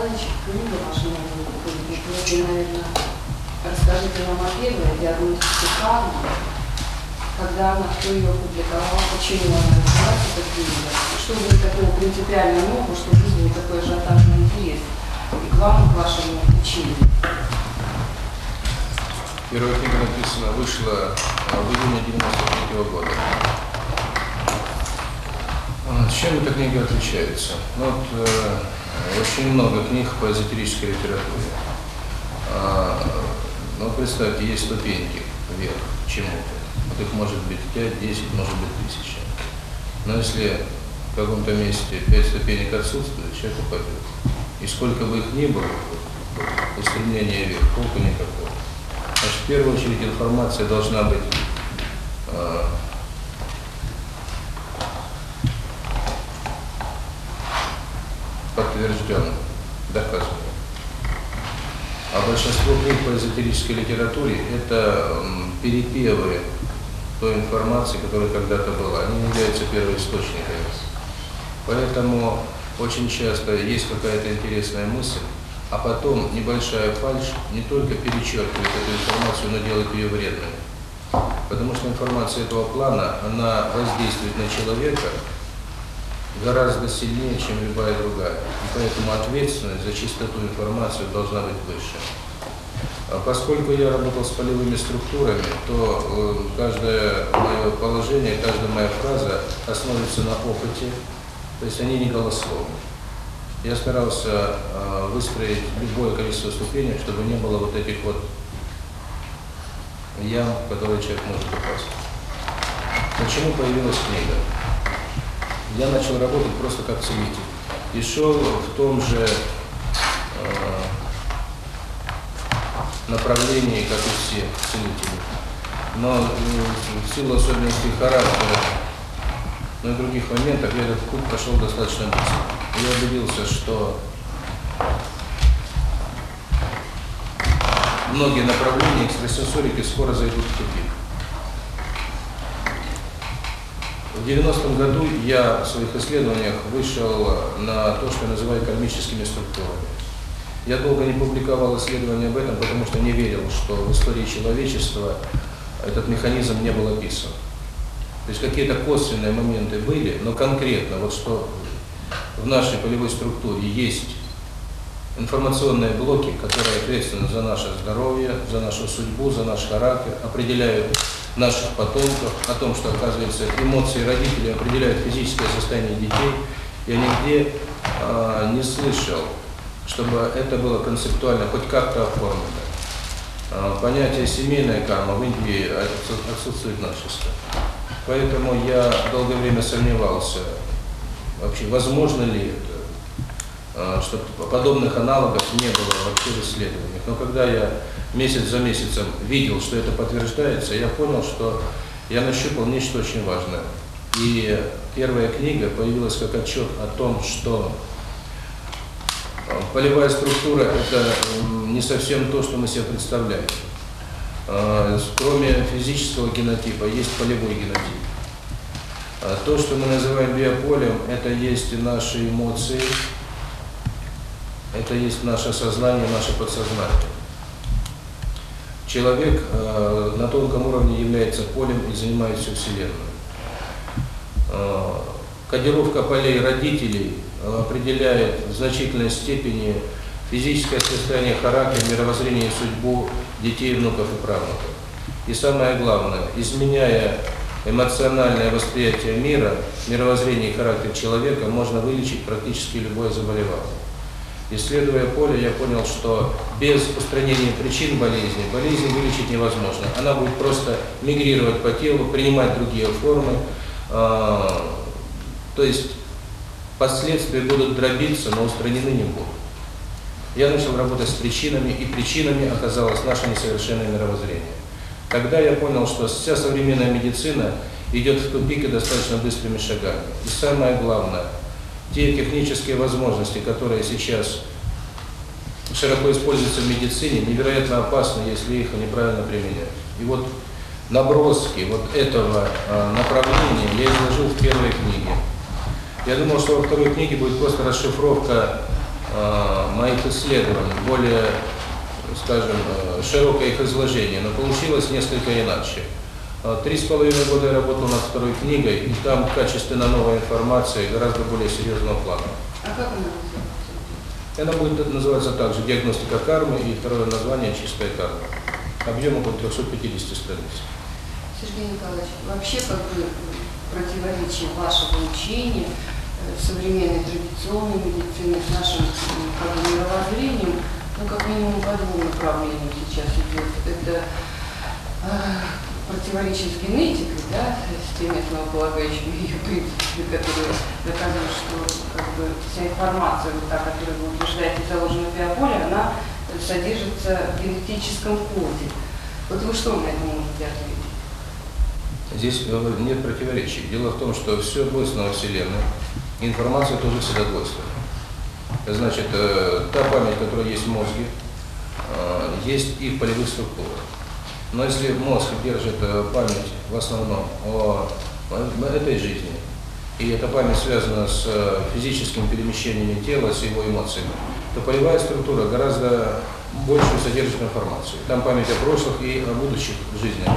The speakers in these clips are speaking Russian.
Николаевич, книга ваша новая выходит. Вы, наверное, расскажите нам о первой диагностике травмы, когда она, кто ее опубликовал, почему она называется эта книга, что будет такого принципиально нового, что вызвало такой ажиотажный интерес и к вам, и к вашему учению. Первая книга написана, вышла а, в июне 93 года. А, Чем эта книга отличается? Ну, вот, э, очень много книг по эзотерической литературе. А, ну, представьте, есть ступеньки вверх чему-то. Вот их может быть 5, 10, может быть тысяча. Но если в каком-то месте 5 ступенек отсутствует, человек упадет. И сколько бы их ни было, устремление вверх, толку никакого. Значит, в первую очередь информация должна быть подтвержденной, доказанной. А большинство книг по эзотерической литературе – это перепевы той информации, которая когда-то была. Они являются первоисточниками. Поэтому очень часто есть какая-то интересная мысль, а потом небольшая фальшь не только перечеркивает эту информацию, но делает ее вредной. Потому что информация этого плана, она воздействует на человека гораздо сильнее, чем любая другая. И поэтому ответственность за чистоту информации должна быть выше. А Поскольку я работал с полевыми структурами, то э, каждое мое положение, каждая моя фраза основывается на опыте, то есть они не голословны. Я старался э, выстроить любое количество ступенек, чтобы не было вот этих вот ям, в которые человек может упасть. Почему появилась книга? Я начал работать просто как целитель. И шел в том же э, направлении, как и все целители. Но э, в силу особенностей характера, и других моментов я этот путь прошел достаточно быстро. Я убедился, что многие направления экстрасенсорики скоро зайдут в тупик. В 90-м году я в своих исследованиях вышел на то, что я называю кармическими структурами. Я долго не публиковал исследования об этом, потому что не верил, что в истории человечества этот механизм не был описан. То есть какие-то косвенные моменты были, но конкретно, вот что в нашей полевой структуре есть информационные блоки, которые ответственны за наше здоровье, за нашу судьбу, за наш характер, определяют наших потомков, о том, что, оказывается, эмоции родителей определяют физическое состояние детей. Я нигде э, не слышал, чтобы это было концептуально хоть как-то оформлено. Э, понятие семейная карма в Индии отсутствует начисто. Поэтому я долгое время сомневался, вообще, возможно ли это, чтобы подобных аналогов не было вообще в исследованиях. Но когда я месяц за месяцем видел, что это подтверждается, я понял, что я нащупал нечто очень важное. И первая книга появилась как отчет о том, что полевая структура – это не совсем то, что мы себе представляем. Кроме физического генотипа, есть полевой генотип. То, что мы называем биополем, это есть и наши эмоции, это есть наше сознание, наше подсознание. Человек э, на тонком уровне является полем и занимает всю Вселенную. Э, кодировка полей родителей определяет в значительной степени физическое состояние характера, мировоззрение и судьбу детей, внуков и правнуков. И самое главное, изменяя эмоциональное восприятие мира, мировоззрение и характер человека, можно вылечить практически любое заболевание. Исследуя поле, я понял, что без устранения причин болезни, болезнь вылечить невозможно. Она будет просто мигрировать по телу, принимать другие формы. То есть последствия будут дробиться, но устранены не будут. Я начал работать с причинами, и причинами оказалось наше несовершенное мировоззрение. Тогда я понял, что вся современная медицина идет в тупик и достаточно быстрыми шагами. И самое главное – те технические возможности, которые сейчас широко используются в медицине, невероятно опасны, если их неправильно применять. И вот наброски вот этого э, направления я изложил в первой книге. Я думал, что во второй книге будет просто расшифровка э, моих исследований, более, скажем, э, широкое их изложение, но получилось несколько иначе. Э, Три с половиной года я работал над второй книгой, и там качественно новая информация гораздо более серьезного плана. А как она называется? Она будет называться также «Диагностика кармы» и второе название «Чистая карма». Объем около 350 страниц. Сергей Николаевич, вообще как бы противоречие вашего учения э, современной традиционной медицины с нашим как бы, мировоззрением, ну как минимум по двум направлениям сейчас идет. Это противоречие с генетикой, да, с теми основополагающими ее принципами, которые доказывают, что как бы, вся информация, вот та, которую вы утверждаете, заложена в биополе, она содержится в генетическом коде. Вот вы что на это можете ответить? Здесь э, нет противоречий. Дело в том, что все двойственно во Вселенной, информация тоже всегда двойственна. Значит, э, та память, которая есть в мозге, э, есть и в полевых структурах. Но если мозг держит э, память в основном о, этой жизни, и эта память связана с э, физическими перемещениями тела, с его эмоциями, то полевая структура гораздо большую содержит информацию. Там память о прошлых и о будущих жизнях.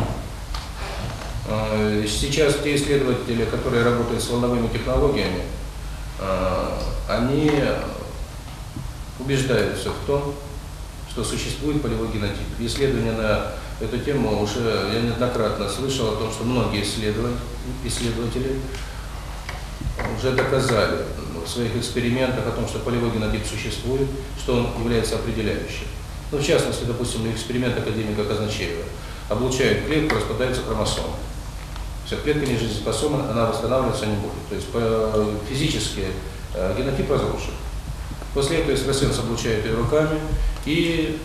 Э, Сейчас те исследователи, которые работают с волновыми технологиями, они убеждаются в том, что существует полевой генотип. Исследования на эту тему уже я неоднократно слышал о том, что многие исследователи, исследователи уже доказали в своих экспериментах о том, что полевой генотип существует, что он является определяющим. Ну, в частности, допустим, эксперимент академика Казначеева. Облучают клетку, распадаются хромосомы. Все, клетка не жизнеспособна, она восстанавливаться не будет. То есть физически э, генотип разрушен. После этого экстрасенс облучает ее руками, и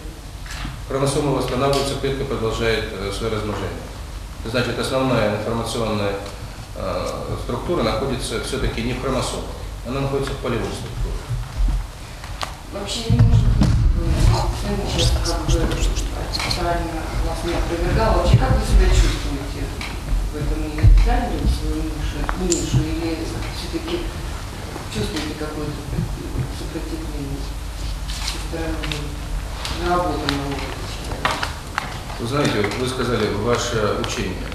хромосома восстанавливается, клетка продолжает э, свое размножение. Значит, основная информационная э, структура находится все-таки не в хромосомах, она находится в полевой структуре. Вообще не может как бы правильно вас не опровергала. Вообще, как вы себя чувствуете в этом мире? Заняли свою нишу, нишу или все-таки чувствуете какое-то сопротивление со стороны Вы знаете, вот вы сказали, ваше учение.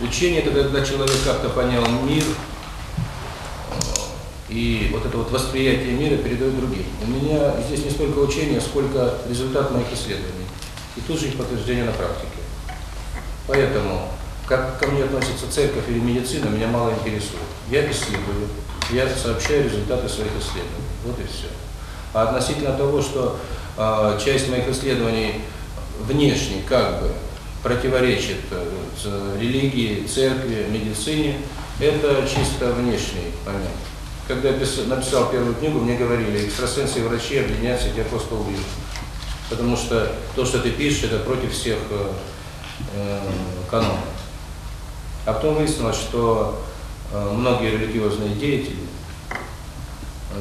Учение – это когда человек как-то понял мир, э, и вот это вот восприятие мира передает другим. У меня здесь не столько учение, сколько результат моих исследований. И тут же их подтверждение на практике. Поэтому, как ко мне относится церковь или медицина, меня мало интересует. Я исследую, я сообщаю результаты своих исследований. Вот и все. А относительно того, что часть моих исследований внешне как бы противоречит э, религии, церкви, медицине, это чисто внешний момент. Когда я пис- написал первую книгу, мне говорили, экстрасенсы и врачи объединяются, я просто убью. Потому что то, что ты пишешь, это против всех э, э, канонов. А потом выяснилось, что э, многие религиозные деятели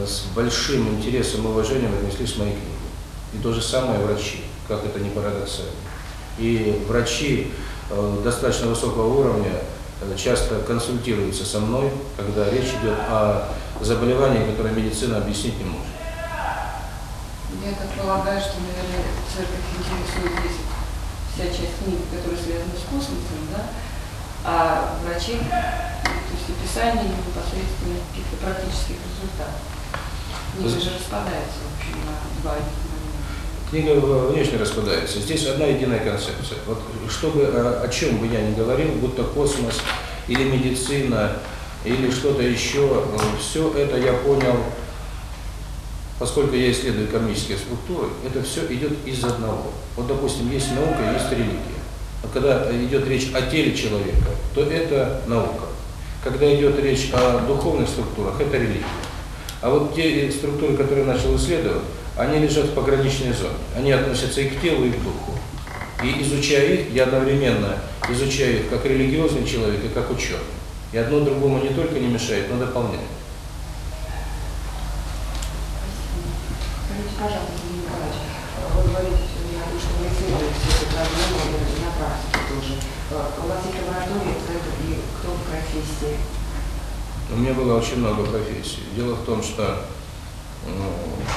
с большим интересом и уважением отнеслись к моей книге. И то же самое врачи, как это не парадоксально. И врачи э, достаточно высокого уровня э, часто консультируются со мной, когда речь идет о заболевании, которое медицина объяснить не может. Я так полагаю, что, наверное, церковь интересует здесь вся часть книг, которая связана с космосом, да? А врачи, то есть описание непосредственно каких-то практических результатов. Книга же распадается, в общем, на два. Книга э, внешне распадается. Здесь одна единая концепция. Вот чтобы э, о чем бы я ни говорил, будто космос или медицина, или что-то еще, все это я понял, поскольку я исследую кармические структуры, это все идет из одного. Вот, допустим, есть наука, есть религия. А когда идет речь о теле человека, то это наука. Когда идет речь о духовных структурах, это религия. А вот те структуры, которые я начал исследовать, они лежат в пограничной зоне. Они относятся и к телу, и к духу. И изучая их, я одновременно изучаю их как религиозный человек и как ученый. И одно другому не только не мешает, но дополняет. Скажите, пожалуйста, Николаевич, вы говорите о том, что вы исследуете все эти проблемы на практике тоже. У вас есть лаборатория, центр и кто в профессии? У меня было очень много профессий. Дело в том, что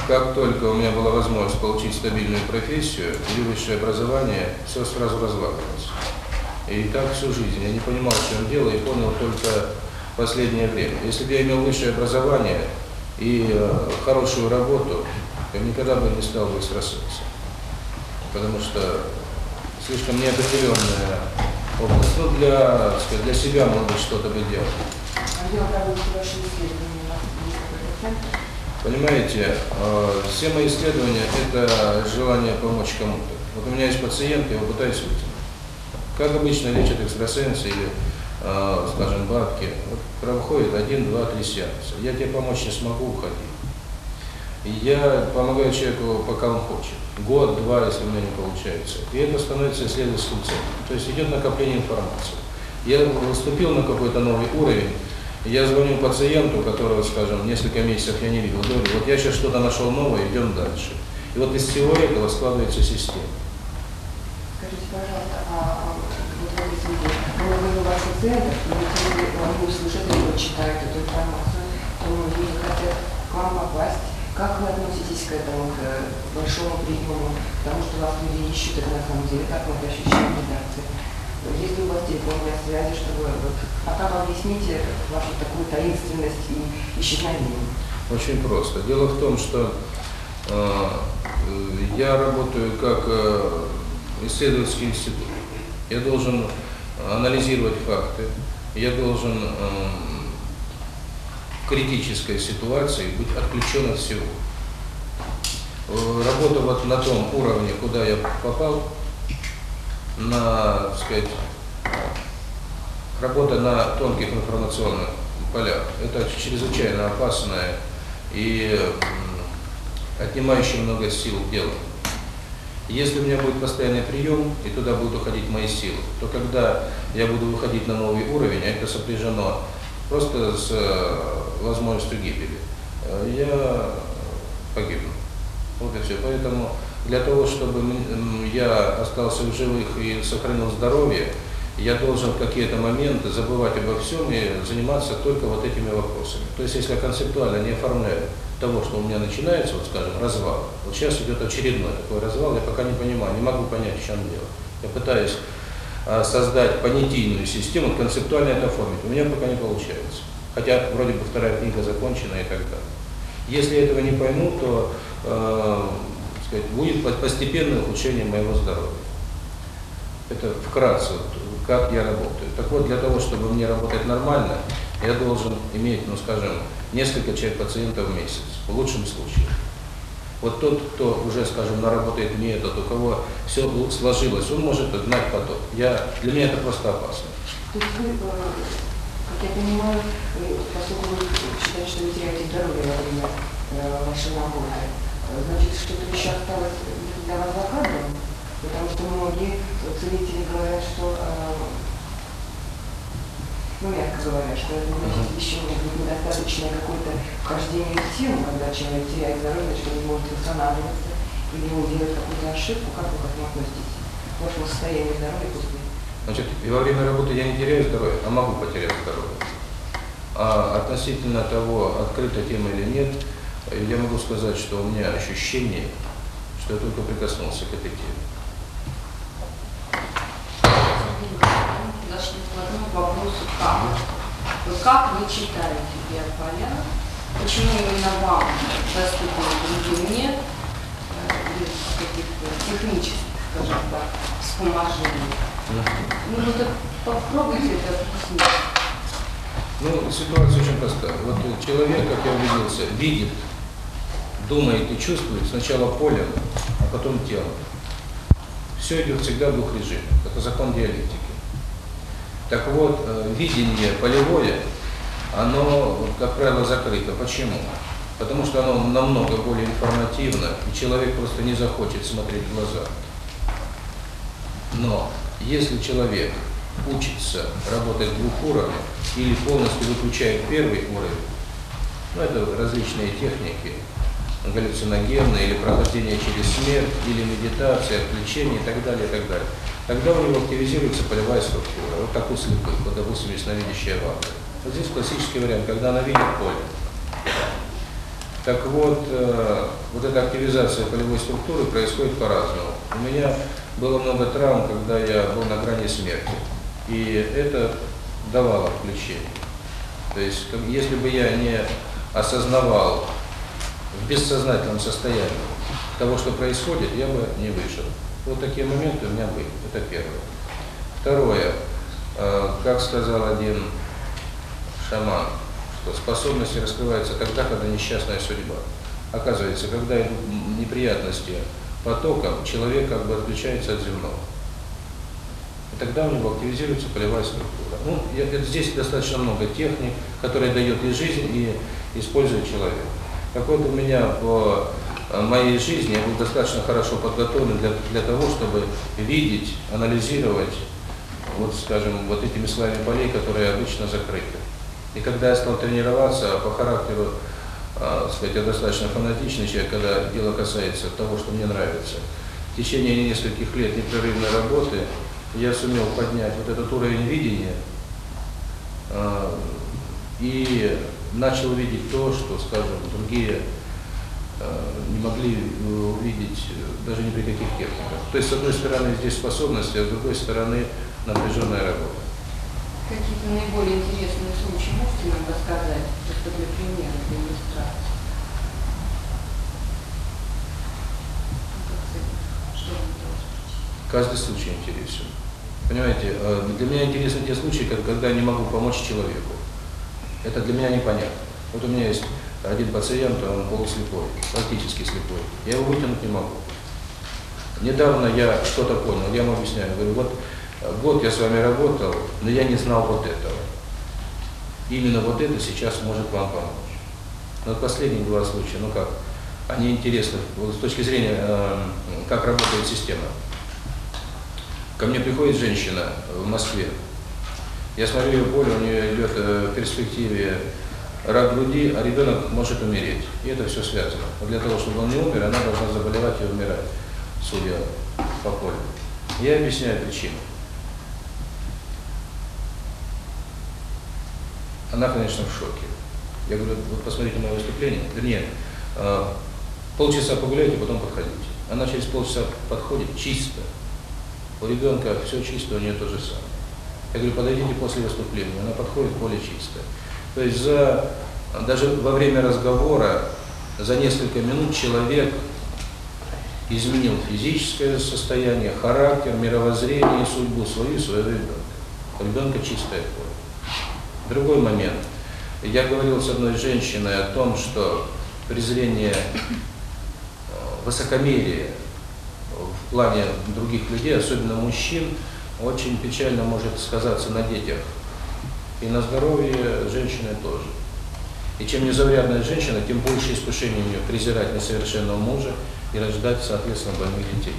как только у меня была возможность получить стабильную профессию или высшее образование, все сразу разваливалось. И так всю жизнь. Я не понимал, в чем дело, и понял только последнее время. Если бы я имел высшее образование и э, хорошую работу, я никогда бы не стал бы экстрасенсом. Потому что слишком неопределенная область. Ну, для, сказать, для себя, может быть, что-то бы делал. А где вы проводите ваши исследования? У Понимаете, э, все мои исследования – это желание помочь кому-то. Вот у меня есть пациент, я его пытаюсь вытянуть. Как обычно лечат экстрасенсы или, э, скажем, бабки. Вот проходит один, два, три сеанса. Я тебе помочь не смогу, уходи. И я помогаю человеку, пока он хочет. Год, два, если у меня не получается. И это становится исследовательским центром. То есть идет накопление информации. Я выступил на какой-то новый уровень, я звоню пациенту, которого, скажем, несколько месяцев я не видел, говорю, вот я сейчас что-то нашел новое, идем дальше. И вот из всего этого складывается система. Скажите, пожалуйста, а, а вот в этой связи, мы говорим о вашем центре, и вот люди могли услышать или прочитают эту информацию, то люди хотят к вам попасть. Как вы относитесь к этому, к э, большому приему? Потому что вас люди ищут, это на самом деле, как мы это редакции. Есть у вас телефонная связи, чтобы вот, а как объясните вашу такую таинственность и исчезновение? Очень просто. Дело в том, что э, э, я работаю как э, исследовательский институт. Я должен анализировать факты, я должен э, в критической ситуации быть отключен от всего. Э, Работа вот на том уровне, куда я попал, на, так сказать, работа на тонких информационных полях, это чрезвычайно опасное и отнимающее много сил дело. Если у меня будет постоянный прием, и туда будут уходить мои силы, то когда я буду выходить на новый уровень, а это сопряжено просто с э, возможностью гибели, э, я погибну. Вот и все. Поэтому для того, чтобы м- м, я остался в живых и сохранил здоровье, я должен в какие-то моменты забывать обо всем и заниматься только вот этими вопросами. То есть, если я концептуально не оформляю того, что у меня начинается, вот скажем, развал, вот сейчас идет очередной такой развал, я пока не понимаю, не могу понять, в чем дело. Я пытаюсь а, создать понятийную систему, концептуально это оформить. У меня пока не получается. Хотя вроде бы вторая книга закончена и так далее. Если я этого не пойму, то так сказать, будет по- постепенное ухудшение моего здоровья. Это вкратце, как я работаю. Так вот, для того, чтобы мне работать нормально, я должен иметь, ну скажем, несколько человек пациентов в месяц, в лучшем случае. Вот тот, кто уже, скажем, наработает метод, у кого все сложилось, он может гнать поток. Я, для меня это просто опасно. То есть вы, э, как я понимаю, поскольку вы считаете, что вы теряете здоровье во время э, вашей работы, значит, что-то еще осталось для вас за кадром? Потому что многие целители говорят, что, э, ну, мягко говоря, что это значит, еще быть недостаточное какое-то вхождение в тему, когда человек теряет здоровье, что не может восстанавливаться, или он делает какую-то ошибку. Как вы к этому относитесь? К вашему состоянию здоровья после Значит, и во время работы я не теряю здоровье, а могу потерять здоровье. А относительно того, открыта тема или нет, я могу сказать, что у меня ощущение, что я только прикоснулся к этой теме. Дошли к вопросу «как?». Вот как вы читаете биополя? Почему именно вам доступны другим нет? э, каких-то технических, скажем так, вспоможений. Ну, вот это попробуйте это объяснить. Ну, ситуация очень простая. Вот э, человек, как я убедился, видит, думает и чувствует сначала полем, а потом телом. Все идет всегда в двух режимах. Это закон диалектики. Так вот, э, видение полевое, оно, как правило, закрыто. Почему? Потому что оно намного более информативно, и человек просто не захочет смотреть в глаза. Но если человек учится работать двух уровнях или полностью выключает первый уровень, ну это различные техники, галлюциногенные или прохождение через смерть, или медитация, отвлечение и так далее, и так далее. Тогда у него активизируется полевая структура, вот как у слепых, вот, допустим, ясновидящая ванна. Вот здесь классический вариант, когда она видит поле. Так вот, э, вот эта активизация полевой структуры происходит по-разному. У меня было много травм, когда я был на грани смерти. И это давало включение. То есть, если бы я не осознавал в бессознательном состоянии того, что происходит, я бы не выжил. Вот такие моменты у меня были. Это первое. Второе. Э, Как сказал один шаман, что способности раскрываются тогда, когда несчастная судьба. Оказывается, когда неприятности потоком, человек как бы отключается от земного. И тогда у него активизируется полевая структура. Ну, я- здесь достаточно много техник, которые дает и жизнь, и использует человек. Так вот, у меня по э, моей жизни я был достаточно хорошо подготовлен для, для того, чтобы видеть, анализировать, вот скажем, вот этими слоями полей, которые обычно закрыты. И когда я стал тренироваться по характеру, э, сказать, я достаточно фанатичный человек, когда дело касается того, что мне нравится. В течение нескольких лет непрерывной работы я сумел поднять вот этот уровень видения э, и начал видеть то, что, скажем, другие э, не могли э, увидеть э, даже ни при каких техниках. То есть, с одной стороны, здесь способности, а с другой стороны, напряженная работа. Какие-то наиболее интересные случаи можете нам рассказать, просто для примера, для иллюстрации? Каждый случай интересен. Понимаете, для меня интересны те случаи, когда я не могу помочь человеку. Это для меня непонятно. Вот у меня есть один пациент, он полуслепой, практически слепой. Я его вытянуть не могу. Недавно я что-то понял, я ему объясняю, говорю, вот год я с вами работал, но я не знал вот этого. Именно вот это сейчас может вам помочь. Но последние два случая, ну как, они интересны вот с точки зрения, э, как работает система. Ко мне приходит женщина в Москве. Я смотрю ее поле, у нее идет э, в перспективе рак груди, а ребенок может умереть. И это все связано. Вот для того, чтобы он не умер, она должна заболевать и умирать, судя по полю. Я объясняю причину. Она, конечно, в шоке. Я говорю, вот посмотрите мое выступление. Вернее, э, полчаса погуляйте, потом подходите. Она через полчаса подходит чисто. У ребенка все чисто, у нее то же самое. Я говорю, подойдите после выступления. Она подходит, поле чистое. То есть за, даже во время разговора, за несколько минут человек изменил физическое состояние, характер, мировоззрение, судьбу свою и своего ребенка. У ребенка чистое поле. Другой момент. Я говорил с одной женщиной о том, что презрение, э, высокомерие в плане других людей, особенно мужчин, очень печально может сказаться на детях. И на здоровье женщины тоже. И чем незаурядная женщина, тем больше искушений у нее презирать несовершенного мужа и рождать, соответственно, больных детей.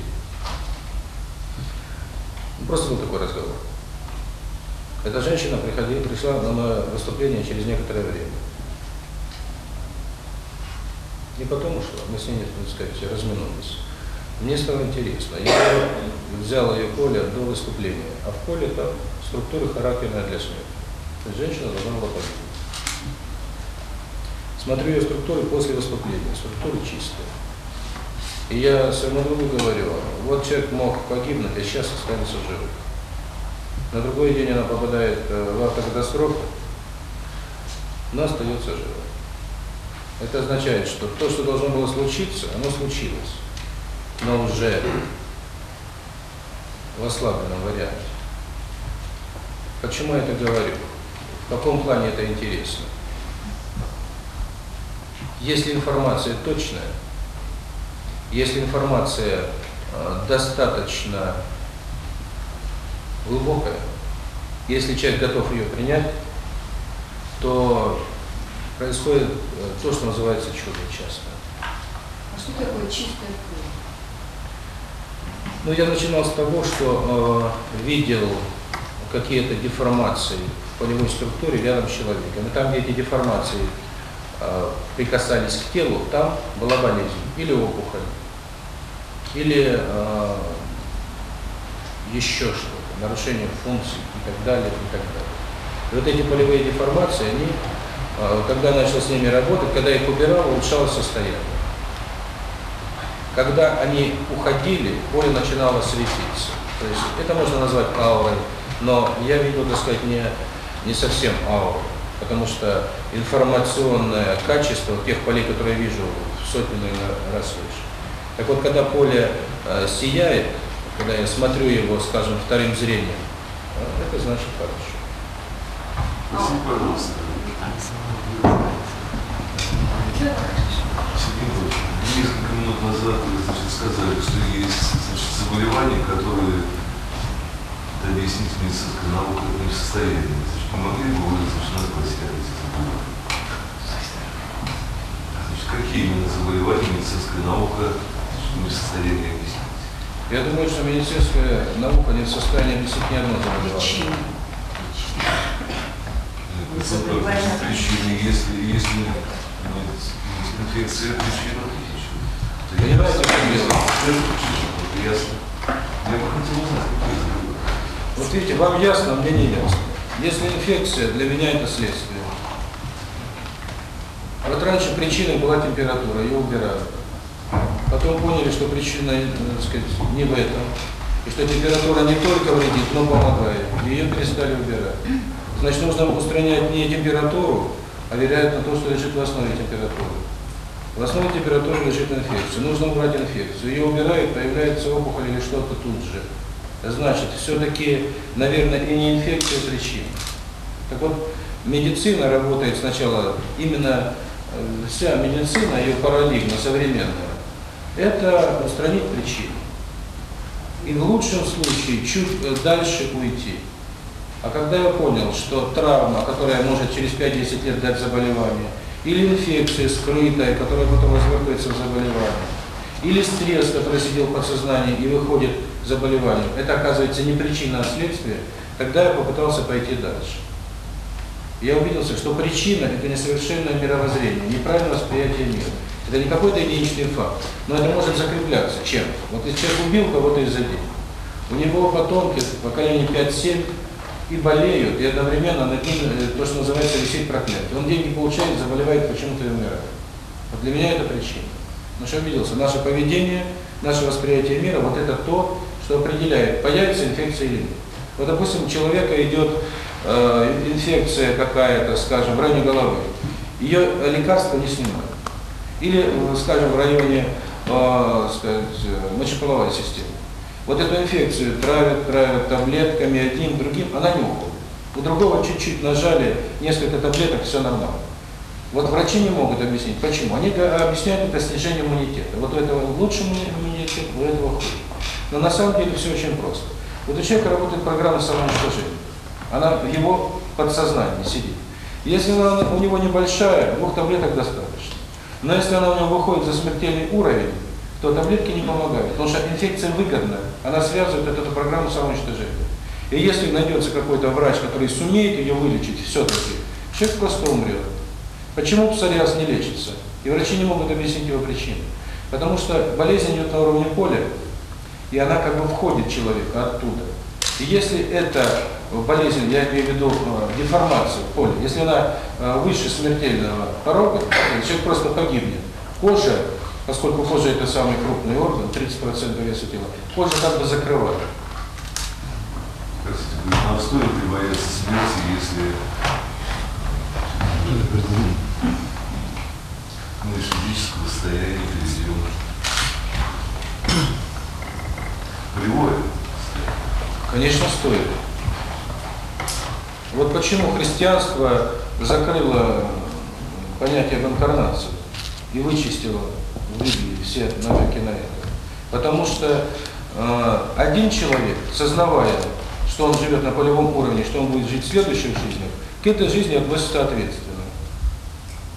Просто был такой разговор. Эта женщина приходила, пришла на выступление через некоторое время. И потом ушла. Мы с ней, так сказать, разминулись. Мне стало интересно. Я взял ее поле до выступления, а в поле там структура характерная для смерти. То есть женщина должна была погибнуть. Смотрю ее структуры после выступления, структура чистая. И я своему другу говорю, вот человек мог погибнуть, а сейчас останется в живых. На другой день она попадает э, в автокатастрофу, но остается живой. Это означает, что то, что должно было случиться, оно случилось, но уже в ослабленном варианте. Почему я это говорю? В каком плане это интересно? Если информация точная, если информация э, достаточно глубокая, если человек готов ее принять, то происходит э, то, что называется чудо часто. А что такое чистое поле? Ну, я начинал с того, что э, видел какие-то деформации в полевой структуре рядом с человеком. И там, где эти деформации э, прикасались к телу, там была болезнь или опухоль, или э, еще что-то, нарушение функций и так далее, и так далее. И вот эти полевые деформации, они, э, когда начал с ними работать, когда их убирал, улучшалось состояние. Когда они уходили, поле начинало светиться. То есть это можно назвать аурой, но я видел, так сказать, не, не совсем ауру, потому что информационное качество тех полей, которые я вижу, в сотни наверное, раз выше. Так вот, когда поле э, сияет, когда я смотрю его, скажем, вторым зрением, э, это значит хорошо. Спроси, пожалуйста. Минут назад вы значит, сказали, что есть значит, заболевания, которые объяснить медицинской наукой не в состоянии. Значит, не могли бы вы значит, назвать себя эти заболевания? Значит, какие именно заболевания медицинская наука значит, не в состоянии объяснить? Я думаю, что медицинская наука не в состоянии объяснить ни одно заболевание. Причины. Ну, как Причины, если, если нет, инфекция, причина Понимаете, что ясно. Я бы хотел узнать. Вот видите, вам ясно, а мне не ясно. Если инфекция, для меня это следствие. Вот раньше причиной была температура, ее убирали. Потом поняли, что причина, э, так сказать, не в этом. И что температура не только вредит, но помогает. И ее перестали убирать. Значит, нужно устранять не температуру, а вероятно то, что лежит в основе температуры. В основе температуры лежит инфекция. Нужно убрать инфекцию. Ее убирают, появляется опухоль или что-то тут же. Значит, все-таки, наверное, и не инфекция а причина. Так вот, медицина работает сначала, именно э, вся медицина, ее парадигма современная, это устранить причину. И в лучшем случае чуть э, дальше уйти. А когда я понял, что травма, которая может через 5-10 лет дать заболевание, или инфекция скрытая, которая потом развертывается в заболевание, или стресс, который сидел в подсознании и выходит заболеванием, это оказывается не причина, а следствие, тогда я попытался пойти дальше. Я убедился, что причина – это несовершенное мировоззрение, неправильное восприятие мира. Это не какой-то единичный факт, но это может закрепляться чем? Вот если человек убил кого-то из-за денег, у него потомки, поколение 5-7, и болеют, и одновременно над ним э, то, что называется висит проклятие. Он деньги получает, заболевает почему-то и умирает. Вот для меня это причина. Ну что убедился, наше поведение, наше восприятие мира, вот это то, что определяет, появится инфекция или нет. Вот, допустим, у человека идет э, инфекция какая-то, скажем, в районе головы, ее лекарства не снимают. Или, э, скажем, в районе э, сказать, э, мочеполовой системы. Вот эту инфекцию травят, травят таблетками, одним, другим, она не уходит. У другого чуть-чуть нажали, несколько таблеток, все нормально. Вот врачи не могут объяснить, почему. Они объясняют это снижением иммунитета. Вот у этого лучше иммунитет, у этого хуже. Но на самом деле все очень просто. Вот у человека работает программа самоуничтожения. Она в его подсознании сидит. Если она у него небольшая, двух таблеток достаточно. Но если она у него выходит за смертельный уровень, то таблетки не помогают. Потому что инфекция выгодна, она связывает эту программу самоуничтожения. И если найдется какой-то врач, который сумеет ее вылечить все-таки, человек просто умрет. Почему псориаз не лечится? И врачи не могут объяснить его причину. Потому что болезнь идет на уровне поля, и она как бы входит человека оттуда. И если это болезнь, я имею в виду э, деформацию поля, если она э, выше смертельного порога, человек просто погибнет. Кожа, поскольку кожа это самый крупный орган, 30% веса тела, кожа как бы закрывает. А стоит ли бояться смерти, если мы из физического состояния перейдем болевое Конечно, стоит. Вот почему христианство закрыло понятие об инкарнации и вычистило Библии все намеки на это. Потому что э, один человек, сознавая, что он живет на полевом уровне, что он будет жить в следующих жизнях, к этой жизни относится ответственно.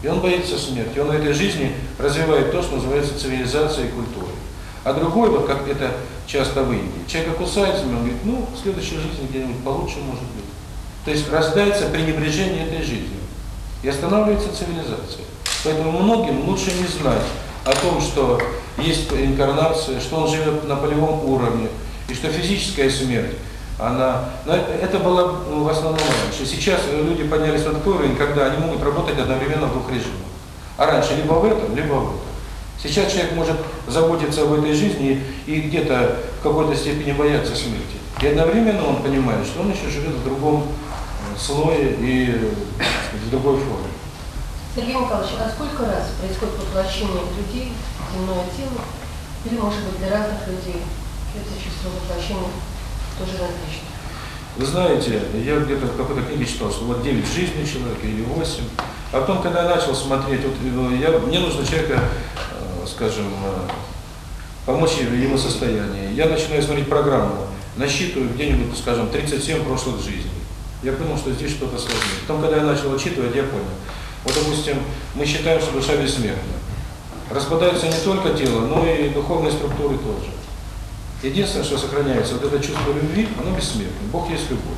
И он боится смерти. Он в этой жизни развивает то, что называется цивилизацией и культурой. А другой, вот как это часто в Индии, человека кусает змея, он говорит, ну, в следующей жизни где-нибудь получше может быть. То есть рождается пренебрежение этой жизнью. И останавливается цивилизация. Поэтому многим лучше не знать о том, что есть инкарнация, что он живет на полевом уровне, и что физическая смерть, она... Но это было ну, в основном раньше. Сейчас люди поднялись на такой уровень, когда они могут работать одновременно в двух режимах. А раньше либо в этом, либо в этом. Сейчас человек может заботиться об этой жизни и где-то в какой-то степени бояться смерти. И одновременно он понимает, что он еще живет в другом э, слое и э, в другой форме. Сергей Николаевич, а сколько раз происходит воплощение людей в земное тело? Или, может быть, для разных людей это чувство воплощения тоже различно? Вы знаете, я где-то в какой-то книге читал, что вот 9 жизней человека или 8. А потом, когда я начал смотреть, вот э, я, мне нужно человека, э, скажем, э, помочь в его состоянии. Я начинаю смотреть программу, насчитываю где-нибудь, скажем, 37 прошлых жизней. Я понял, что здесь что-то сложнее. Потом, когда я начал отчитывать, я понял. Вот, допустим, мы считаем, что душа бессмертна. Распадается не только тело, но и духовные структуры тоже. Единственное, что сохраняется, вот это чувство любви, оно бессмертно. Бог есть любовь.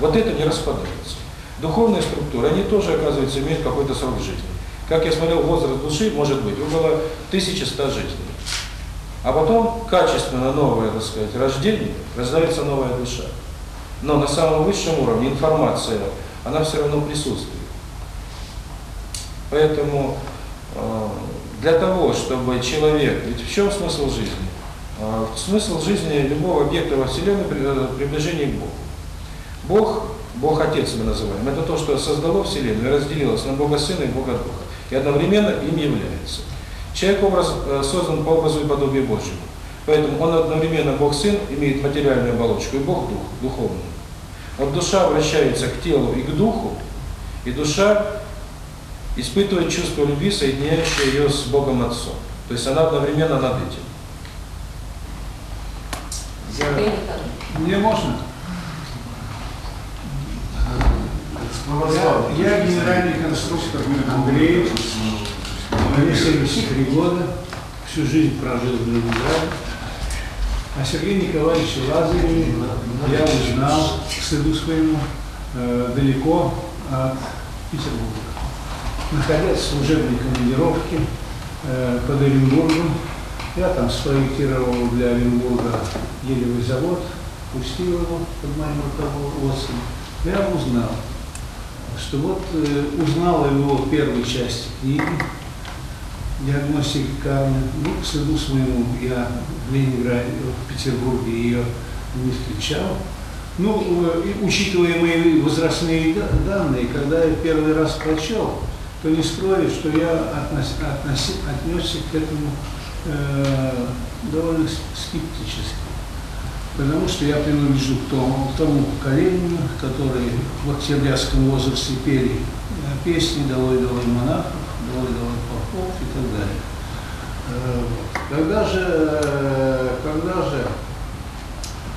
Вот это не распадается. Духовные структуры, они тоже, оказывается, имеют какой-то срок жизни. Как я смотрел, возраст души может быть около 1100 жизней. А потом качественно новое, так сказать, рождение, рождается новая душа. Но на самом высшем уровне информация, она все равно присутствует. Поэтому э, для того, чтобы человек, ведь в чем смысл жизни? Э, Смысл жизни любого объекта во Вселенной э, приближение к Богу. Бог, Бог Отец мы называем, это то, что создало Вселенную и разделилось на Бога Сына и Бога Духа. И одновременно им является. Человек образ, создан по образу и подобию Божьему. Поэтому он одновременно Бог Сын, имеет материальную оболочку, и Бог Дух, духовную. Вот душа обращается к телу и к духу, и душа испытывает чувство любви, соединяющее ее с Богом Отцом. То есть она одновременно над этим. Я, мне можно? Я, я генеральный конструктор Андрей, мне 73 года, всю жизнь прожил в Ленинграде. А Сергей Николаевич Лазареве я узнал, к стыду своему, э, далеко от Петербурга. Находясь в служебной командировке э, под Оренбургом, я там спроектировал для Оренбурга елевый завод, пустил его под моим руководством. Я узнал, что вот э, узнал его в первой части книги «Диагностика кармы». Ну, к стыду своему я в Ленинграде, в Петербурге ее не встречал. Ну, э, учитывая мои возрастные да- данные, когда я первый раз прочел, то не скрою, что я относ- относи- отнесся к этому э, довольно скептически. Потому что я принадлежу к тому, к тому поколению, которые в октябрятском возрасте пели э, песни «Долой, долой монахов», «Долой, долой попов» и так далее. Э. Когда же, э, когда же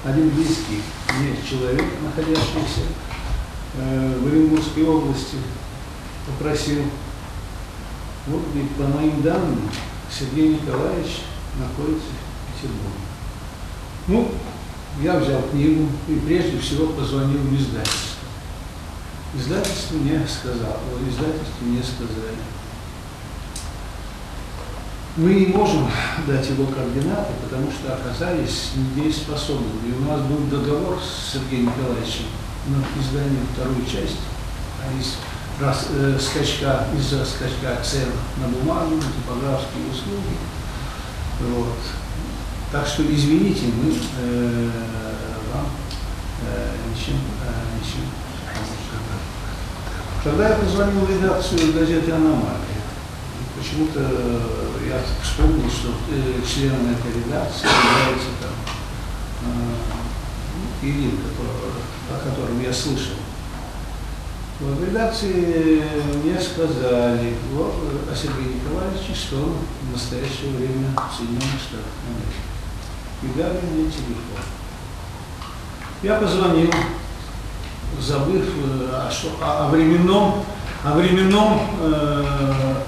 один близкий мне человек, находящийся в Оренбургской области, попросил, вот, говорит, по моим данным, Сергей Николаевич находится в Петербурге. Ну, я взял книгу и прежде всего позвонил в издательство. Издательство мне сказало, издательство мне сказали, мы не можем дать его координаты, потому что оказались недееспособными. И у нас был договор с Сергеем Николаевичем на издание второй части, а из раз, э, скачка, из-за скачка цен на бумагу, на типографские услуги. Вот. Так что извините, мы э, вам э, ничем, э, ничем. Когда я позвонил в редакцию газеты «Аномалия», почему-то я вспомнил, что э, членом этой редакции является там э, ну, Ирин, которого- о котором я слышал. В редакции мне сказали о Сергее Николаевиче, что он в настоящее время в Соединенных Штатах Америки. И дали мне телефон. Я позвонил, забыв э, о, о- о временном, о временном, э,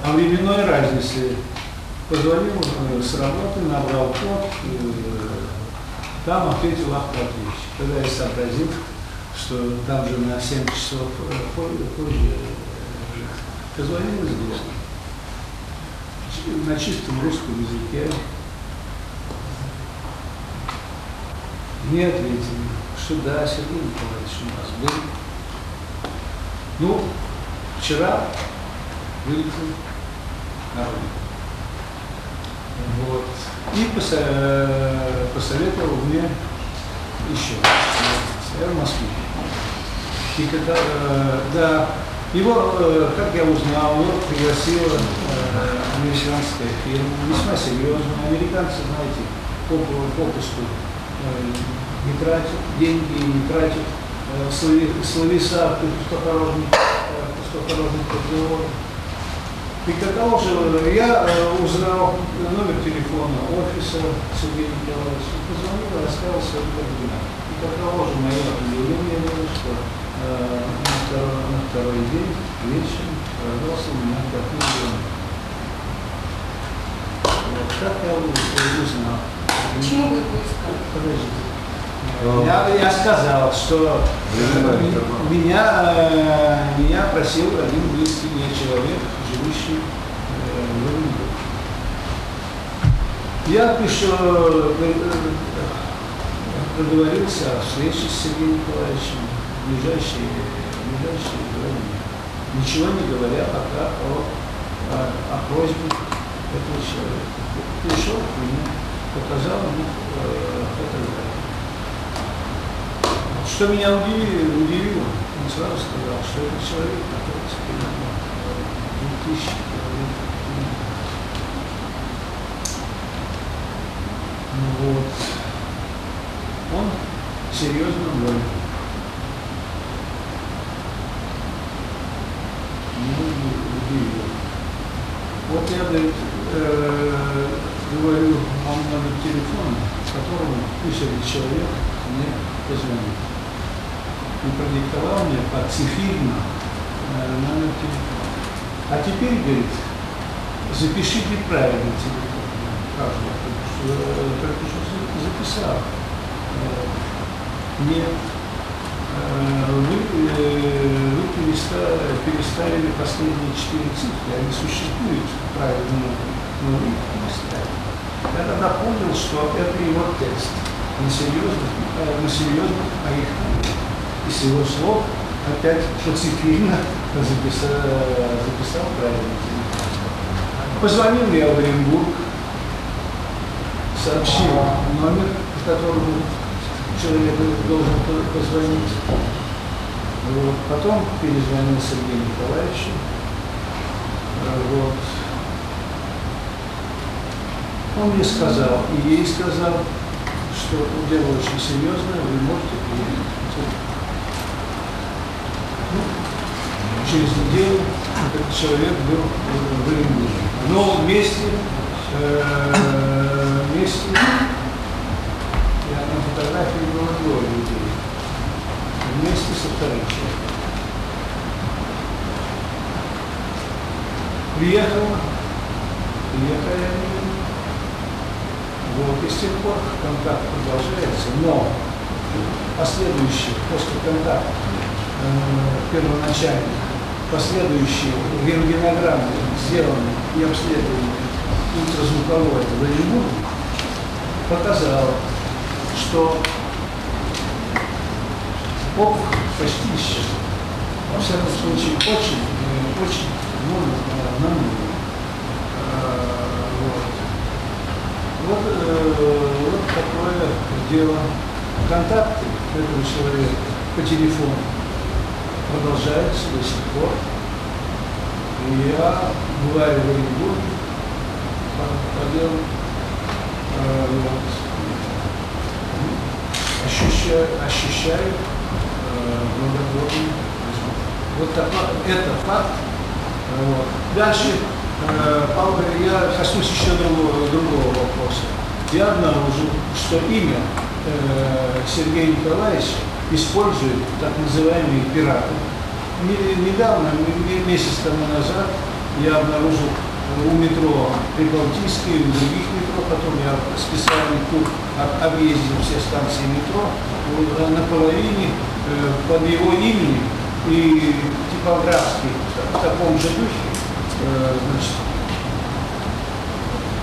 о временной разнице. Позвонил э, с работы, набрал код, э, там ответил автоответчик. Когда я сообразил, что там же на 7 часов э, позже, позже э, уже позвонил из дома. Ч- На чистом русском языке. Мне ответили, что да, Сергей Николаевич у нас был. Ну, вчера вылетел на родину. Вот. И э, посоветовал мне еще. Я Москве. И когда, э, да, его, э, как я узнал, его пригласила э, американская фирма, весьма серьезная. Американцы, знаете, поп- попусту э, не тратят деньги, не тратят э, слове- словеса пустопорожных, э, пустопорожных разговоров. И каково же, я узнал номер телефона офиса Сергея Николаевича, позвонил и рассказал свои координаты. И каково же мое удивление было, что э, на, второй, на второй день вечером раздался у меня такой звонок. Вот так я узнал. Почему вы его искали? Подождите. Ну. Я, я сказал, что э, меня, э, меня просил один близкий мне человек, живущий э, в Оренбурге. Я пишу, э, э, договорился о встрече с Сергеем Николаевичем в ближайшие, ближайшие два. Ничего не говоря пока о, о, о просьбе этого человека. Пришел к мне, показал ему э, фотографию. Что меня удивило, удивило, он сразу сказал, что этот человек примерно в 2000 километров. от меня. Ну вот. Серьезно болен. Ну, удивило. Вот я, говорит, э, говорю вам номер телефона, которому пусть человек мне позвонит. Он продиктовал мне по цифирно э, номер телефона. А теперь, говорит, запишите правильно телефон. Я только что, э, только что за- записал. Нет. Э, Вы, э, вы переста- переставили последние четыре цифры, они существуют правильно, но вы их переставили. Я тогда понял, что это его текст. На серьезных, э, на серьезных моих из его слов опять поцифренно записал, записал правильно. Позвонил я в Оренбург, сообщил номер, по которому человек должен по- позвонить. Вот. Потом перезвонил Сергею Николаевичу. Э, Вот. Он мне сказал, и ей сказал, что дело очень серьезное, вы можете приехать. Ну, через неделю этот человек был в Оренбурге. В новом месте, э, месте, я на фотографии двое людей, вместе со вторым человеком. Приехал, приехали они, вот, и с тех пор контакт продолжается, но последующие, после контакта, э, первоначальных, последующие рентгенограммы сделаны и обследованы ультразвуковое в Оренбурге, показало, что опухоль почти исчезла. Во всяком случае, очень, очень, э, на нуле. Э, Вот. Вот, э, вот такое дело. Контакты этого человека по телефону продолжаются до сих пор. И я бываю в Оренбурге по, по делу. Э, вот. Ощущаю, ощущаю э, благотворный результат. Вот такой, это факт. Вот. Дальше э, Павел, я коснусь еще другого, другого вопроса. Я обнаружил, что имя э, Сергея Николаевича используют так называемые пираты. Не- Недавно, месяц тому назад, я обнаружил у метро Прибалтийской у других метро, потом я специальный тур об- объездил все станции метро, э, на половине э, под его именем и типографски в таком же духе, э, значит,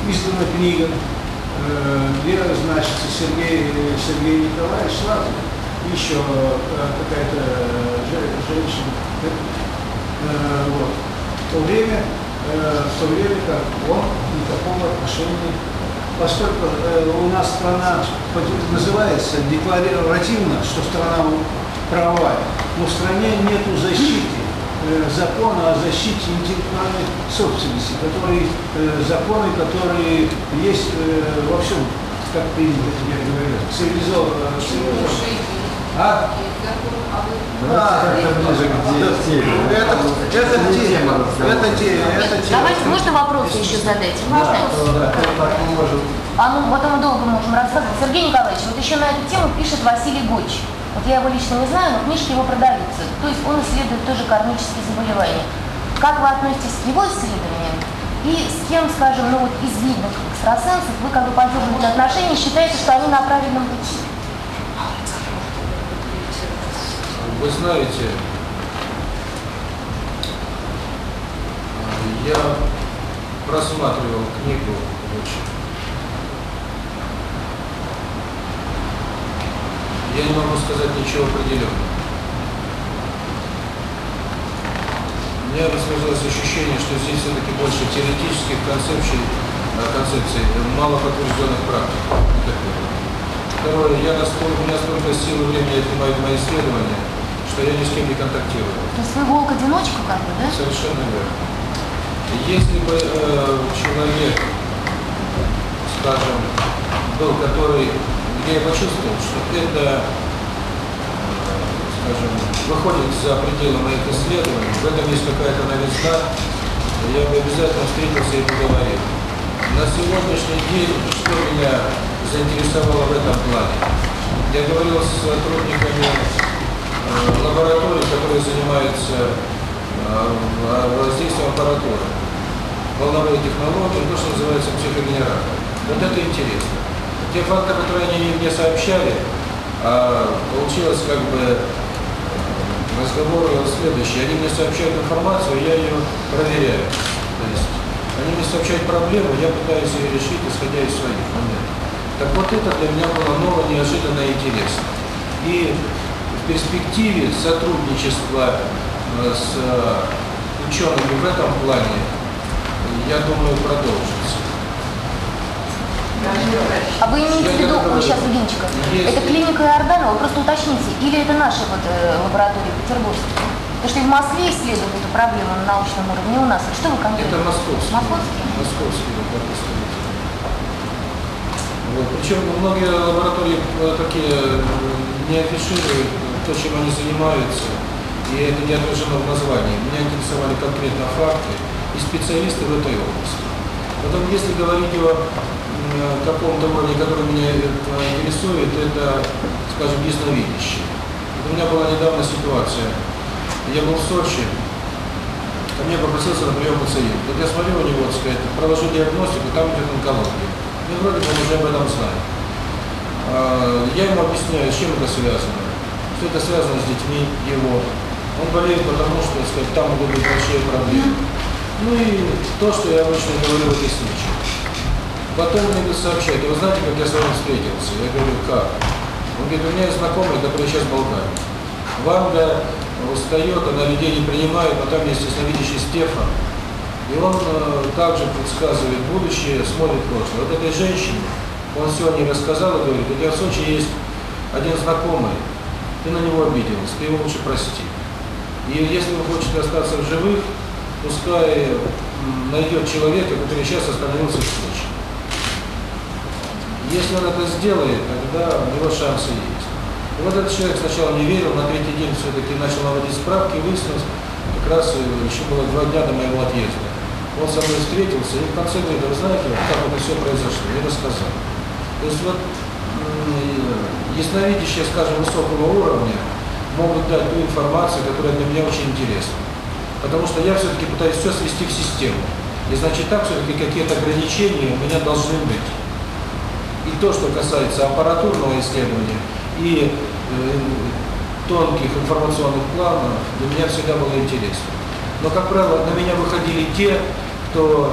издана книга, где значится Сергей, Сергей Николаевич Славин, еще какая-то же- женщина. Вот. В то время, э, в то время как он никакого отношения поскольку э, у нас страна хоть называется декларативно, что страна правовая, но в стране нет защиты э, закона о защите интеллектуальной собственности, которые, э, законы, которые есть э, во всем, как принято говорят, цивилизованно. цивилизованно. А? А, это, это, это тема, это тема, это тема. Давайте, можно вопросы еще задать? Можно? А ну, потом мы долго можем рассказывать. Сергей Николаевич, вот еще на эту тему пишет Василий Гоч. Вот я его лично не знаю, но книжки его продаются. То есть он исследует тоже кармические заболевания. Как вы относитесь к его исследованиям? И с кем, скажем, ну вот из видных экстрасенсов вы как бы поддерживаете отношения, считаете, что они на правильном пути? Вы знаете, я просматривал книгу очень. Я не могу сказать ничего определенного. У меня сложилось ощущение, что здесь все-таки больше теоретических концепций, э, концепций мало подтвержденных практик. Второе, я настолько, у меня столько сил и времени отнимают мои исследования, что я ни с кем не контактирую. То есть вы волк-одиночка как бы, да? Совершенно верно. Если бы э, человек, скажем, был, который, где я почувствовал, что это, э, скажем, выходит за пределы моих исследований, в этом есть какая-то новизна, я бы обязательно встретился и поговорил. На сегодняшний день, что меня заинтересовало в этом плане? Я говорил с сотрудниками лабораторий, которые занимаются э, воздействием аппаратуры, волновые технологии, то, что называется психогенератор. Вот это интересно. Те факты, которые они мне сообщали, а, получилось как бы э, разговор следующий. Они мне сообщают информацию, я ее проверяю. То есть они мне сообщают проблему, я пытаюсь ее решить, исходя из своих моментов. Так вот это для меня было ново, неожиданно и интересно. И в перспективе сотрудничества э, с э, учеными в этом плане, я думаю, продолжится. А вы имеете в виду, ой, сейчас Евгенчика, Есть. это клиника Иорданова, просто уточните, или это наши вот э, лаборатории петербургские? Потому что и в Москве исследуют эту проблему на научном уровне, у нас. Что вы конкретно? Это московский. Московский да, представитель. Вот. Причем многие лаборатории э, такие не афишируют то, чем они занимаются, и это не отражено в названии. Меня интересовали конкретно факты и специалисты в этой области. Потом, если говорить о каком-то уровне, который меня э, интересует, это, скажем, ясновидящее. Вот у меня была недавно ситуация. Я был в Сочи, ко мне попросился на прием пациент. Вот я смотрю у него, так сказать, провожу диагностику, там идет онкология. Ну, вроде бы он уже об этом знает. А, Я ему объясняю, с чем это связано. Что это связано с детьми его. Он болеет потому, что, так сказать, там могут быть большие проблемы. Ну и то, что я обычно говорю в этой случае. Потом мне сообщают, «А вы знаете, как я с вами встретился? Я говорю, как? Он говорит, у меня есть знакомый, который сейчас Болгарии. Ванга устает, она людей не принимает, но там есть ясновидящий Стефан. И он э, также предсказывает будущее, смотрит прошлое. Вот этой женщине, он сегодня рассказал и говорит, у тебя в Сочи есть один знакомый, ты на него обиделась, ты его лучше прости. И если вы хотите остаться в живых, пускай найдет человека, который сейчас остановился в Сочи. Если он это сделает, тогда у него шансы есть. И вот этот человек сначала не верил, на третий день все-таки начал наводить справки, выяснилось, как раз э, еще было два дня до моего отъезда. Он со мной встретился, и в конце говорит, «А вы знаете, как это все произошло, я рассказал. То есть вот ясновидящие, скажем, высокого уровня могут дать ту информацию, которая для меня очень интересна. Потому что я все-таки пытаюсь все свести в систему. И значит так все-таки какие-то ограничения у меня должны быть. И то, что касается аппаратурного исследования и э, тонких информационных планов, для меня всегда было интересно. Но, как правило, на меня выходили те, кто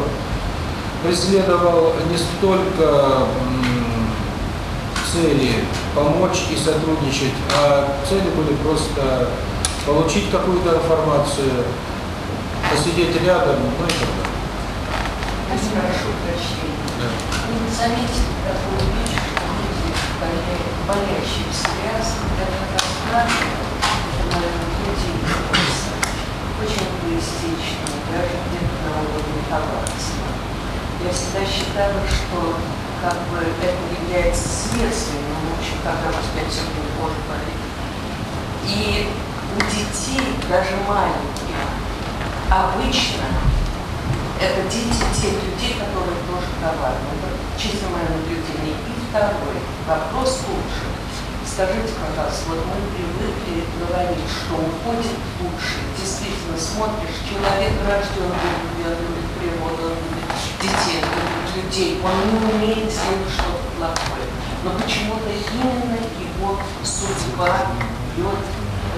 преследовал не столько цели помочь и сотрудничать, а цели были просто получить какую-то информацию, посидеть рядом, ну и так далее. Спасибо, прошу прощения. Да. Вы не заметили такую вещь, что люди, боля- болящие в связке, когда наверное, люди очень эгоистичные, даже где-то на уровне. Я всегда считала, что как бы это является следствием, но, общем, когда тебя все-таки кожа болит. И у детей, даже маленьких, обычно это дети тех людей, которые тоже коварны. Это чисто мое наблюдение. И второй вопрос лучше. Скажите, пожалуйста, вот мы привыкли говорить, что уходит лучше. Действительно, смотришь, человек рожден, он любит природу, он любит детей, людей, он не умеет сделать что-то плохое. Но почему-то именно его судьба идет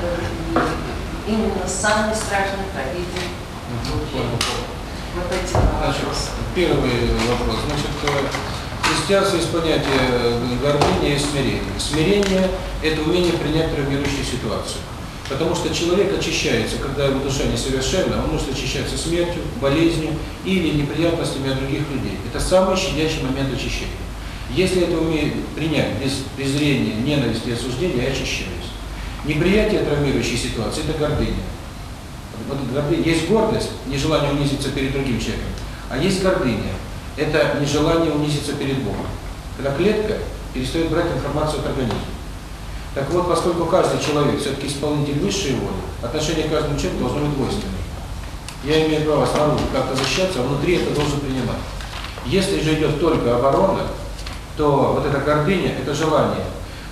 э, именно самой страшной трагедией вот эти вопросы. первый вопрос. Значит, э, в христианстве есть понятие э, гордыни и смирения. Смирение – это умение принять травмирующую ситуацию. Потому что человек очищается, когда его душа несовершенна, он может очищаться смертью, болезнью или неприятностями от других людей. Это самый щадящий момент очищения. Если это умеет принять без презрения, ненависти и осуждения, я очищаюсь. Неприятие травмирующей ситуации – это гордыня. Вот гордыня. Есть гордость, нежелание унизиться перед другим человеком, а есть гордыня. Это нежелание унизиться перед Богом. Когда клетка перестает брать информацию от организма. Так вот, поскольку каждый человек все-таки исполнитель высшей воли, отношение к каждому человеку должно быть двойственным. Я имею право снаружи как-то защищаться, а внутри это должен принимать. Если же идет только оборона, то вот эта гордыня, это желание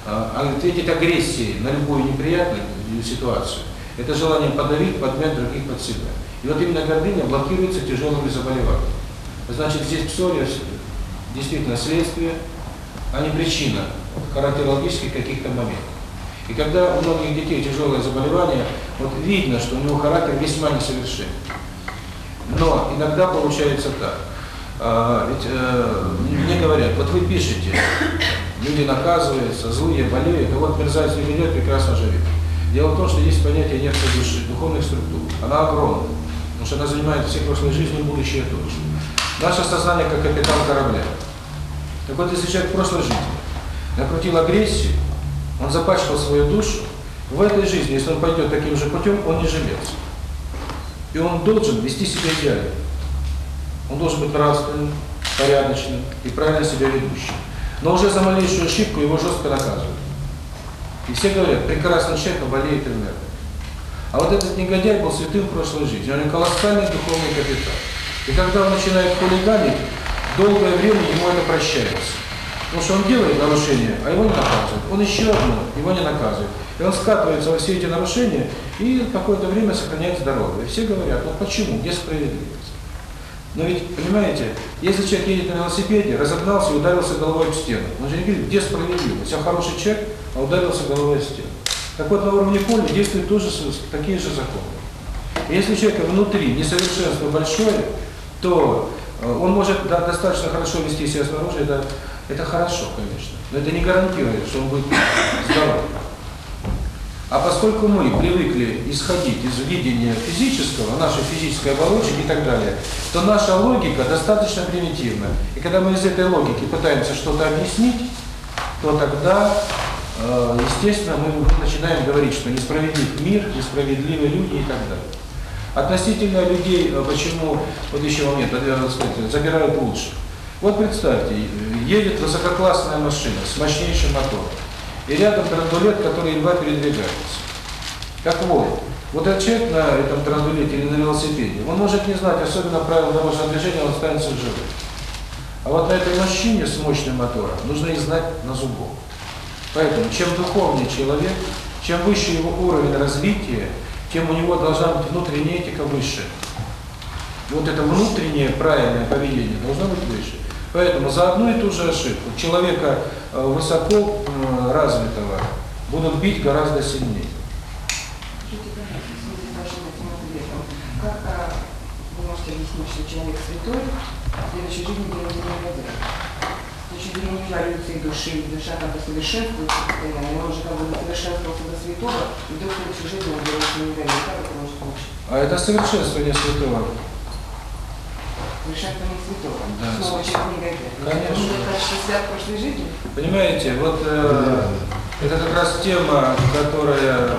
э, ответить агрессией на любую неприятную ситуацию, это желание подавить, подмять других под себя. И вот именно гордыня блокируется тяжелыми заболеваниями. Значит, здесь псориаз действительно следствие, а не причина характерологических каких-то моментов. И когда у многих детей тяжелое заболевание, вот видно, что у него характер весьма несовершенен. Но иногда получается так. А, ведь э, мне говорят, вот вы пишете, люди наказываются, злые болеют, а вот мерзавец ведет, прекрасно живет. Дело в том, что есть понятие нервной души, духовных структур. Она огромна, потому что она занимает все прошлые жизни и будущее тоже. Наше сознание как капитан корабля. Так вот, если человек в прошлой жизни накрутил агрессию, он запачкал свою душу, в этой жизни, если он пойдет таким же путем, он не жилец. И он должен вести себя идеально. Он должен быть нравственным, порядочным и правильно себя ведущим. Но уже за малейшую ошибку его жестко наказывают. И все говорят, прекрасный человек, но болеет инертно. А вот этот негодяй был святым в прошлой жизни, у него колоссальный духовный капитал. И когда он начинает хулиганить, долгое время ему это прощается. Потому что он делает нарушение, а его не наказывают. Он еще одно, его не наказывают. И он скатывается во все эти нарушения и какое-то время сохраняет здоровье. И все говорят, ну почему, где справедливость? Но ведь, понимаете, если человек едет на велосипеде, разогнался и ударился головой в стену, он же не говорит, где справедливость? Он хороший человек, а ударился головой в стену. Так вот, на уровне поля действуют тоже такие же законы. И если у человека внутри несовершенство большое, то он может да, достаточно хорошо вести себя снаружи, это, это хорошо, конечно. Но это не гарантирует, что он будет здоров. А поскольку мы привыкли исходить из видения физического, нашей физической оболочки и так далее, то наша логика достаточно примитивна. И когда мы из этой логики пытаемся что-то объяснить, то тогда, э, естественно, мы начинаем говорить, что несправедлив мир, несправедливы люди и так далее. Относительно людей, э, почему, вот еще момент, э, забирают лучше. Вот представьте, едет высококлассная машина с мощнейшим мотором, и рядом драндулет, который едва передвигается. Так вот, вот этот человек на этом драндулете или на велосипеде, он может не знать особенно правил дорожного движения, он останется в живых. А вот на этой машине с мощным мотором нужно и знать на зубок. Поэтому, чем духовнее человек, чем выше его уровень развития, тем у него должна быть внутренняя этика выше. И вот это внутреннее правильное поведение должно быть выше. Поэтому за одну и ту же ошибку человека э, высоко э, развитого будут бить гораздо сильнее. Как а, вы можете объяснить, что человек святой, а в следующей жизни делает? С точки зрения души, душа как бы совершенствуется он же как бы совершенствовался до святого, и в следующей жизни он делает получиться? А это совершенствование святого. Них святого. Да. Негодяй. Конечно. Это что свят прошлой жизни. Понимаете, вот э, это как раз тема, которая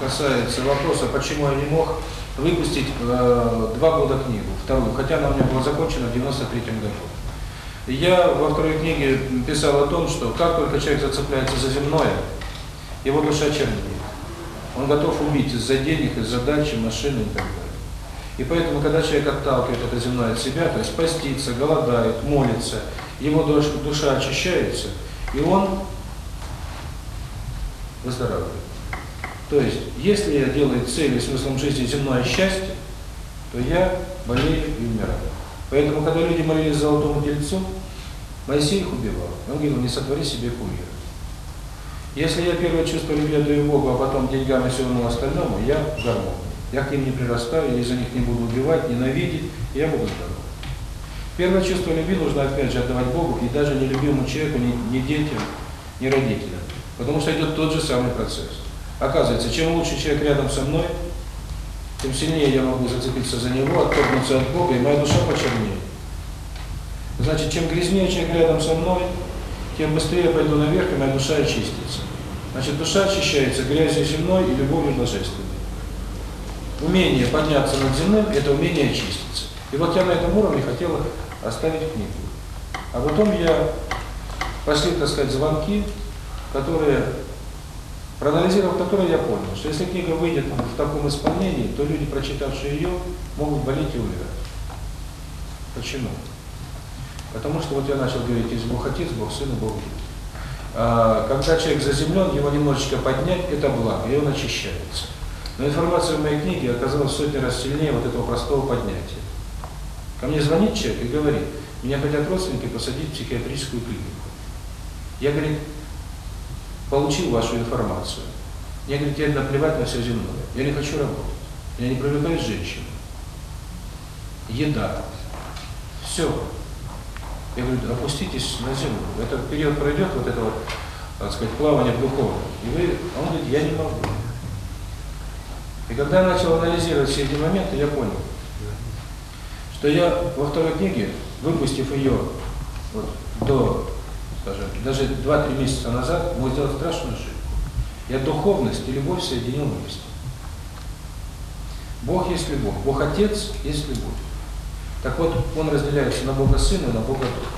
касается вопроса, почему я не мог выпустить э, два года книгу, вторую, хотя она у меня была закончена в 93 году. Я во второй книге писал о том, что как только человек зацепляется за земное, его душа чернеет. Он готов убить из-за денег, из-за дачи, машины и так далее. И поэтому, когда человек отталкивает это земное от себя, то есть постится, голодает, молится, его душ- душа очищается, и он выздоравливает. То есть, если я делаю целью смыслом жизни земное счастье, то я болею и умираю. Поэтому, когда люди молились золотому тельцу, Моисей их убивал. Он говорил, не сотвори себе кумира. Если я первое чувство любви отдаю Богу, а потом деньгам и всему остальному, я в гармонии. Я к ним не прирастаю, я из-за них не буду убивать, ненавидеть, я буду здоров. Первое чувство любви нужно опять же отдавать Богу и даже не любимому человеку, ни, ни детям, ни родителям. Потому что идет тот же самый процесс. Оказывается, чем лучше человек рядом со мной, тем сильнее я могу зацепиться за него, отторгнуться от Бога, и моя душа почернеет. Значит, чем грязнее человек рядом со мной, тем быстрее я пойду наверх, и моя душа очистится. Значит, душа очищается грязью земной и любовью божественной. Умение подняться над земным – это умение очиститься. И вот я на этом уровне хотел оставить книгу. А потом я пошли, так сказать, звонки, которые, проанализировав которые, я понял, что если книга выйдет в таком исполнении, то люди, прочитавшие ее, могут болеть и умирать. Почему? Потому что вот я начал говорить, есть Бог Отец, Бог Сын и Бог Дух. А, Когда человек заземлен, его немножечко поднять – это благо, и он очищается. Но информация в моей книге оказалась сотни раз сильнее вот этого простого поднятия. Ко мне звонит человек и говорит, меня хотят родственники посадить в психиатрическую клинику. Я, говорит, получил вашу информацию. Мне, говорит, я наплевать на все земное. Я не хочу работать. Меня не привлекают женщины. Еда. Все. Я говорю, опуститесь на землю. Этот период пройдет, вот это вот, так сказать, плавание в духовном. И вы, а он говорит, я не могу. И когда я начал анализировать все эти моменты, я понял, что я во второй книге, выпустив ее вот, до, скажем, даже 2-3 месяца назад, мог сделать страшную ошибку. Я духовность и любовь соединил вместе. Бог есть любовь, Бог Отец есть любовь. Так вот, он разделяется на Бога Сына и на Бога Духа.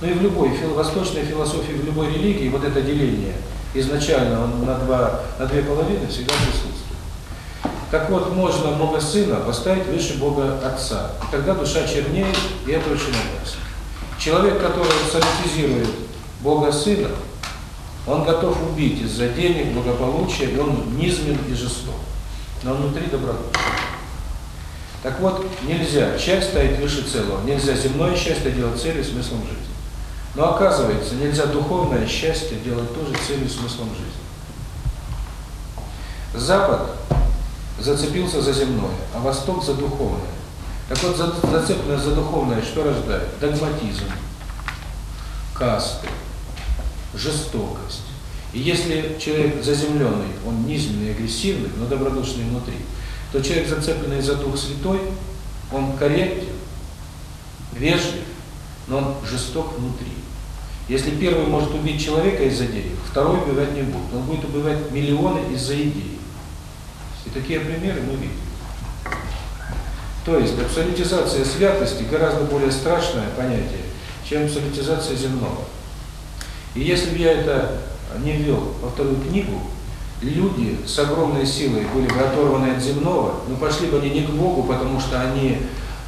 Ну и в любой фил, восточной философии, в любой религии вот это деление изначально на, два, на две половины всегда присутствует. Так вот, можно Бога Сына поставить выше Бога Отца. И тогда душа чернеет, и это очень опасно. Человек, который абсолютизирует Бога Сына, он готов убить из-за денег, благополучия, и он низмен и жесток. Но внутри добродушен. Так вот, нельзя часть ставить выше целого, нельзя земное счастье делать целью и смыслом жизни. Но оказывается, нельзя духовное счастье делать тоже целью и смыслом жизни. Запад зацепился за земное, а Восток за духовное. Так вот, за- зацепленность за духовное что рождает? Догматизм, касты, жестокость. И если человек заземленный, он низменный, агрессивный, но добродушный внутри, то человек, зацепленный за Дух Святой, он корректен, вежлив, но он жесток внутри. Если первый может убить человека из-за денег, второй убивать не будет. Он будет убивать миллионы из-за идеи. И такие примеры мы видим. То есть абсолютизация святости гораздо более страшное понятие, чем абсолютизация земного. И если бы я это не ввел во вторую книгу, люди с огромной силой были бы оторваны от земного, но пошли бы они не к Богу, потому что они,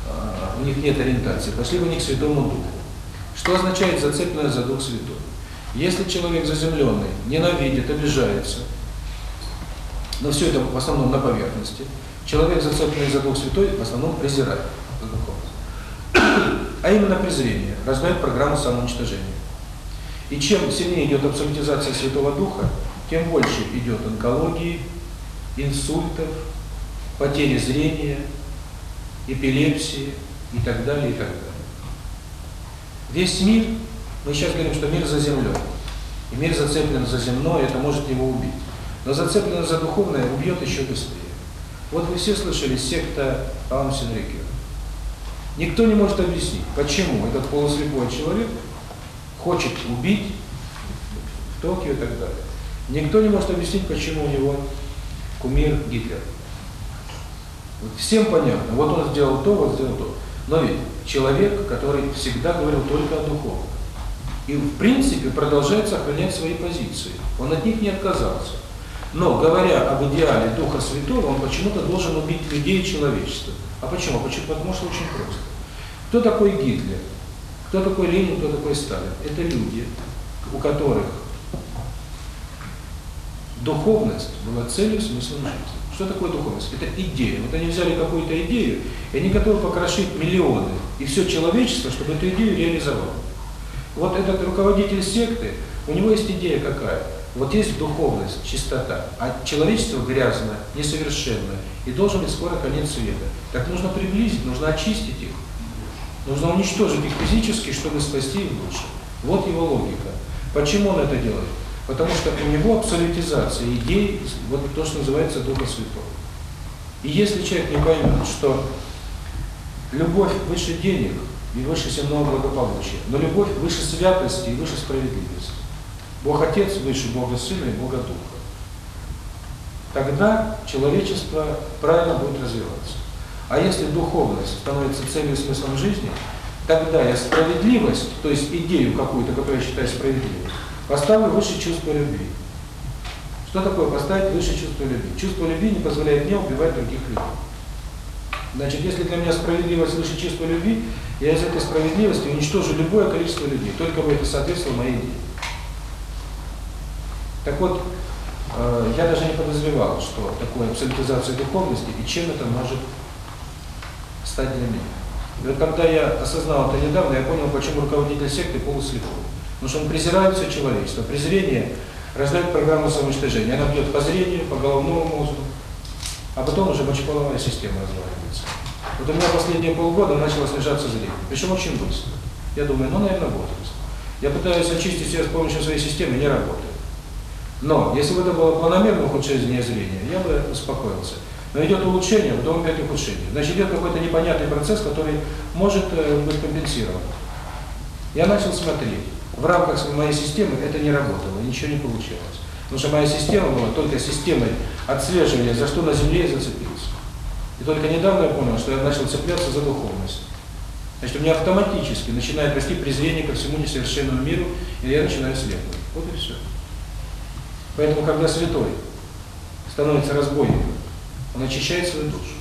э, у них нет ориентации, пошли бы они к Святому Духу. Что означает зацепленность за Дух Святой? Если человек заземленный, ненавидит, обижается, но все это в основном на поверхности, человек, зацепленный за Дух Святой, в основном презирает духовность. А именно презрение рождает программу самоуничтожения. И чем сильнее идет абсолютизация Святого Духа, тем больше идет онкологии, инсультов, потери зрения, эпилепсии и так далее, и так далее. Весь мир, мы сейчас говорим, что мир заземлен, и мир зацеплен за земное, это может его убить. Но зацеплено за духовное убьет еще быстрее. Вот вы все слышали секта Паун Синрикио. Никто не может объяснить, почему этот полуслепой человек хочет убить Токио и так далее. Никто не может объяснить, почему у него кумир Гитлер. Вот всем понятно, вот он сделал то, вот сделал то. Но ведь человек, который всегда говорил только о духовном, и в принципе продолжает сохранять свои позиции. Он от них не отказался. Но говоря об идеале Духа Святого, он почему-то должен убить людей и человечество. А почему? Почему? Потому что очень просто. Кто такой Гитлер? Кто такой Ленин? Кто такой Сталин? Это люди, у которых духовность была целью, смыслом жизни. Что такое духовность? Это идея. Вот они взяли какую-то идею, и они готовы покрошить миллионы и все человечество, чтобы эту идею реализовало. Вот этот руководитель секты, у него есть идея какая? Вот есть духовность, чистота, а человечество грязно, несовершенно, и должен быть скоро конец света. Так нужно приблизить, нужно очистить их. Нужно уничтожить их физически, чтобы спасти их душу. Вот его логика. Почему он это делает? Потому что у него абсолютизация идей, вот то, что называется Духа Святого. И если человек не поймет, что любовь выше денег и выше земного благополучия, но любовь выше святости и выше справедливости, Бог Отец выше Бога Сына и Бога Духа, тогда человечество правильно будет развиваться. А если духовность становится целью и смыслом жизни, тогда я справедливость, то есть идею какую-то, которую я считаю справедливой, поставлю выше чувства любви. Что такое поставить выше чувства любви? Чувство любви не позволяет мне убивать других людей. Значит, если для меня справедливость выше чувства любви, я из этой справедливости уничтожу любое количество людей, только бы это соответствовало моей идее. Так вот, э, я даже не подозревал, что такое абсолютизация духовности и чем это может стать для меня. И вот когда я осознал это недавно, я понял, почему руководитель секты полуслепой. Потому что он презирает все человечество. Презрение рождает программу самоуничтожения. Она бьет по зрению, по головному мозгу, а потом уже мочеполовая система разваливается. Вот у меня последние полгода начало снижаться зрение. Причем очень быстро. Я думаю, ну, наверное, возраст. Я пытаюсь очистить себя с помощью своей системы, не работает. Но, если бы это было планомерное ухудшение зрения, я бы успокоился. Но идет улучшение, потом опять ухудшение. Значит, идет какой-то непонятный процесс, который может э, быть компенсирован. Я начал смотреть. В рамках моей системы это не работало, ничего не получалось. Потому что моя система была только системой отслеживания, за что на Земле я зацепился. И только недавно я понял, что я начал цепляться за духовность. Значит, у меня автоматически начинает расти презрение ко всему несовершенному миру, и я начинаю слепнуть. Вот и все. Поэтому, когда святой становится разбойником, он очищает свою душу.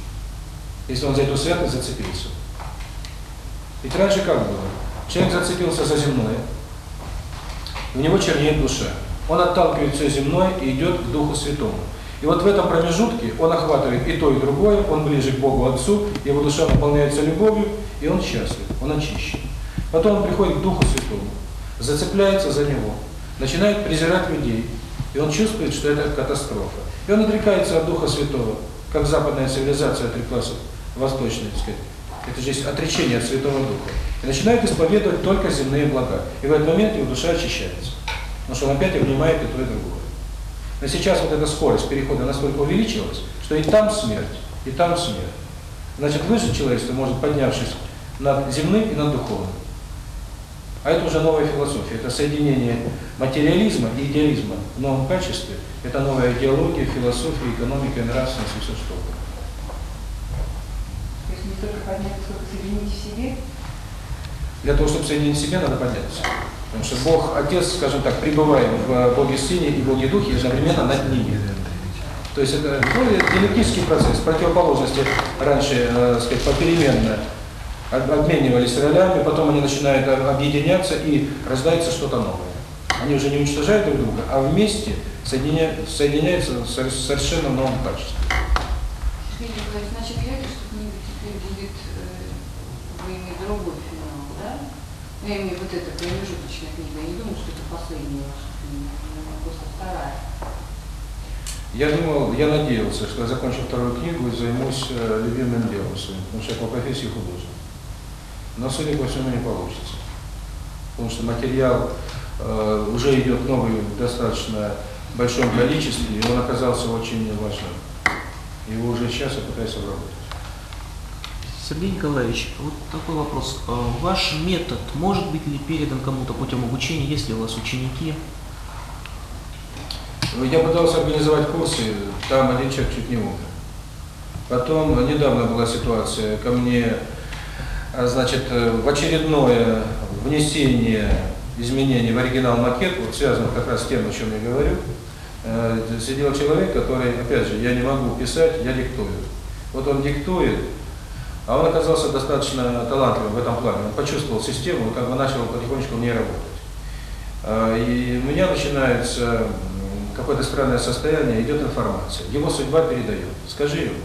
Если он за эту святость зацепился. Ведь раньше как было? Человек зацепился за земное, у него чернеет душа. Он отталкивает все земное и идет к Духу Святому. И вот в этом промежутке он охватывает и то, и другое, он ближе к Богу Отцу, его душа наполняется любовью, и он счастлив, он очищен. Потом он приходит к Духу Святому, зацепляется за него, начинает презирать людей, и он чувствует, что это катастрофа. И он отрекается от Духа Святого, как западная цивилизация отреклась от восточной, так сказать. Это же есть отречение от Святого Духа. И начинает исповедовать только земные блага. И в этот момент его душа очищается. Потому что он опять обнимает и то, и другое. Но сейчас вот эта скорость перехода настолько увеличилась, что и там смерть, и там смерть. Значит, выше человечество может, поднявшись над земным и над духовным. А это уже новая философия. Это соединение материализма и идеализма в новом качестве. Это новая идеология, философия, экономика, нравственность и все что угодно. То есть не только подняться, сколько соединить в себе, Для того, чтобы соединить себя, надо подняться. Потому что Бог Отец, скажем так, пребывает в Боге Сыне и Боге Духе одновременно над ними. То есть это ну, диалектический процесс. Противоположности раньше, э, сказать, попеременно обменивались ролями, потом они начинают об- объединяться и рождается что-то новое. Они уже не уничтожают друг друга, а вместе соединя... соединяются в со- совершенно новом качестве. Значит, я вижу, что книга теперь будет э, во имя другой финал, да? Я имею вот эта промежуточная книга. Я не думаю, что это последняя ваша книга, просто вторая. Я думал, я надеялся, что я закончу вторую книгу и займусь э, любимым делом своим, потому что я по профессии художник. Но, судя по всему, не получится. Потому что материал э, уже идет новый в достаточно большом количестве, и он оказался очень важным. Его уже сейчас я пытаюсь обработать. Сергей Николаевич, вот такой вопрос. А Ваш метод может быть ли передан кому-то путем обучения, если у вас ученики? Ну, Я пытался организовать курсы, там один человек чуть не умер. Потом недавно была ситуация, ко мне, значит, э, в очередное внесение изменений в оригинал макет, вот связано как раз с тем, о чем я говорю, э, сидел человек, который, опять же, я не могу писать, я диктую. Вот он диктует, а он оказался достаточно талантливым в этом плане. Он почувствовал систему как бы начал потихонечку в ней работать. А, И у меня начинается какое-то странное состояние, идет информация. Его судьба передает. Скажи ему,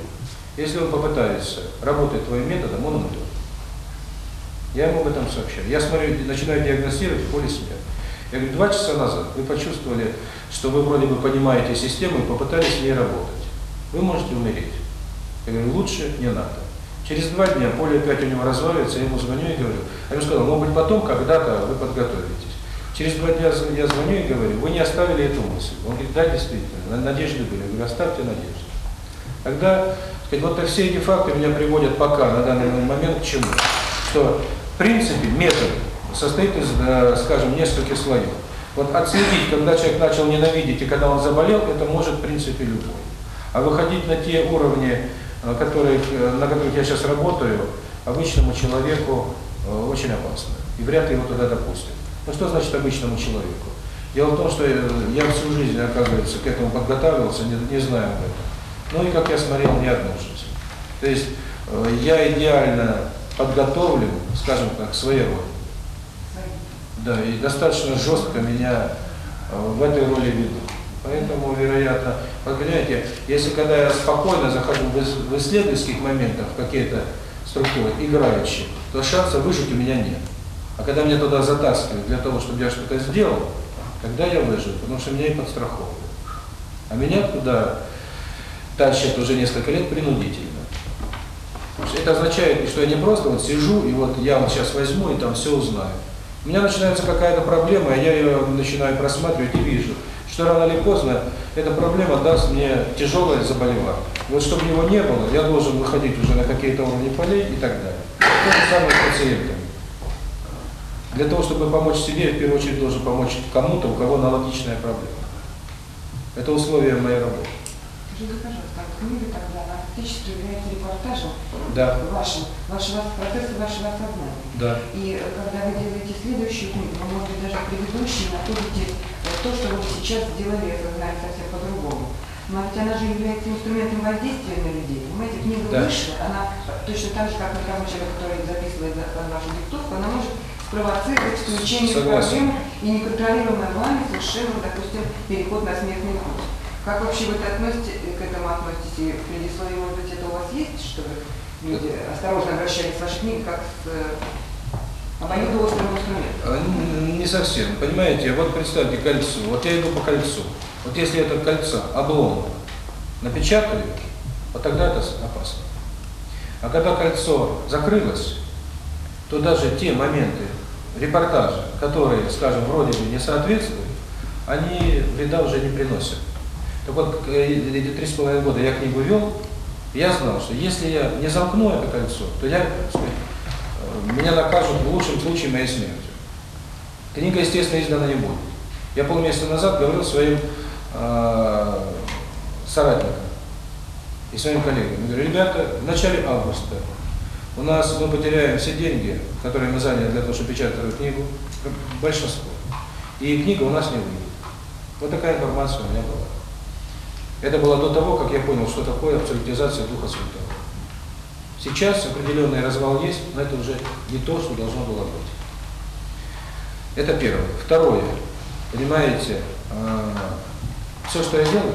если он попытается работать твоим методом, он умрет. Я ему об этом сообщаю. Я смотрю, начинаю диагностировать в поле себя. Я говорю, два часа назад вы почувствовали, что вы вроде бы понимаете систему и попытались в ней работать. Вы можете умереть. Я говорю, лучше не надо. Через два дня поле опять у него разваливается, я ему звоню и говорю. Я ему сказал, может быть потом, когда-то вы подготовитесь. Через два дня я звоню и говорю, вы не оставили эту мысль. Он говорит, да, действительно, надежды были. Я говорю, оставьте надежду. Тогда, сказать, вот все эти факты меня приводят пока, на данный момент, к чему? Что, принципе, метод состоит из, э, скажем, нескольких слоев. Вот отследить, когда человек начал ненавидеть и когда он заболел, это может, в принципе, любой. А выходить на те уровни, э, которых, э, на которых я сейчас работаю, обычному человеку очень опасно. И вряд ли его туда допустят. Ну что значит обычному человеку? Дело в том, что я всю жизнь, оказывается, к этому подготавливался, не, не знаю об этом. Ну и как я смотрел, не одну жизнь. То есть я идеально подготовлен, скажем так, к своей роли. Да, и достаточно жестко меня э, в этой роли ведут. Поэтому, вероятно, вот понимаете, если когда я спокойно захожу в ис- в исследовательских моментах какие-то структуры, играющие, то шанса выжить у меня нет. А когда меня туда затаскивают для того, чтобы я что-то сделал, тогда я выживу, потому что меня и подстраховывают. А меня туда тащат уже несколько лет принудительно. Это означает, что я не просто вот сижу и вот я вот сейчас возьму и там все узнаю. У меня начинается какая-то проблема, я ее начинаю просматривать и вижу, что рано или поздно эта проблема даст мне тяжелое заболевание. Вот чтобы его не было, я должен выходить уже на какие-то уровни полей и так далее. То же самое с пациентами. Для того, чтобы помочь себе, я в первую очередь должен помочь кому-то, у кого аналогичная проблема. Это условие моей работы. А книга тогда, она фактически является репортажем Да, вашим, вашего процесса вашего сознания. да. И э, когда вы делаете следующую книгу, вы, может быть, даже предыдущие находите э, то, что вы сейчас сделали, я знаю совсем по-другому. Но ведь она же является инструментом воздействия на людей. Понимаете, книга Да. вышла, она точно так же, как рабочий человек, который записывает вашу диктовку, она может спровоцировать включение Согласен. проблему и неконтролируемый вами совершенно, допустим, переход на смертный путь. Как вообще вы это относите, к этому относитесь? В предисловии, может быть, это у вас есть, чтобы люди осторожно обращались к вашей книге, как с э, обоюдоострым инструментом? А, Не совсем. Понимаете, вот представьте кольцо. Вот я иду по кольцу. Вот если это кольцо обломано, напечатаю, вот тогда это опасно. А когда кольцо закрылось, то даже те моменты репортажа, которые, скажем, вроде бы не соответствуют, они вреда уже не приносят. Так вот, э, эти три с половиной года я книгу вел, я знал, что если я не замкну это кольцо, то я, э, меня накажут в лучшем случае моей смертью. Книга, естественно, издана не будет. Я полмесяца назад говорил своим э, соратникам и своим коллегам. Я говорю, ребята, в начале августа у нас мы потеряем все деньги, которые мы заняли для того, чтобы печатать эту книгу, большинство. И книга у нас не выйдет. Вот такая информация у меня была. Это было до того, как я понял, что такое абсолютизация Духа Святого. Сейчас определенный развал есть, но это уже не то, что должно было быть. Это первое. Второе. Понимаете, все, что я делаю,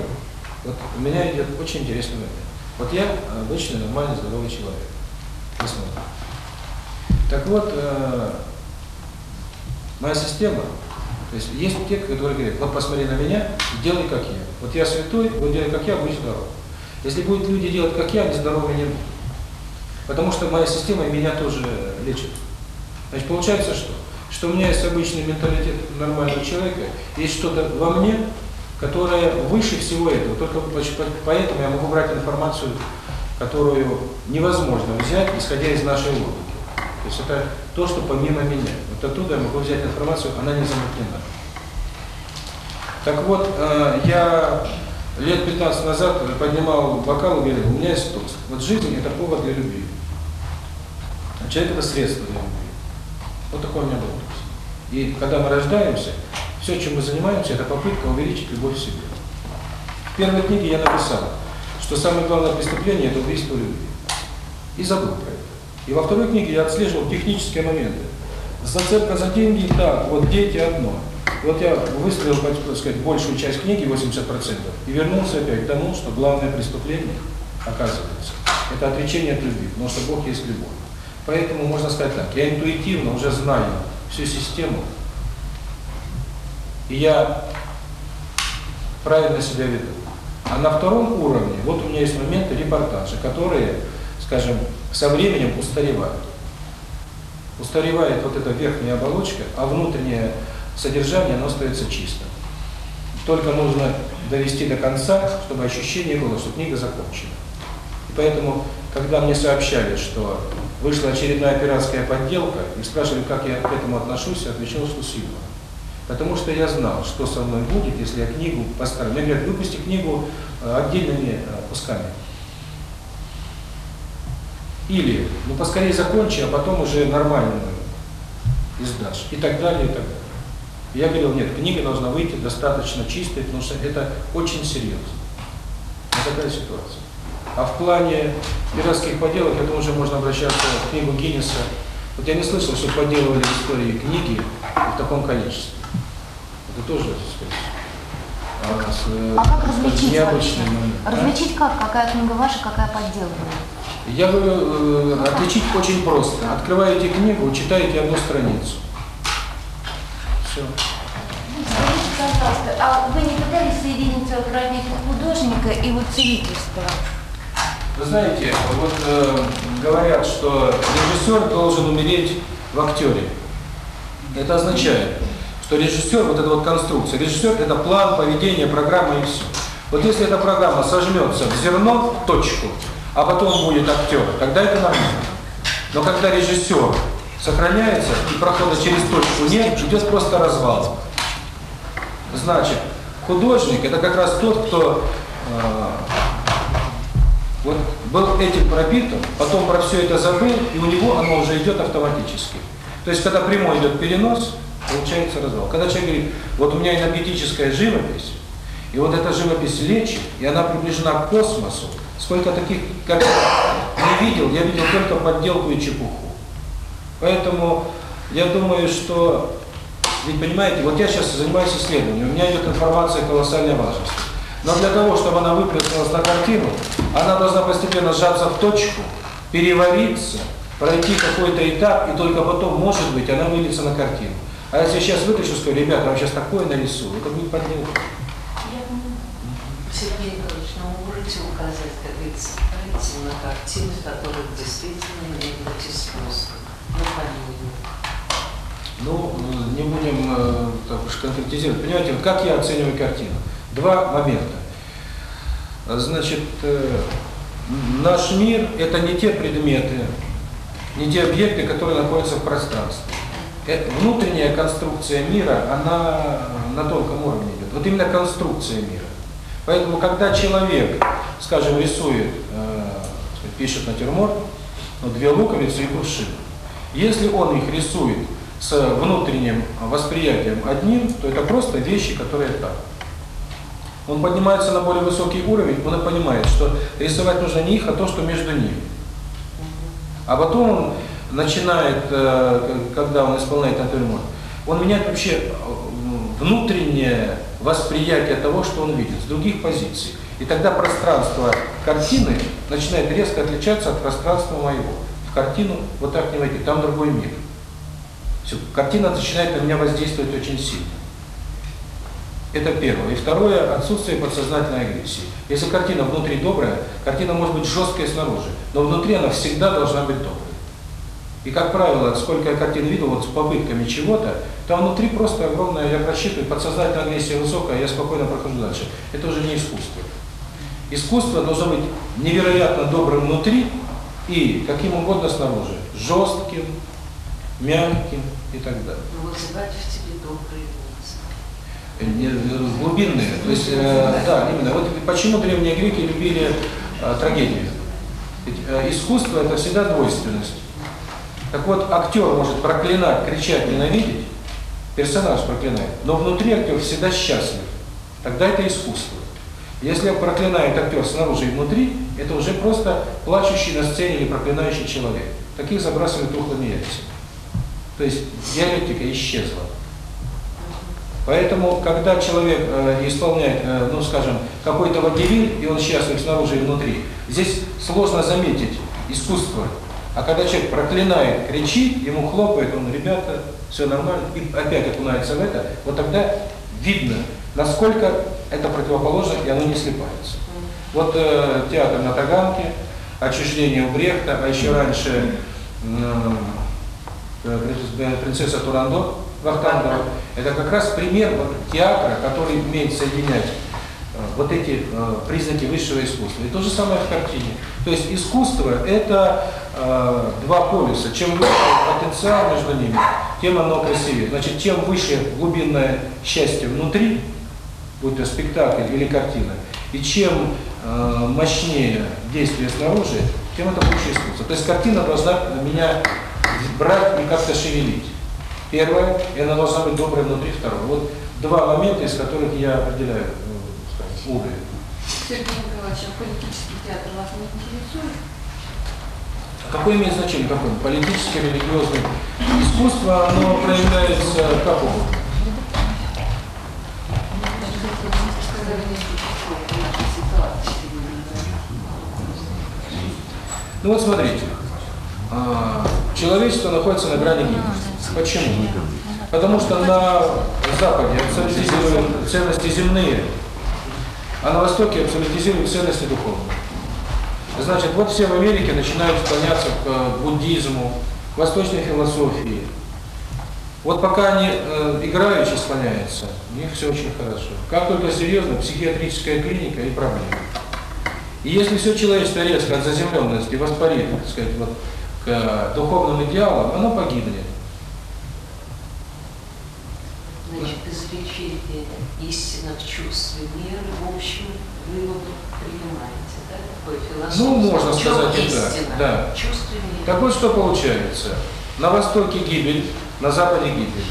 вот у меня идет очень интересный момент. Вот я обычный, нормальный, здоровый человек. Не смотрю. Так вот, э, моя система, то есть есть те, которые говорят, вот посмотри на меня и делай как я. Вот я святой, вот делай как я, будь здоров. Если будут люди делать как я, они здоровы не будут. Потому что моя система меня тоже лечит. Значит, получается что? Что у меня есть обычный менталитет нормального человека, есть что-то во мне, которое выше всего этого. Только поэтому я могу брать информацию которую невозможно взять, исходя из нашей логики. То есть это то, что помимо меня. Вот оттуда я могу взять информацию, она не замышлена. Так вот, э, я лет 15 назад поднимал бокал и говорил, у меня есть тост. Вот жизнь – это повод для любви. А человек – это средство для любви. Вот такой у меня был тост. И когда мы рождаемся, все, чем мы занимаемся, это попытка увеличить любовь к себе. В первой книге я написал, что самое главное преступление – это убийство любви. И забыл про это. И во второй книге я отслеживал технические моменты. Зацепка за деньги – так, вот дети – одно. Вот я выстроил, так сказать, большую часть книги, 80%, и вернулся опять к тому, что главное преступление, оказывается, это отречение от любви, потому что Бог есть любовь. Поэтому можно сказать так, я интуитивно уже знаю всю систему, и я правильно себя веду. А на втором уровне, вот у меня есть моменты репортажа, которые, скажем, со временем устаревают. Устаревает вот эта верхняя оболочка, а внутреннее содержание, оно остается чистым. Только нужно довести до конца, чтобы ощущение было, что книга закончена. И поэтому, когда мне сообщали, что вышла очередная пиратская подделка, и спрашивали, как я к этому отношусь, я отвечал, что сильно. Потому что я знал, что со мной будет, если я книгу поставлю. Мне говорят, выпусти книгу отдельными кусками. Или, ну поскорее закончи, а потом уже нормальную издашь. И так далее, и так далее. Я говорил, нет, книга должна выйти достаточно чистой, потому что это очень серьезно. Вот такая ситуация. А в плане пиратских поделок, это уже можно обращаться в книгу Гиннесса. Вот я не слышал, что подделывали в истории книги в таком количестве. Это тоже, так сказать, а, с, а как различить необычный момент. Различить как? Какая книга ваша, какая подделанная? Я говорю, э, отличить очень просто. Открываете книгу, читаете одну страницу. Все. Пожалуйста, а вы не пытались соединить профессию художника и вот целительства? Вы знаете, вот э, говорят, что режиссер должен умереть в актере. Это означает, что режиссер, вот эта вот конструкция, режиссер – это план, поведение, программа и все. Вот если эта программа сожмется в зерно, в точку, а потом будет актер, тогда это нормально. Но когда режиссер сохраняется и прохода через точку нет, идет просто развал. Значит, художник – это как раз тот, кто э, вот был этим пропитан, потом про все это забыл, и у него оно уже идет автоматически. То есть, когда прямой идет перенос, получается развал. Когда человек говорит, вот у меня энергетическая живопись, и вот эта живопись лечит, и она приближена к космосу, сколько таких, как не видел, я видел только подделку и чепуху. Поэтому я думаю, что, ведь понимаете, вот я сейчас занимаюсь исследованием, у меня идет информация колоссальной важности. Но для того, чтобы она выплеснулась на картину, она должна постепенно сжаться в точку, перевариться, пройти какой-то этап, и только потом, может быть, она выльется на картину. А если я сейчас вытащу, скажу, ребята, вам сейчас такое нарисую, это будет подделка. Сергей Николаевич, вы можете указать, пальцем на картины, которых действительно имеют спрос, ну, помимо. Ну, не будем э, так уж конкретизировать. Понимаете, как я оцениваю картину? Два момента. Значит, э, наш мир – это не те предметы, не те объекты, которые находятся в пространстве. Э, внутренняя конструкция мира, она на тонком уровне идет. Вот именно конструкция мира. Поэтому, когда человек, скажем, рисует, э, пишет натюрморт, ну, две луковицы и кувшин, если он их рисует с внутренним восприятием одним, то это просто вещи, которые так. Он поднимается на более высокий уровень, он и понимает, что рисовать нужно не их, а то, что между ними. А потом он начинает, э, когда он исполняет натюрморт, он меняет вообще э, внутреннее восприятие того, что он видит, с других позиций. И тогда пространство картины начинает резко отличаться от пространства моего. В картину вот так не войти, там другой мир. Все, картина начинает на меня воздействовать очень сильно. Это первое. И второе, отсутствие подсознательной агрессии. Если картина внутри добрая, картина может быть жесткой снаружи, но внутри она всегда должна быть доброй. И, как правило, сколько я картин видел, вот с попытками чего-то, там внутри просто огромная, я просчитываю, подсознательная агрессия высокая, я спокойно прохожу дальше. Это уже не искусство. Искусство должно быть невероятно добрым внутри и каким угодно снаружи. Жестким, мягким и так далее. Но вызывать в тебе добрые эмоции. Э, э, Глубинные. То есть, э, да, именно. Вот почему древние греки любили э, трагедию. Ведь э, искусство это всегда двойственность. Так вот, актер может проклинать, кричать, ненавидеть, персонаж проклинает, но внутри актер всегда счастлив. Тогда это искусство. Если проклинает актер снаружи и внутри, это уже просто плачущий на сцене или проклинающий человек. Таких забрасывают тухлыми яйцами. То есть диалектика исчезла. Поэтому, когда человек э, исполняет, э, ну, скажем, какой-то водевиль, и он счастлив снаружи и внутри, здесь сложно заметить искусство. А когда человек проклинает, кричит, ему хлопает, он, ребята, все нормально, и опять окунается в это, вот тогда видно, насколько это противоположно, и оно не слепается. Вот э, театр на Таганке, отчуждение у Брехта, а еще раньше м, э, принцесса- Турандот Вахтангова, это как раз пример вот театра, который умеет соединять э, вот эти э, признаки высшего искусства. И то же самое в картине. То есть искусство – это э, два полюса. Чем выше потенциал между ними, тем оно красивее. Значит, чем выше глубинное счастье внутри, будь то спектакль или картина, и чем э, мощнее действие снаружи, тем это лучше искусство. То есть картина должна меня брать и как-то шевелить. Первое, и она должна быть добрая внутри, второе. Вот два момента, из которых я определяю уровень. Сергей Николаевич, а политический театр вас не интересует? А Какое имеет значение, какое? Политическое, религиозное. Искусство, оно проявляется как угодно. Сказали несколько слов о нашей ситуации сегодня. Ну вот смотрите, а, человечество находится на грани гибели. Почему? Потому что на Западе ценности земные, а на Востоке абсолютизируют ценности духовные. Значит, вот все в Америке начинают склоняться к э, буддизму, к восточной философии. Вот пока они э, играючи склоняются, у них все очень хорошо. Как только серьезно, психиатрическая клиника и проблемы. И если все человечество резко от заземленности воспарит, так сказать, вот, к духовным идеалам, оно погибнет. Значит, излечение истинных чувств и меры, в общем, выводу принимаете, да? Такой философский. Ну, можно В чем сказать и так, истина? да. Чувство и меры. Так вот что получается. На Востоке гибель, на Западе гибель.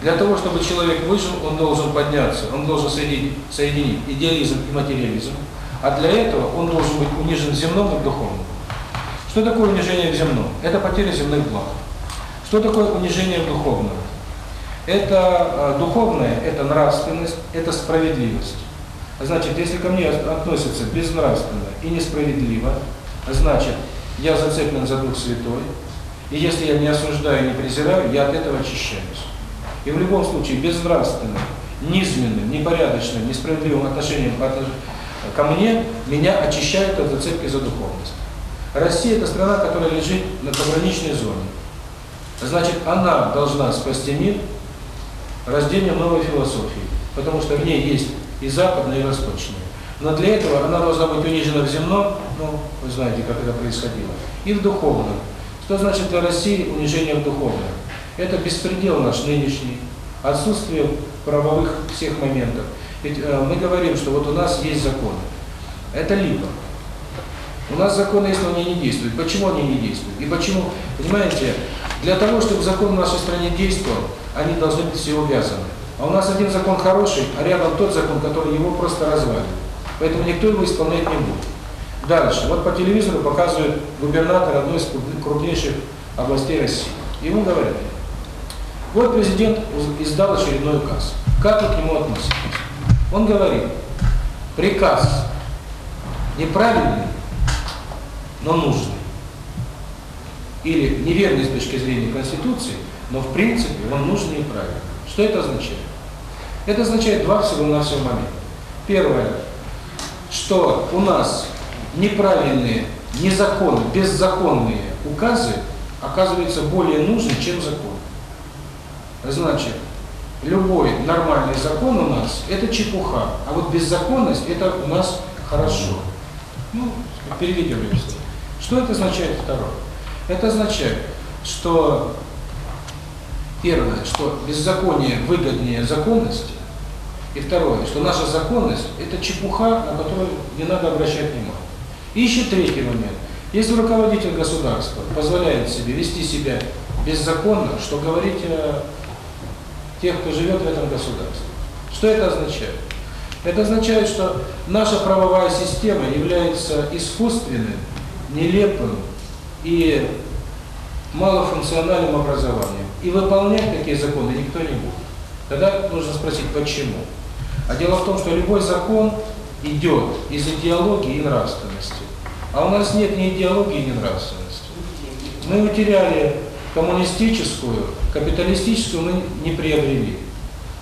Для того, чтобы человек выжил, он должен подняться, он должен соединить, соединить идеализм и материализм. А для этого он должен быть унижен в земном и в духовном. Что такое унижение в земном? Это потеря земных благ. Что такое унижение в духовном? Это э, духовное, это нравственность, это справедливость. Значит, если ко мне относятся безнравственно и несправедливо, значит, я зацеплен за Дух Святой, и если я не осуждаю, не презираю, я от этого очищаюсь. И в любом случае безнравственным, низменным, непорядочным, несправедливым отношением ко мне меня очищают от зацепки за духовность. Россия – это страна, которая лежит на пограничной зоне. Значит, она должна спасти мир рождением новой философии, потому что в ней есть и западная, и восточная. Но для этого она должна быть унижена в земном, ну, вы знаете, как это происходило, и в духовном. Что значит для России унижение в духовном? Это беспредел наш нынешний, отсутствие правовых всех моментов. Ведь э, мы говорим, что вот у нас есть законы. Это либо. У нас законы но они не действуют. Почему они не действуют? И почему, понимаете, для того, чтобы закон в нашей стране действовал, они должны быть все увязаны. А у нас один закон хороший, а рядом тот закон, который его просто развалит. Поэтому никто его исполнять не будет. Дальше. Вот по телевизору показывают губернатора одной из крупнейших областей России. Ему говорят, вот президент издал очередной указ. Как вы к нему относитесь? Он говорит, приказ неправильный, но нужный. Или неверный с точки зрения Конституции, но в принципе он нужный и правильный. Что это означает? Это означает два всего-навсего момента. Первое, что у нас неправильные, незаконные, беззаконные указы оказываются более нужны, чем закон. Значит, любой нормальный закон у нас – это чепуха, а вот беззаконность – это у нас хорошо. Ну, переведем ее. Что это означает второе? Это означает, что первое, что беззаконие выгоднее законности, и второе, что наша законность – это чепуха, на которую не надо обращать внимание. И еще третий момент. Если руководитель государства позволяет себе вести себя беззаконно, что говорить о тех, кто живет в этом государстве. Что это означает? Это означает, что наша правовая система является искусственным, нелепым и малофункциональным образованием. И выполнять такие законы никто не будет. Тогда нужно спросить, почему. А дело в том, что любой закон идет из идеологии и нравственности. А у нас нет ни идеологии, ни нравственности. Мы утеряли коммунистическую, капиталистическую мы не приобрели.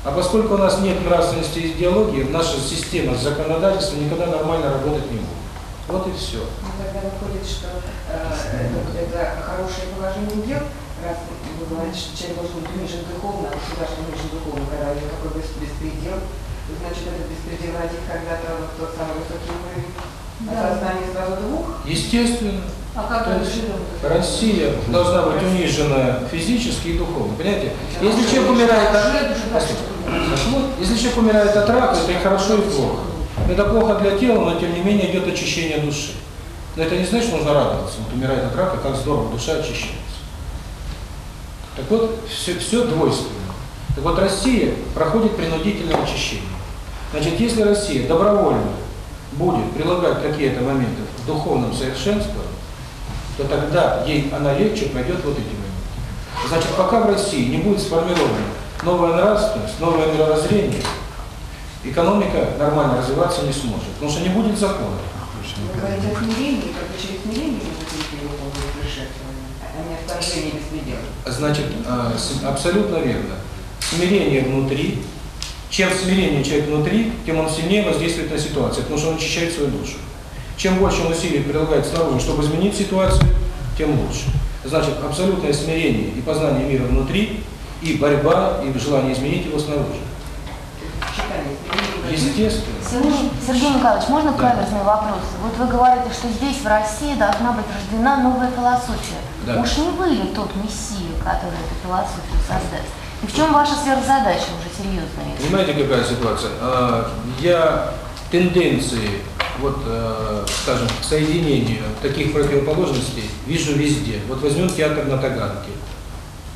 А поскольку у нас нет нравственности и идеологии, наша система законодательства никогда нормально работать не будет. Вот и все. Тогда выходит, что э, это хорошее положение дел, раз вы говорите, что человек должен быть унижен духовно, а государство унижен духовно, когда у него какой беспредел, значит, этот беспредел родит когда-то вот тот самый высокий уровень осознания сразу двух. Естественно. А как То есть? Россия должна быть унижена физически и духовно. Понимаете? Если человек умирает от... Вот, если человек умирает от рака, это и хорошо, и плохо. Это плохо для тела, но тем не менее идет очищение души. Но это не значит, что нужно радоваться. Вот умирает от рака, как здорово, душа очищается. Так вот, все, все двойственно. Так вот, Россия проходит принудительное очищение. Значит, если Россия добровольно будет прилагать какие-то моменты в духовном совершенствовании, то тогда ей она легче пройдет вот эти моменты. Значит, пока в России не будет сформирована новая нравственность, новое мировоззрение, экономика нормально развиваться не сможет, потому что не будет закона. Вы говорите о смирении, как бы через смирение мы будем его а не о вторжении беспредела. Значит, а, абсолютно верно. Смирение внутри. Чем смирение человек внутри, тем он сильнее воздействует на ситуацию, потому что он очищает свою душу. Чем больше он усилий прилагает снаружи, чтобы изменить ситуацию, тем лучше. Значит, абсолютное смирение и познание мира внутри, и борьба, и желание изменить его снаружи. Читание. Естественно. Сергей, Николаевич, можно Да. каверзный вопрос? Вот вы говорите, что здесь, в России, должна быть рождена новая философия. Да. Уж не вы ли тот мессия, который эту философию создаст? И в чем ваша сверхзадача уже серьезная? Понимаете, какая ситуация? А, Я тенденции, вот, э, скажем, к соединению таких противоположностей вижу везде. Вот возьмем театр на Таганке.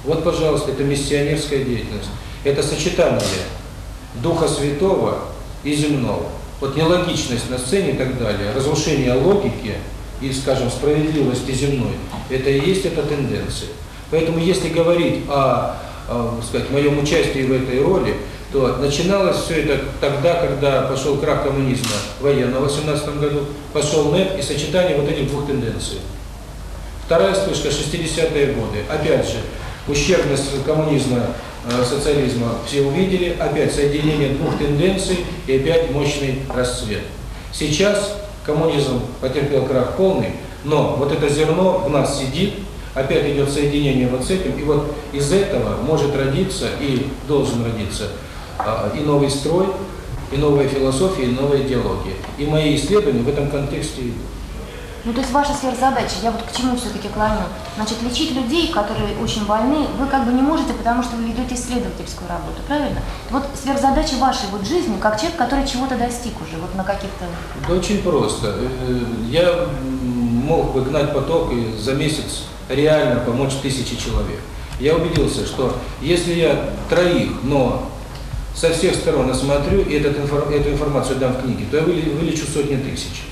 Вот, пожалуйста, это миссионерская деятельность. Это сочетание Духа Святого и земного. Вот нелогичность на сцене и так далее, разрушение логики и, скажем, справедливости земной, это и есть эта тенденция. Поэтому если говорить о, о, сказать, моем участии в этой роли, то начиналось все это тогда, когда пошел крах коммунизма военного в 18 году, пошел НЭП и сочетание вот этих двух тенденций. Вторая вспышка 60-е годы. Опять же, ущербность коммунизма, социализма все увидели, опять соединение двух тенденций и опять мощный расцвет. Сейчас коммунизм потерпел крах полный, но вот это зерно в нас сидит, опять идет соединение вот с этим, и вот из этого может родиться и должен родиться а, и новый строй, и новая философия, и новая идеология. И мои исследования в этом контексте идут. Ну, то есть ваша сверхзадача, я вот к чему все-таки клоню. Значит, лечить людей, которые очень больны, вы как бы не можете, потому что вы ведете исследовательскую работу, правильно? Вот сверхзадача вашей вот жизни, как человек, который чего-то достиг уже, вот на каких-то... Да очень просто. Э, Я мог бы гнать поток и за месяц реально помочь тысяче человек. Я убедился, что если я троих, но со всех сторон осмотрю и этот эту информацию дам в книге, то я вылечу сотни тысяч.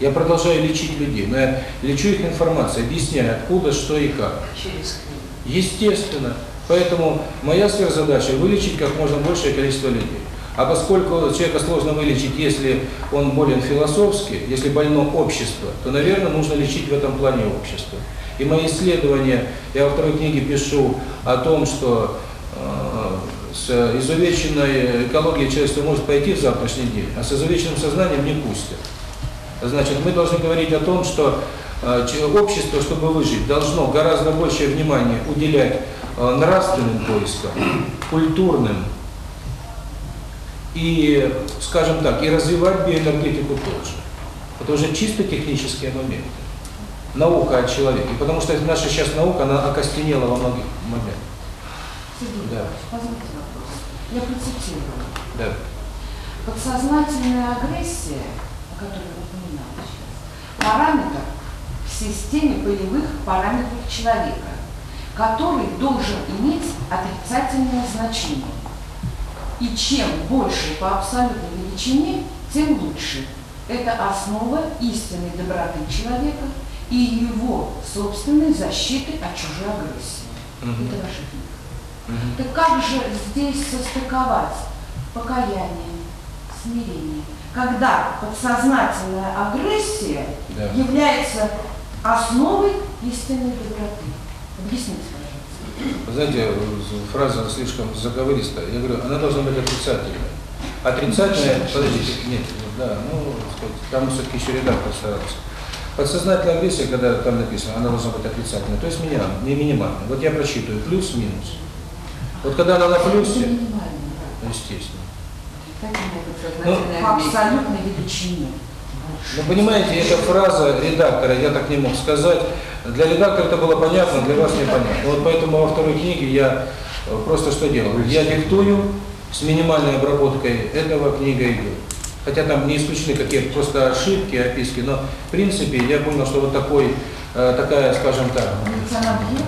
Я продолжаю лечить людей, но я лечу их информацией, объясняю, откуда, что и как. Через книгу. Естественно. Поэтому моя сверхзадача – вылечить как можно большее количество людей. А поскольку человека сложно вылечить, если он болен философски, если больно общество, то, наверное, нужно лечить в этом плане общество. И мои исследования, я во второй книге пишу о том, что э, с изувеченной экологией человечество может пойти в завтрашний день, а с изувеченным сознанием не пустят. Значит, мы должны говорить о том, что э, общество, чтобы выжить, должно гораздо большее внимание уделять э, нравственным поискам, культурным и, скажем так, и развивать биоэнергетику тоже. Это уже чисто технические моменты. Наука о человеке. Потому что наша сейчас наука, она окостенела во многих моментах. Сергей Да. Позвольте вопрос. Я процитирую. Да. Подсознательная агрессия, о которой вы упоминали сейчас, параметр в системе полевых параметров человека, который должен иметь отрицательное значение. И чем больше по абсолютной величине, тем лучше. Это основа истинной доброты человека и его собственной защиты от чужой агрессии. Мгм. Это ваша книга. Мгм. Так как же здесь состыковать покаяние, смирение, когда подсознательная агрессия Да. является основой истинной доброты? Объясните, пожалуйста. Вы знаете, фраза слишком заговористая. Я говорю, она должна быть отрицательной. Отрицательная, подождите, нет, да, ну, там все-таки еще редактор старался. Подсознательная агрессия, когда там написано, она должна быть отрицательной, то есть меня, не минимальная. Вот я просчитываю плюс-минус. Вот когда она на плюсе, минимально, ну, по абсолютной величине. Ну, понимаете, эта фраза редактора, я так не мог сказать. Для редактора это было понятно, для вас непонятно. Вот поэтому во второй книге я э, просто что делал? Я диктую с минимальной обработкой этого книга идет. Хотя там не исключены какие-то просто ошибки, описки, но в принципе я понял, что вот такой, э, такая, скажем так, Ведь она бьет,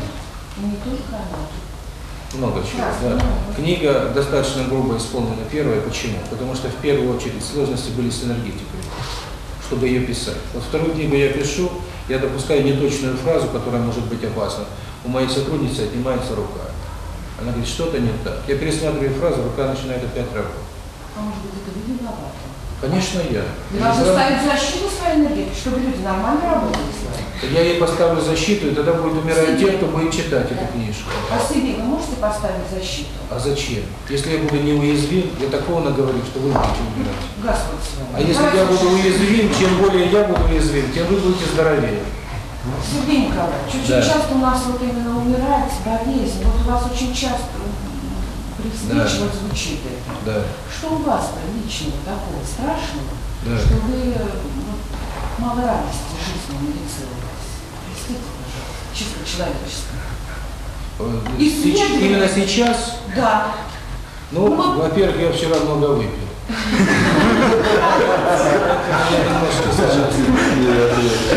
и не только она. Много чего. Да. ну, Книга достаточно грубо исполнена первая. Почему? Потому что в первую очередь сложности были с энергетикой, чтобы ее писать. Вот вторую книгу я пишу, я допускаю неточную фразу, которая может быть опасна. У моей сотрудницы отнимается рука. Она говорит, что-то не так. Я пересматриваю фразу, рука начинает опять работать. А может быть, это вы виноваты? Конечно, я. Сразу- ставить защиту своей энергетики, чтобы люди нормально работали с вами. Я ей поставлю защиту, и тогда будет умирать те, кто будет читать эту книжку. А себе вы можете поставить защиту? А зачем? Если я буду неуязвим, я такого наговорю, что вы будете умирать. Господь с вами. А если я буду уязвим, чем более я буду уязвим, тем вы будете здоровее. Сергей Николаевич, очень Да. часто у нас вот именно умирает болезнь. Вот у вас очень часто м, при встрече Да. звучит это. Да, Что у вас-то личного такого страшного, да. что вы мало радости жизни медицировались? Простите, пожалуйста, чисто человеческое. Э, И сеч- Именно сейчас, Да. ну, Ну, во-первых, я вчера много выпил. Я немножко сейчас.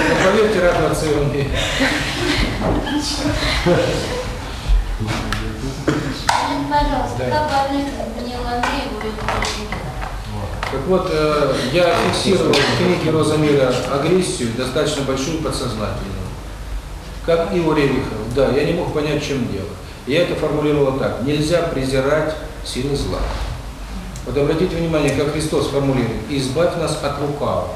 Но поверьте, радоваться я умею. Пожалуйста, как к Данилу Андрееву и? Так вот, э, я фиксировал в книге «Роза мира» агрессию, достаточно большую подсознательную. Как и у Рерихов. Да, я не мог понять, чем дело. Я это формулировал так. Нельзя презирать силы зла. Вот обратите внимание, как Христос формулирует. «Избавь нас от лукавого».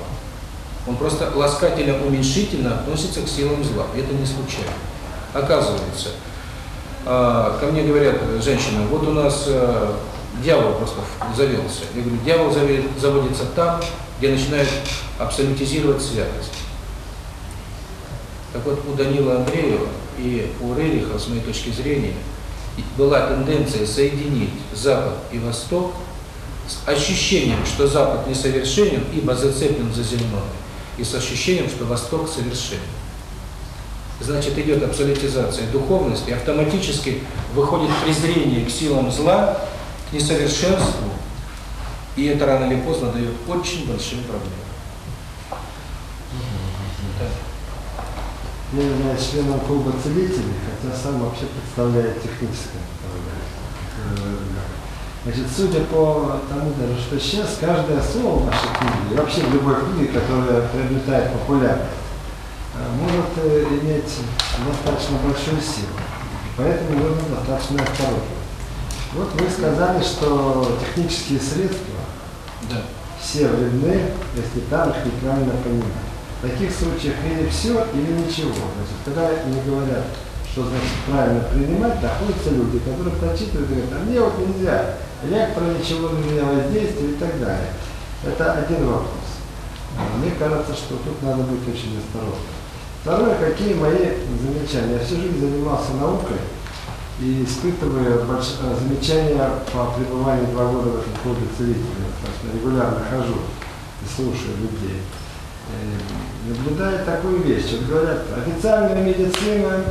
Он просто ласкательно-уменьшительно относится к силам зла. Это не случайно. Оказывается, а, ко мне говорят женщины, вот у нас э, дьявол просто завелся. Я говорю, дьявол заводится там, где начинают абсолютизировать святость. Так вот, у Данила Андреева и у Рериха, с моей точки зрения, была тенденция соединить Запад и Восток с ощущением, что Запад несовершенен, ибо зацеплен за земное, и с ощущением, что Восток совершенен. Значит, идет абсолютизация духовности, автоматически выходит презрение к силам зла, несовершенству, и это рано или поздно дает очень большие проблемы. Я являюсь членом клуба целителей, хотя сам вообще представляю техническое направление. Значит, судя по тому даже, что сейчас каждое слово в нашей книге, и вообще в любой книге, которая приобретает популярность, э, может э, иметь достаточно большую силу. Поэтому нужно достаточно осторожно. Вот вы сказали, что технические средства Да. все вредны, если там их неправильно понимать. В таких случаях или все, или ничего. Значит, когда мне говорят, что значит правильно принимать, находятся люди, которые прочитывают и говорят, а мне вот нельзя, лектор ничего на меня воздействие и так далее. Это один вопрос. А Мне кажется, что тут надо быть очень осторожным. Второе, какие мои замечания. Я всю жизнь занимался наукой и испытываю э, замечания по пребыванию два года в этом клубе целителей. Достаточно регулярно хожу и слушаю людей. э, наблюдает такую вещь. Вот говорят, официальная медицина,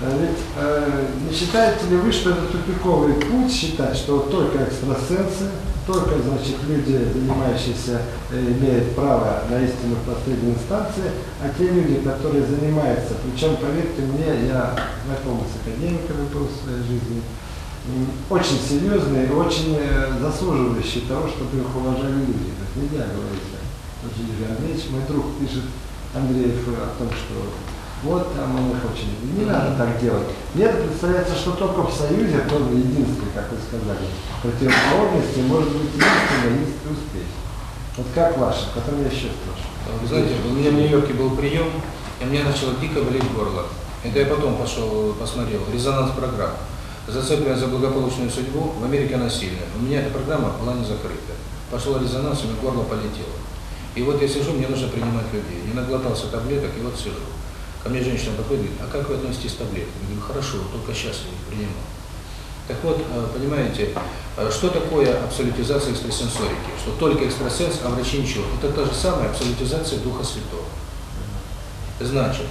э, ведь э, не считаете ли вы, что это тупиковый путь считать, что вот только экстрасенсы, только, значит, люди, занимающиеся, э, имеют право на истину в последней инстанции, а те люди, которые занимаются, причем, поверьте мне, я знаком с академиками был в своей жизни, очень серьезные, очень э, заслуживающие того, чтобы их уважали люди. То есть нельзя говорить, вот Юрий Андреевич, мой друг пишет Андреев о том, что вот там он их очень. Не надо так делать. Мне представляется, что только в Союзе, то единственное, как вы сказали, противоположности может быть единственное, единственный успех. Вот как ваше, потом я еще спрошу. Вы знаете, у меня в Нью-Йорке был прием, и мне начало дико болеть горло. Это я потом пошел, посмотрел, резонанс программ. Зацепленная за благополучную судьбу, в Америке она сильная. У меня эта программа была не закрыта. Пошел резонанс, у меня горло полетело. И вот я сижу, мне нужно принимать людей. Не наглотался таблеток, и вот сижу. Ко мне женщина подходит, говорит, а как вы относитесь к таблеткам? Я говорю, хорошо, только сейчас я их принимаю. Так вот, э, понимаете, э, что такое абсолютизация экстрасенсорики? Что только экстрасенс, а врачи ничего. Это та же самая абсолютизация Духа Святого. Значит,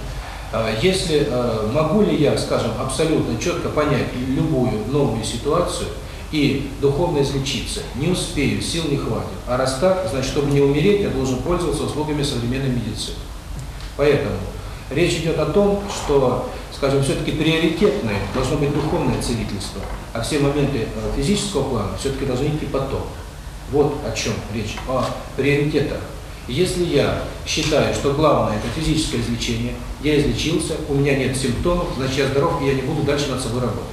э, если могу ли я, скажем, абсолютно четко понять любую новую ситуацию и духовно излечиться, не успею, сил не хватит. А раз так, значит, чтобы не умереть, я должен пользоваться услугами современной медицины. Поэтому речь идет о том, что, скажем, все-таки приоритетное должно быть духовное целительство, а все моменты э, физического плана все-таки должны идти потом. Вот о чем речь, о приоритетах. Если я считаю, что главное это физическое излечение, я излечился, у меня нет симптомов, значит я здоров, и я не буду дальше над собой работать.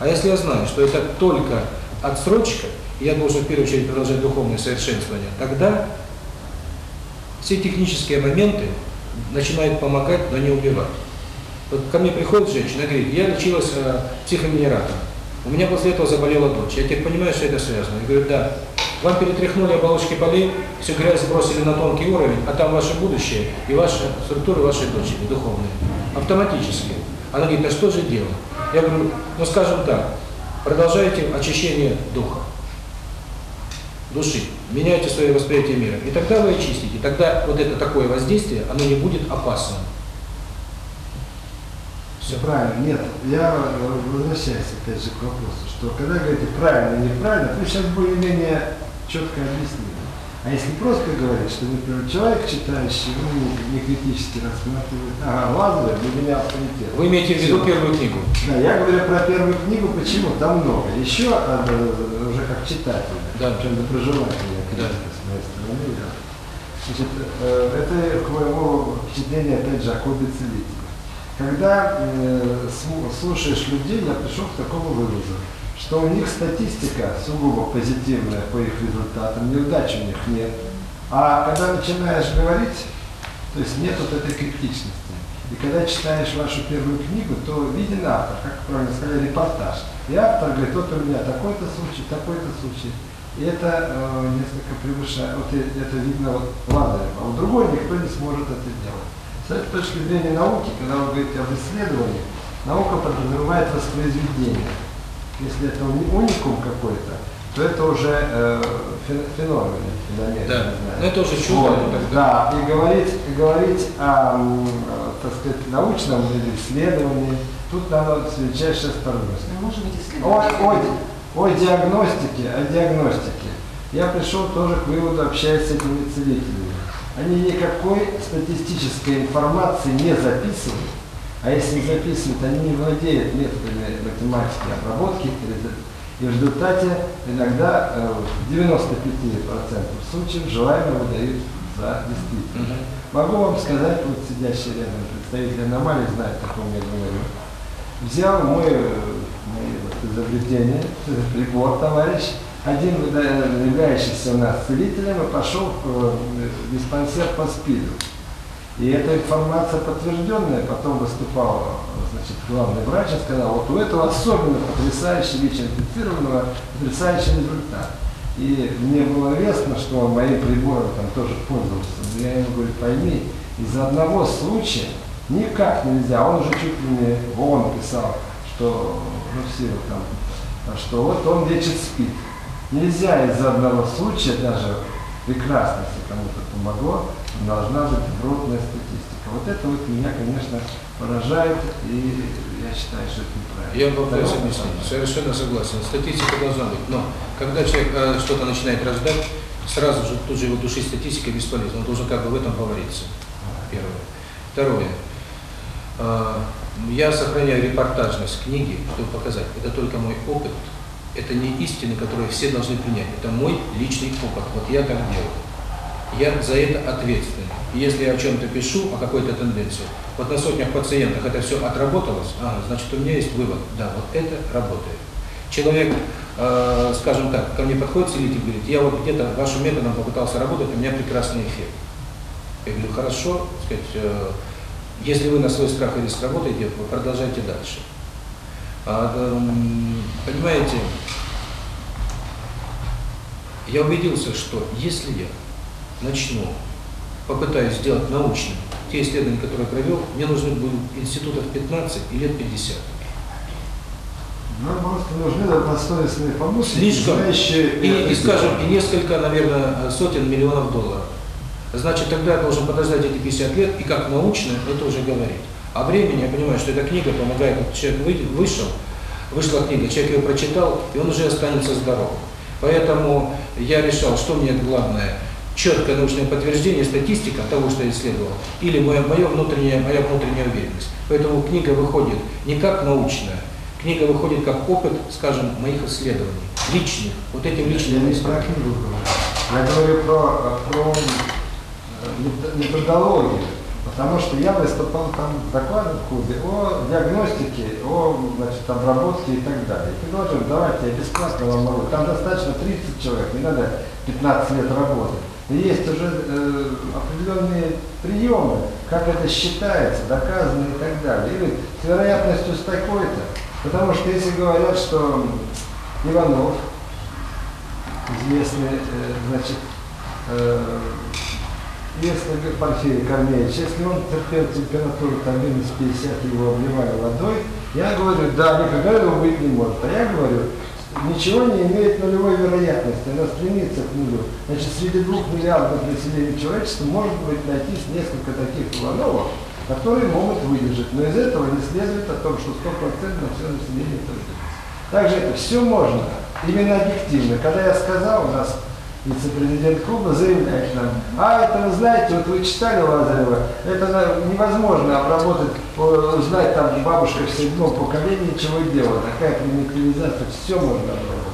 А если я знаю, что это только отсрочка, и я должен в первую очередь продолжать духовное совершенствование, тогда все технические моменты начинают помогать, но не убивать. Вот ко мне приходит женщина говорит, я лечилась э, психогенератором, у меня после этого заболела дочь, я теперь понимаю, что это связано. Я говорю, да, вам перетряхнули оболочки полей, всю грязь сбросили на тонкий уровень, а там ваше будущее и ваша структура вашей дочери духовные. Автоматически. Она говорит, а что же делать? Я говорю, ну скажем так, продолжайте очищение духа, души, меняйте свое восприятие мира. И тогда вы очистите. Тогда вот это такое воздействие, оно не будет опасным. Все правильно. Нет, я возвращаюсь опять же к вопросу, что когда говорите правильно неправильно, вы сейчас более-менее четко объяснили. А если просто говорить, что, например, человек, читающий, ну, не критически рассматривает, ага, Лазарь для меня авторитет. Вы имеете в виду Всё. первую книгу? Да, я говорю про первую книгу, почему? Там много. Еще, э, уже как читатель, Да. причем доброжелательная Да. критика с моей стороны. да. Значит, э, это к моему впечатлению, опять же, о клубе целителей. Когда э, слу- слушаешь людей, я пришел к такому выводу, что у них статистика сугубо позитивная по их результатам, неудач у них нет. А когда начинаешь говорить, то есть нет вот этой критичности. И когда читаешь вашу первую книгу, то виден автор, как правильно сказали, репортаж. И автор говорит, вот у меня такой-то случай, такой-то случай. И это э, несколько превышает, вот это видно вот Лазарева, а у другой никто не сможет это делать. С этой точки зрения науки, когда вы говорите об исследовании, наука подразумевает воспроизведение. Если это уни- уникум какой-то, то это уже э, фен- феномен, феномен, Да. не знаю. Ну, это уже чудо, Вот. Да, и говорить, и говорить о, э, так сказать, научном или исследовании, тут надо с величайшей осторожностью. Ну, может быть, О, исследование. о, о диагностике, о диагностике. Я пришел тоже к выводу, общаясь с этими целителями. Они никакой статистической информации не записывают, а если записывают, они не владеют методами математики обработки, и в результате иногда э, в 95% случаев желаемое выдают за действительное. Могу вам сказать, вот сидящий рядом представитель аномалии знает, о ком я говорю. Взял мой, э, мои вот изобретения, э, прибор, товарищ, один являющийся у нас целителем, и пошел в э, диспансер по СПИДу. И эта информация подтвержденная, потом выступал значит, главный врач и сказал, вот у этого особенно потрясающий ВИЧ-инфицированного потрясающий результат. И мне было известно, что он моим прибором там тоже пользовался. Я ему говорю, пойми, из-за одного случая никак нельзя, он уже чуть ли не в писал, что ну все там, что вот он лечит СПИД. Нельзя из-за одного случая даже прекрасно, если кому-то помогло, должна быть бродная статистика. Вот это вот меня, конечно, поражает, и я считаю, что это неправильно. Я вам Второе, объяснить. Совершенно согласен. Статистика должна быть. Но когда человек э, что-то начинает рождать, сразу же тут же его души статистика бесполезна. Он должен как бы в этом повариться. Первое. Второе. Э, Я сохраняю репортажность книги, чтобы показать, это только мой опыт, это не истины, которые все должны принять, это мой личный опыт. Вот я так делаю. Я за это ответственен. И если я о чем-то пишу, о какой-то тенденции, вот на сотнях пациентах это все отработалось, ага, значит у меня есть вывод, да, вот это работает. Человек, э, скажем так, ко мне подходит целитель, говорит, я вот где-то вашим методом попытался работать, у меня прекрасный эффект. Я говорю, хорошо, сказать, э, если вы на свой страх и риск работаете, продолжайте дальше. А, эм, понимаете, я убедился, что если я начну, попытаюсь сделать научным те исследования, которые провел, мне нужны будут институтов 15 и лет 50. Нам просто нужны добросовестные помощники, Слишком. знающие... И, и, скажем, и несколько, наверное, сотен миллионов долларов. Значит, тогда я должен подождать эти 50 лет, и как научно это уже говорить. А времени, я понимаю, что эта книга помогает, вот человек вышел, вышла книга, человек ее прочитал, и он уже останется здоровым. Поэтому я решал, что мне главное, четкое научное подтверждение, статистика того, что я исследовал, или моя, моя, внутренняя, моя внутренняя уверенность. Поэтому книга выходит не как научная, книга выходит как опыт, скажем, моих исследований, личных, вот этим Я личным не про книгу говорю. Я говорю про, про э, мет- методологию. Потому что я выступал там в докладе в клубе о диагностике, о значит, обработке и так далее. И предложил, давайте я бесплатно вам могу. Там достаточно 30 человек, не надо 15 лет работать. Есть уже э, определенные приемы, как это считается, доказано и так далее. Или с вероятностью с такой-то. Потому что если говорят, что Иванов, известный, э, значит, э, если Порфирий Корнеевич, если он терпел температуру там минус 50, его обливали водой, я говорю, да, никогда его быть не может. А я говорю, ничего не имеет нулевой вероятности, она стремится к нулю. Значит, среди двух миллиардов населения человечества может быть найтись несколько таких Ивановых, которые могут выдержать. Но из этого не следует о том, что стопроцентно все население тоже. Также все можно, именно объективно. Когда я сказал, у нас вице-президент клуба заявляет нам, а это вы знаете, вот вы читали Лазарева, это невозможно обработать, узнать там бабушка в седьмом поколении, чего делала, такая примитивизация, все можно обработать.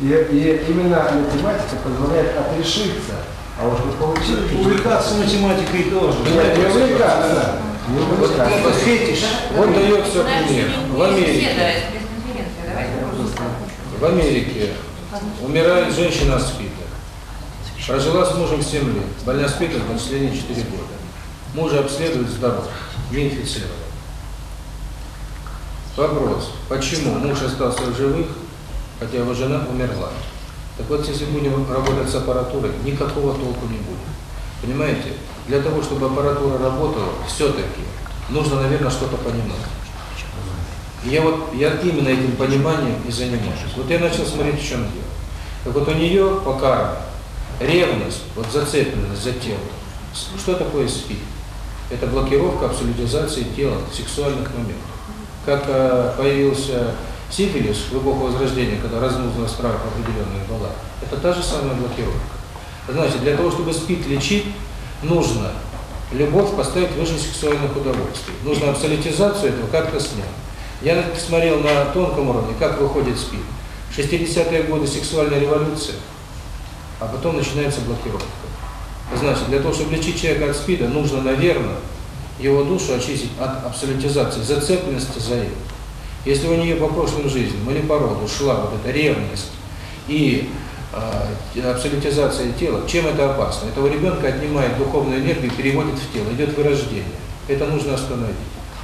И, и именно математика позволяет отрешиться, а уж вы получили... Увлекаться математикой тоже. Нет, не увлекаться, не Вот, увлекаться. вот, фетиш. Вот дается пример. В Америке, в Америке умирает женщина от СПИДа. Прожила с мужем 7 лет. Больна СПИДом в населении 4 года. Мужа обследуют здоров, не инфицирован. Вопрос. Почему муж остался в живых, хотя его жена умерла? Так вот, если будем работать с аппаратурой, никакого толку не будет. Понимаете? Для того, чтобы аппаратура работала, все-таки нужно, наверное, что-то понимать. И я вот, я именно этим пониманием и занимаюсь. Вот я начал смотреть, в чем дело. Так вот у нее пока ревность, вот зацепленность за тело. С- Что такое СПИД? Это блокировка абсолютизации тела, сексуальных моментов. Как э, появился сифилис в эпоху Возрождения, когда размазалась кровь в определенных балах, это та же самая блокировка. Значит, для того, чтобы СПИД лечить, нужно любовь поставить выше сексуальных удовольствий. Нужно абсолютизацию этого как-то снять. Я смотрел на тонком уровне, как выходит СПИД. 60-е годы сексуальная революция, а потом начинается блокировка. Значит, для того, чтобы лечить человека от СПИДа, нужно, наверное, его душу очистить от абсолютизации, зацепленности за это. Если у нее по прошлым жизням или по роду шла вот эта ревность и э, абсолютизация тела, чем это опасно? Этого ребенка отнимает духовную энергию, переводит в тело, идет вырождение. Это нужно остановить.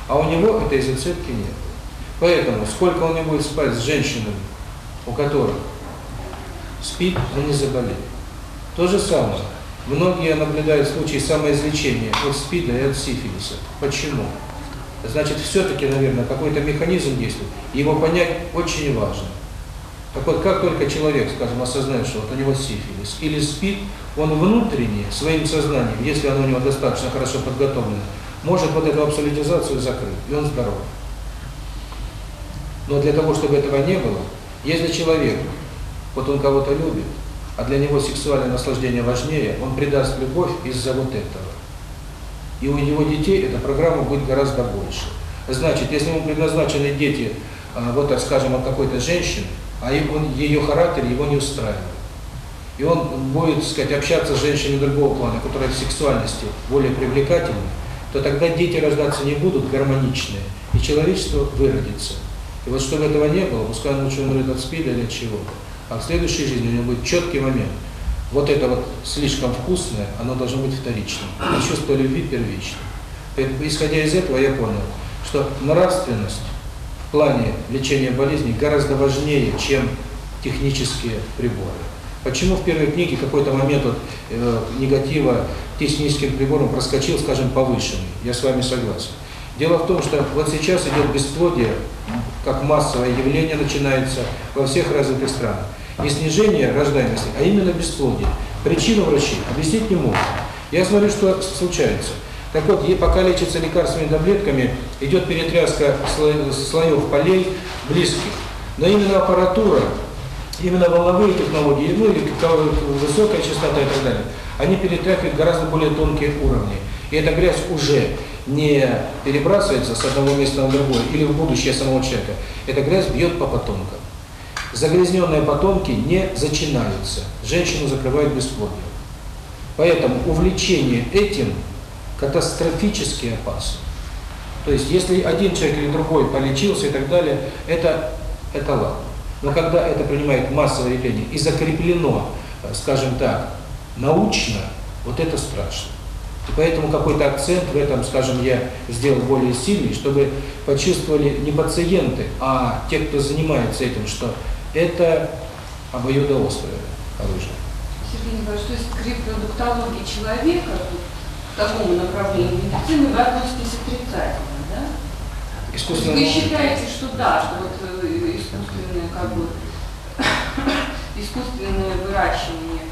А у него этой зацепки нет. Поэтому, сколько он не будет спать с женщинами, у которых спит, он не заболеет. То же самое. Многие наблюдают случаи самоизлечения от СПИДа и от сифилиса. Почему? Значит, все-таки, наверное, какой-то механизм действует. Его понять очень важно. Так вот, как только человек, скажем, осознает, что вот у него сифилис или спит, он внутренне, своим сознанием, если оно у него достаточно хорошо подготовлено, может вот эту абсолютизацию закрыть, и он здоров. Но для того, чтобы этого не было, если человек, вот он кого-то любит, а для него сексуальное наслаждение важнее, он предаст любовь из-за вот этого. И у его детей эта программа будет гораздо больше. Значит, если ему предназначены дети, а, вот так скажем, от какой-то женщины, а он, ее характер его не устраивает, и он будет, так сказать, общаться с женщиной другого плана, которая в сексуальности более привлекательна, то тогда дети рождаться не будут гармоничные, и человечество выродится. И вот чтобы этого не было, пускай он лучше умрет от СПИДа или от чего-то, а в следующей жизни у него будет четкий момент. Вот это вот слишком вкусное, оно должно быть вторичным. А чувство любви первичным. Поэтому, исходя из этого, я понял, что нравственность в плане лечения болезней гораздо важнее, чем технические приборы. Почему в первой книге какой-то момент вот, э, негатива техническим прибором проскочил, скажем, повышенный? Я с вами согласен. Дело в том, что вот сейчас идет бесплодие, как массовое явление начинается во всех развитых странах. Не снижение рождаемости, а именно бесплодие. Причину врачи объяснить не могут. Я смотрю, что случается. Так вот, пока лечится лекарственными таблетками, идет перетряска сло- слоев полей близких. Но именно аппаратура, именно волновые технологии, ну или высокая частота и так далее, они перетряхивают гораздо более тонкие уровни. И эта грязь уже не перебрасывается с одного места на другое или в будущее самого человека. Эта грязь бьет по потомкам. Загрязненные потомки не зачинаются. Женщину закрывают бесплодием. Поэтому увлечение этим катастрофически опасно. То есть, если один человек или другой полечился и так далее, это, это ладно. Но когда это принимает массовое явление и закреплено, э, скажем так, научно, вот это страшно. Поэтому какой-то акцент в этом, скажем, я сделал более сильный, чтобы почувствовали не пациенты, а те, кто занимается этим, что это обоюдоострое оружие. Сергей Николаевич, то есть к репродуктологии человека, к такому направлению медицины, вы относитесь отрицательно, да? Искусственно Вы считаете, что да, что вот э, искусственное, как бы, искусственное выращивание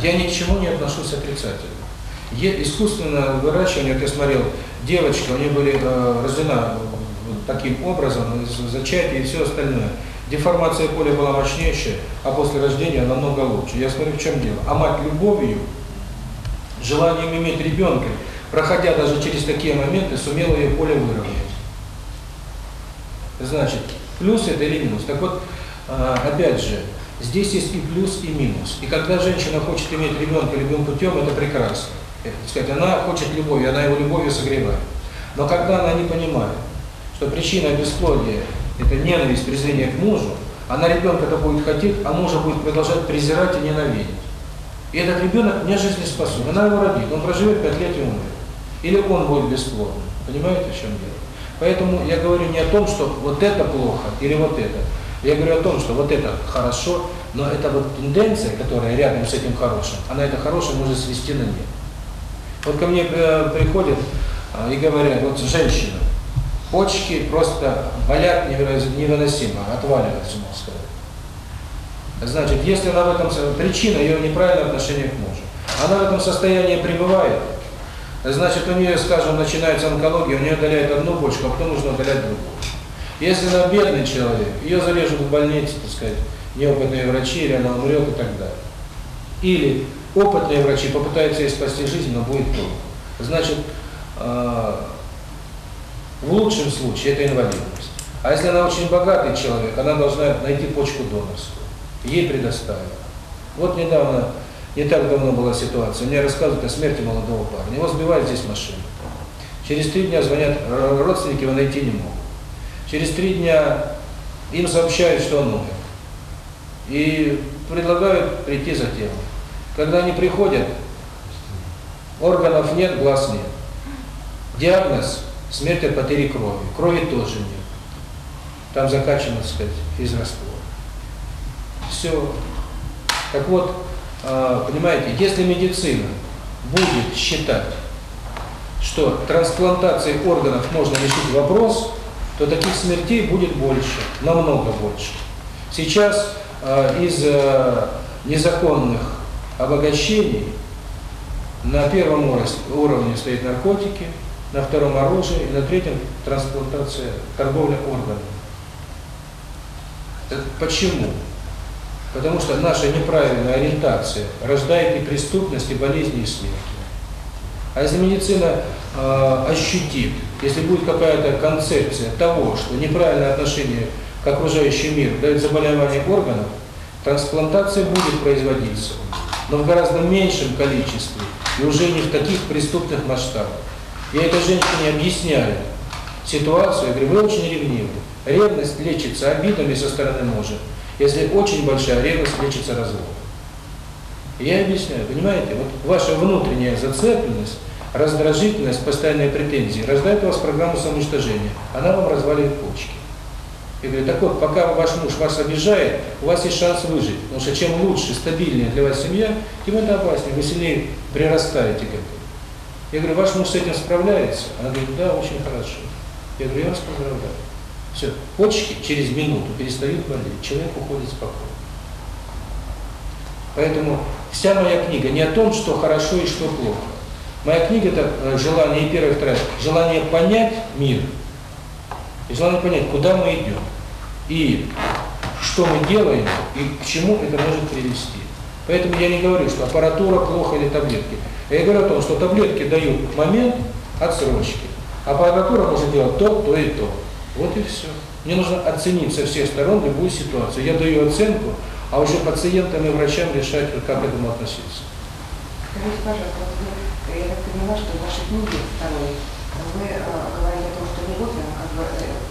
Я ни к чему не отношусь отрицательно. Е- искусственное выращивание, вот я смотрел, девочка, у нее были э, рождена вот таким образом, из зачатия и все остальное. Деформация поля была мощнейшая, а после рождения намного лучше. Я смотрю, в чем дело. А мать любовью, желанием иметь ребенка, проходя даже через такие моменты, сумела ее поле выровнять. Значит, плюс это или минус. Так вот, э, опять же, здесь есть и плюс, и минус. И когда женщина хочет иметь ребенка любым путем, это прекрасно. Это, так сказать, она хочет любовь, она его любовью согревает. Но когда она не понимает, что причина бесплодия – это ненависть, презрение к мужу, она ребенка-то будет хотеть, а мужа будет продолжать презирать и ненавидеть. И этот ребенок не жизнеспособен. Она его родит, он проживет 5 лет и умрет. Или он будет бесплодным. Понимаете, в чем дело? Поэтому я говорю не о том, что вот это плохо или вот это. Я говорю о том, что вот это хорошо, но это вот тенденция, которая рядом с этим хорошим, она это хорошее может свести на нет. Вот ко мне э, приходят э, и говорят, вот женщина, почки просто болят невыносимо, отваливаются, можно сказать. Значит, если она в этом, причина ее неправильное отношение к мужу, она в этом состоянии пребывает, значит, у нее, скажем, начинается онкология, у нее удаляют одну почку, а потом нужно удалять другую. Если она бедный человек, ее зарежут в больнице, так сказать, неопытные врачи, или она умрет и так далее. Или опытные врачи попытаются ей спасти жизнь, но будет трудно. Значит, э, в лучшем случае это инвалидность. А если она очень богатый человек, она должна найти почку донорскую. Ей предоставят. Вот недавно, не так давно была ситуация, мне рассказывают о смерти молодого парня. Его сбивает здесь машина. Через три дня звонят, родственники его найти не могут. Через три дня им сообщают, что он умер. И предлагают прийти за телом. Когда они приходят, органов нет, глаз нет. Диагноз – смерть от потери крови. Крови тоже нет. Там закачано, так сказать, физраствор. Все. Так вот, э, понимаете, если медицина будет считать, что трансплантацией органов можно решить вопрос, то таких смертей будет больше, намного больше. Сейчас э, из э, незаконных обогащений на первом уровне, стоит наркотики, на втором оружие и на третьем трансплантация, торговля органами. Это почему? Потому что наша неправильная ориентация рождает и преступность, и болезни, и смерти. А если медицина э, ощутит, если будет какая-то концепция того, что неправильное отношение к окружающему миру дает заболевание органов, трансплантация будет производиться, но в гораздо меньшем количестве и уже не в таких преступных масштабах. Я этой женщине объясняю ситуацию, я говорю, вы очень ревнивы. Ревность лечится обидами со стороны мужа. Если очень большая ревность, лечится разводом. Я объясняю, понимаете, вот ваша внутренняя зацепленность, раздражительность, постоянные претензии рождает у вас программу самоуничтожения. Она вам разваливает почки. Я говорю, так вот, пока ваш муж вас обижает, у вас есть шанс выжить. Потому что чем лучше, стабильнее для вас семья, тем это опаснее, вы сильнее прирастаете к этому. Я говорю, ваш муж с этим справляется? Она говорит, да, очень хорошо. Я говорю, я вас поздравляю. Все, почки через минуту перестают болеть, человек уходит спокойно. Поэтому вся моя книга не о том, что хорошо и что плохо. Моя книга – это э, желание, и первое, и второе, желание понять мир, и желание понять, куда мы идем, и что мы делаем, и к чему это может привести. Поэтому я не говорю, что аппаратура плохо или таблетки. Я говорю о том, что таблетки дают момент отсрочки, а аппаратура может делать то, то и то. Вот и все. Мне нужно оценить со всех сторон любую ситуацию. Я даю оценку, а уже пациентам и врачам решать, как к этому относиться. Скажите, пожалуйста, вы, я так поняла, что в вашей книге второй вы э, говорили о том, что любовь, она как бы, э,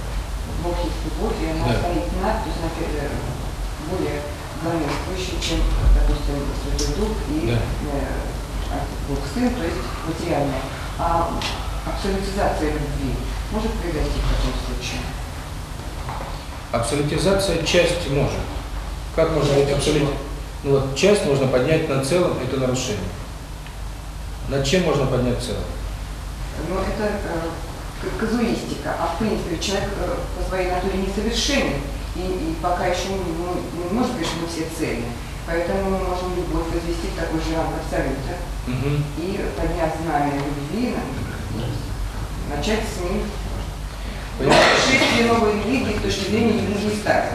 Бог есть любовь, и она Да. стоит над, то есть она более главенствующая, чем, допустим, Святой Дух и Да. э, Бог Сын, то есть материальная. А абсолютизация любви может привести к такому случаю? Абсолютизация часть может. Как может быть абсолют? Ну вот часть можно поднять над целым, это нарушение. Над чем можно поднять целым? Но это э, казуистика, а в принципе человек э, по своей натуре несовершенен, и, и пока еще не, ну, не может что мы все цельны. Поэтому мы можем любовь возвести в такой же ранг абсолюта Мгм. и подняв знамя любви, на- начать с ним Понимаете? шествие новой религии с точки зрения религии старой.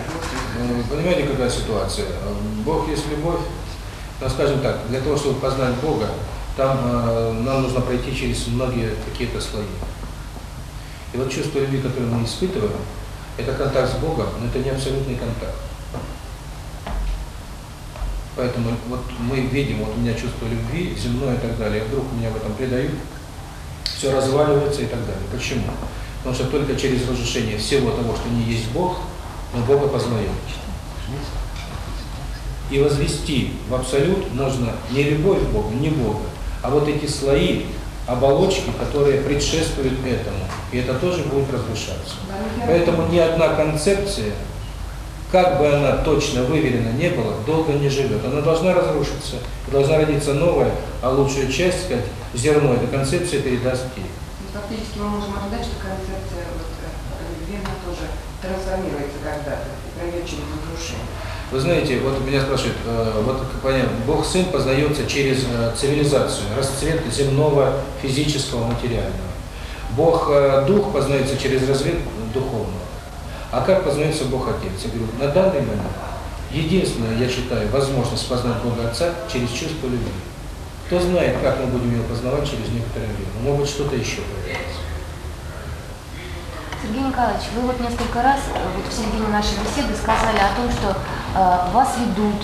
Ну, Понимаете, какая ситуация? Бог есть любовь. Ну, скажем так, для того, чтобы познать Бога, там э, нам нужно пройти через многие какие-то слои. И вот чувство любви, которое мы испытываем, это контакт с Богом, но это не абсолютный контакт. Поэтому вот мы видим, вот у меня чувство любви, земное и так далее, и вдруг меня в этом предают, все разваливается и так далее. Почему? Потому что только через разрушение всего того, что не есть Бог, мы Бога познаем. И возвести в абсолют можно не любовь к Богу, не Бога, а вот эти слои, оболочки, которые предшествуют этому. И это тоже будет разрушаться. Поэтому ни одна концепция, как бы она точно выверена не была, долго не живет. Она должна разрушиться, должна родиться новая, а лучшая часть, сказать, зерно этой концепции передаст ей. Есть Фактически мы можем ожидать, что концепция вот, э, она тоже трансформируется когда-то и пройдет через разрушение. Вы знаете, вот меня спрашивают, э, вот как понятно, Бог Сын познается через э, цивилизацию, расцвет земного, физического, материального. Бог э, Дух познается через развит духовного. А как познается Бог Отец? Я говорю, на данный момент единственное, я считаю, возможность познать Бога Отца через чувство любви. Кто знает, как мы будем его познавать через некоторое время. Может что-то еще появится. Сергей Николаевич, вы вот несколько раз э, вот в середине нашей беседы сказали о том, что э, вас ведут,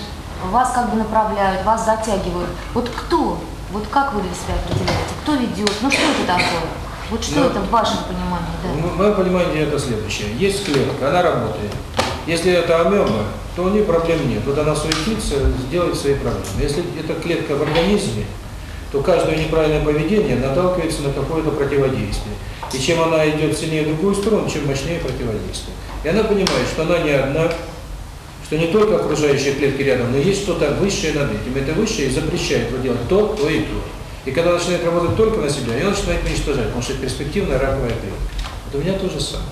вас как бы направляют, вас затягивают. Вот кто? Вот как вы для себя определяете? Кто ведет? Ну что это такое? Вот что Ну, это в вашем понимании? Да? Ну, Мое понимание это следующее. Есть клетка, она работает. Если это амеба, то у нее проблем нет. Вот она суетится, сделает свои проблемы. Если это клетка в организме, то каждое неправильное поведение наталкивается на какое-то противодействие. И чем она идет сильнее в другую сторону, чем мощнее противодействие. И она понимает, что она не одна, что не только окружающие клетки рядом, но есть что-то высшее над этим. Это высшее запрещает вот делать то, то и то. И когда начинает работать только на себя, ее начинает уничтожать, потому что это перспективная раковая клетка. Это у меня то же самое.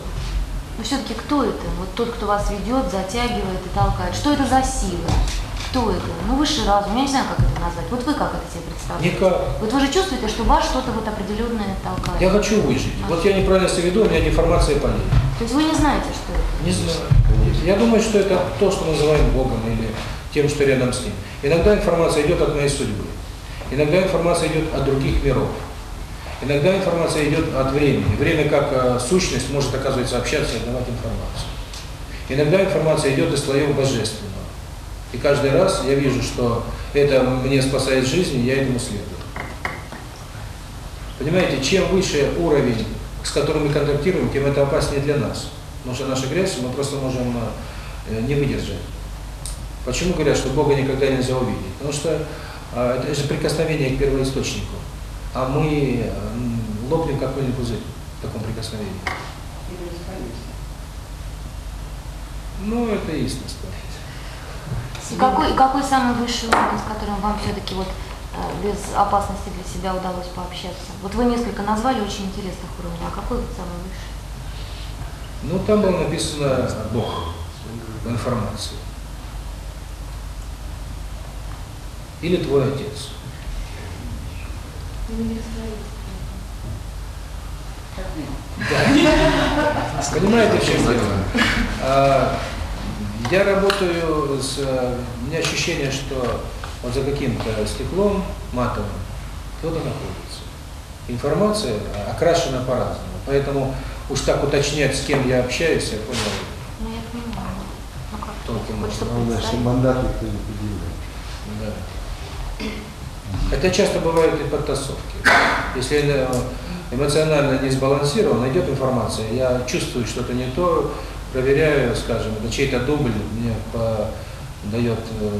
Но все-таки кто это? Вот тот, кто вас ведет, затягивает и толкает. Что это за сила? Кто это? Ну, высший разум. Я не знаю, как это назвать. Вот вы как это себе представляете? Никак. Вот вы же чувствуете, что вас что-то вот определенное толкает. Я хочу выжить. Вот я неправильно себя веду, у меня деформация полей. То есть вы не знаете, что это? Не знаю. Я думаю, что это то, что называем Богом или тем, что рядом с ним. Иногда информация идет от моей судьбы. Иногда информация идет от других миров. Иногда информация идет от времени. Время как э, сущность может, оказывается, общаться и давать информацию. Иногда информация идет из слоев божественного. И каждый раз я вижу, что это мне спасает жизнь, и я этому следую. Понимаете, чем выше уровень, с которым мы контактируем, тем это опаснее для нас. Потому что наша грязь мы просто можем э, не выдержать. Почему говорят, что Бога никогда нельзя увидеть? Потому что это же прикосновение к первоисточнику. А мы лопнем как мыльный пузырь в таком прикосновении. Ну, это истинность. И какой, какой самый высший уровень, с которым вам все-таки вот э, без опасности для себя удалось пообщаться? Вот вы несколько назвали очень интересных уровней, а какой вот самый высший? Ну, там было написано Бог в информации. Или твой отец. Как вы? Понимаете, в чем дело? А, Я работаю с... У меня ощущение, что вот за каким-то стеклом матовым кто-то находится. Информация окрашена по-разному. Поэтому уж так уточнять, с кем я общаюсь, я понял, Ну, я понимаю. Ну, как толком. Вот чтобы Главное, что представить. мандат никто не предъявляет. Да. Хотя часто бывают и подтасовки. Если эмоционально не сбалансирован, идет информация, я чувствую что-то не то, проверяю, скажем, это чей-то дубль мне дает э,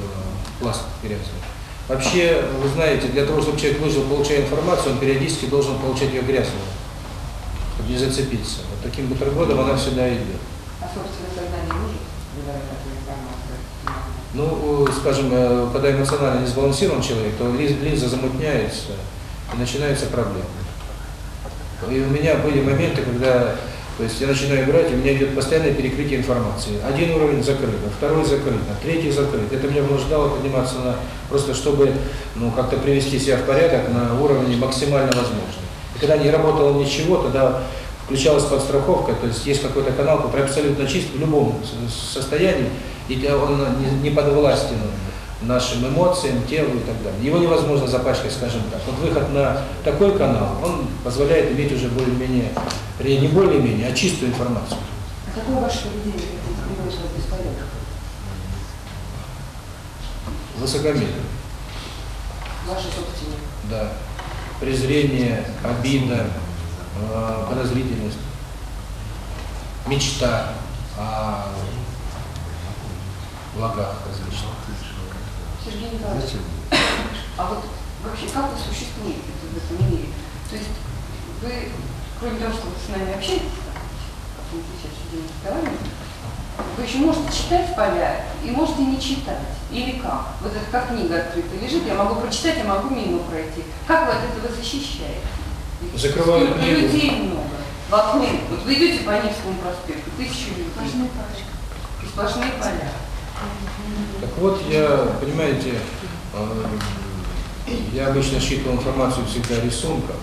пласт грязный. Вообще, вы знаете, для того, чтобы человек выжил, получая информацию, он периодически должен получать ее грязную, чтобы не зацепиться. Вот таким бутербродом она всегда идет. А собственное сознание может выдавать такую информацию? Ну, э, скажем, э, когда эмоционально не сбалансирован человек, то лин- линза замутняется и начинаются проблемы. И у меня были моменты, когда то есть я начинаю играть, и у меня идет постоянное перекрытие информации. Один уровень закрыт, второй закрыт, а третий закрыт. Это меня вынуждало подниматься на просто чтобы ну, как-то привести себя в порядок на уровне максимально возможный. И когда не работало ничего, тогда включалась подстраховка, то есть есть какой-то канал, который абсолютно чист в любом состоянии, и он не, подвластен нашим эмоциям, телу и так далее. Его невозможно запачкать, скажем так. Вот выход на такой канал, он позволяет иметь уже более-менее, не более-менее, а чистую информацию. А какое ваше поведение? Высокомерие, Ваше собственное. да. Презрение, обида, э, подозрительность, мечта о благах различных. Сергей Николаевич, а вот вообще как вы существуете в этом мире? То есть вы, кроме того, что вы с нами общаетесь, как мы сейчас сидим и разговариваем, вы еще можете читать поля и можете не читать. Или как? Вот это как книга открыта лежит, я могу прочитать, я могу мимо пройти. Как вы от этого защищаете? Закрываю столько книгу. людей много. Вокруг. Вот вы идете по Невскому проспекту, тысячи людей. И сплошные поля. Так вот, я, понимаете, э, я обычно считывал информацию всегда рисунком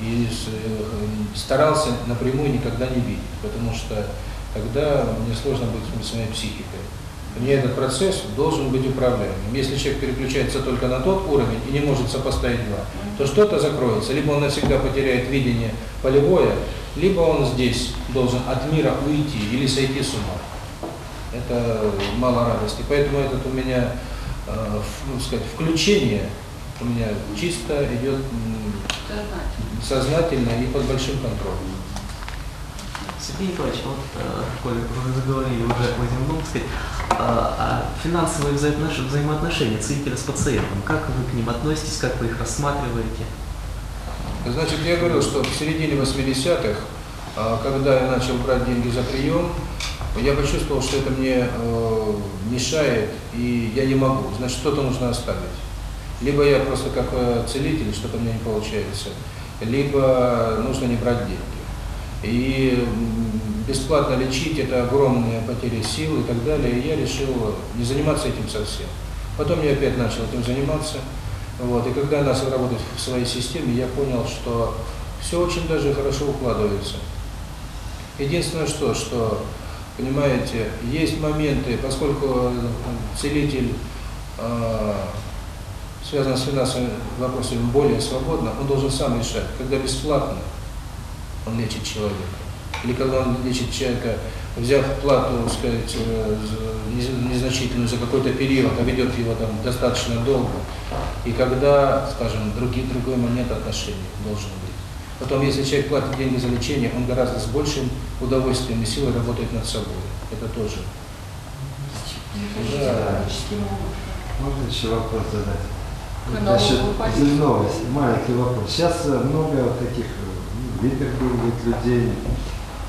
и э, старался напрямую никогда не видеть, потому что тогда мне сложно быть с моей психикой. Мне этот процесс должен быть управляемым. Если человек переключается только на тот уровень и не может сопоставить два, то что-то закроется. Либо он навсегда потеряет видение полевое, либо он здесь должен от мира уйти или сойти с ума это мало радости. Поэтому этот у меня, э, ну, сказать, включение у меня чисто идет сознательно и под большим контролем. Сергей Николаевич, вот, э, коль вы заговорили уже о земном, сказать, а, а финансовые взаимоотнош- взаимоотношения целителя с пациентом, как вы к ним относитесь, как вы их рассматриваете? Значит, я говорил, что в середине 80-х, а, когда я начал брать деньги за прием, я почувствовал, что это мне э, мешает, и я не могу. Значит, что-то нужно оставить. Либо я просто как э, целитель, что-то меня не получается, либо нужно не брать деньги. И бесплатно лечить – это огромная потеря сил и так далее. И я решил не заниматься этим совсем. Потом я опять начал этим заниматься. Вот. И когда я начал работать в своей системе, я понял, что все очень даже хорошо укладывается. Единственное что, что, понимаете, есть моменты, поскольку э, целитель э, связан с финансовыми вопросами более свободно, он должен сам решать, когда бесплатно он лечит человека, или когда он лечит человека, взяв плату, сказать, э, незначительную за какой-то период, а ведет его там достаточно долго, и когда, скажем, другой, другой момент отношений должен быть. Потом, если человек платит деньги за лечение, он гораздо с большим удовольствием и силой работает над собой. Это тоже. Да. Можно еще вопрос задать? Новости. Маленький вопрос. Сейчас э, много вот таких э, ну, людей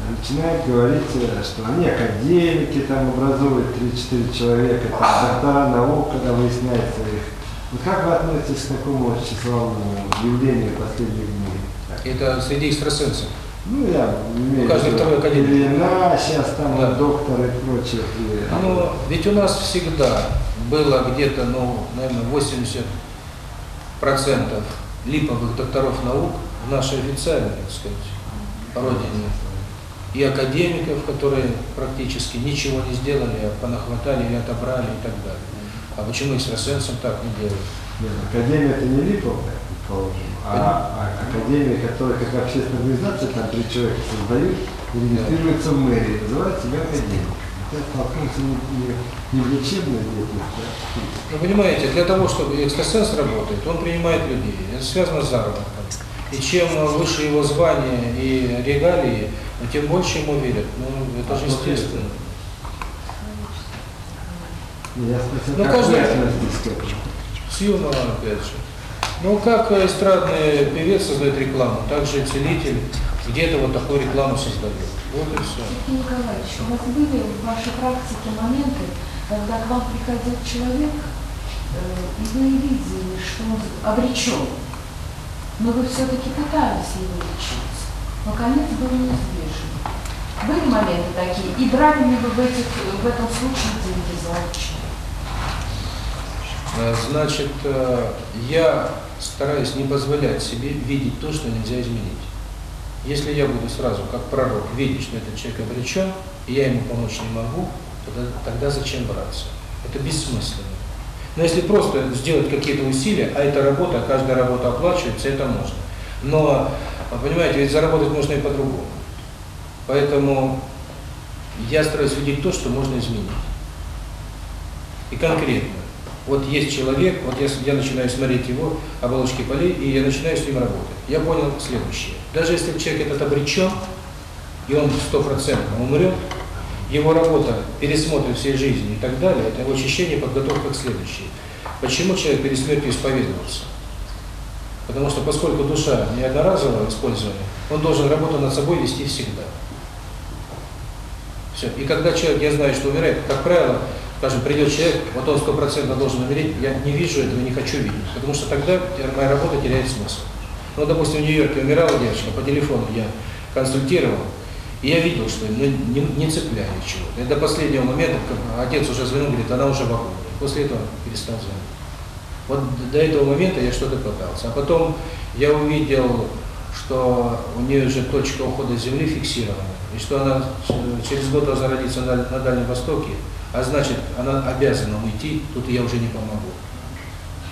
начинают говорить, э, что они академики, там образуют 3-4 человека, там, доктора наук, когда выясняется их. Вот как вы относитесь к такому тщеславному явлению последних дней? Это среди экстрасенсов. Ну, я имею каждый в виду второй академик. Ильина, сейчас там Да. докторы и прочее. Ну, ведь у нас всегда было где-то, ну, наверное, 80 процентов липовых докторов наук в нашей официальной, так сказать, родине. И академиков, которые практически ничего не сделали, а понахватали или отобрали и так далее. А почему экстрасенсам так не делают? Нет, Академия это не липовая, а, а академия, которая как общественная организация, там три человека создают регистрируется в мэрии, называют себя академиком. Это столкнулся не, не, в лечебной деятельности, а Вы понимаете, для того, чтобы экстрасенс работает, он принимает людей. Это связано с заработком. И чем выше его звание и регалии, тем больше ему верят. Ну, это же естественно. в- я спросил, Ну, как каждый-? С юмором, опять же. Ну, как эстрадный певец создает рекламу, так же целитель где-то вот такую рекламу создает. Вот и все. Сергей Николаевич, у вас были в вашей практике моменты, когда к вам приходил человек, э, и вы видели, что он обречен, но вы все-таки пытались его лечить, но конец был неизбежен. Были моменты такие, и брали ли вы в, этих, в этом случае деньги за Значит, э, я стараюсь не позволять себе видеть то, что нельзя изменить. Если я буду сразу, как пророк, видеть, что этот человек обречен, и я ему помочь не могу, тогда, тогда зачем браться? Это бессмысленно. Но если просто сделать какие-то усилия, а это работа, каждая работа оплачивается, это можно. Но, понимаете, ведь заработать можно и по-другому. Поэтому я стараюсь видеть то, что можно изменить. И конкретно. Вот есть человек, вот я, я начинаю смотреть его оболочки полей, и я начинаю с ним работать. Я понял следующее. Даже если человек этот обречен, и он стопроцентно умрет, его работа, пересмотр всей жизни и так далее, это его очищение, подготовка к следующей. Почему человек перед смертью исповедовался? Потому что поскольку душа не одноразовое он должен работу над собой вести всегда. Все. И когда человек, я знаю, что умирает, как правило, скажем, придет человек, вот он стопроцентно должен умереть, я не вижу этого, не хочу видеть, потому что тогда моя работа теряет смысл. Ну, допустим, в Нью-Йорке умирала девочка, по телефону я консультировал, и я видел, что ну, не, не цепляет чего-то. И до последнего момента, как отец уже звонил, говорит, она уже в вагоне. После этого перестал звонить. Вот до этого момента я что-то пытался. А потом я увидел, что у нее уже точка ухода с Земли фиксирована, и что она э, через год должна родиться на, на Дальнем Востоке, а значит, она обязана уйти, тут я уже не помогу.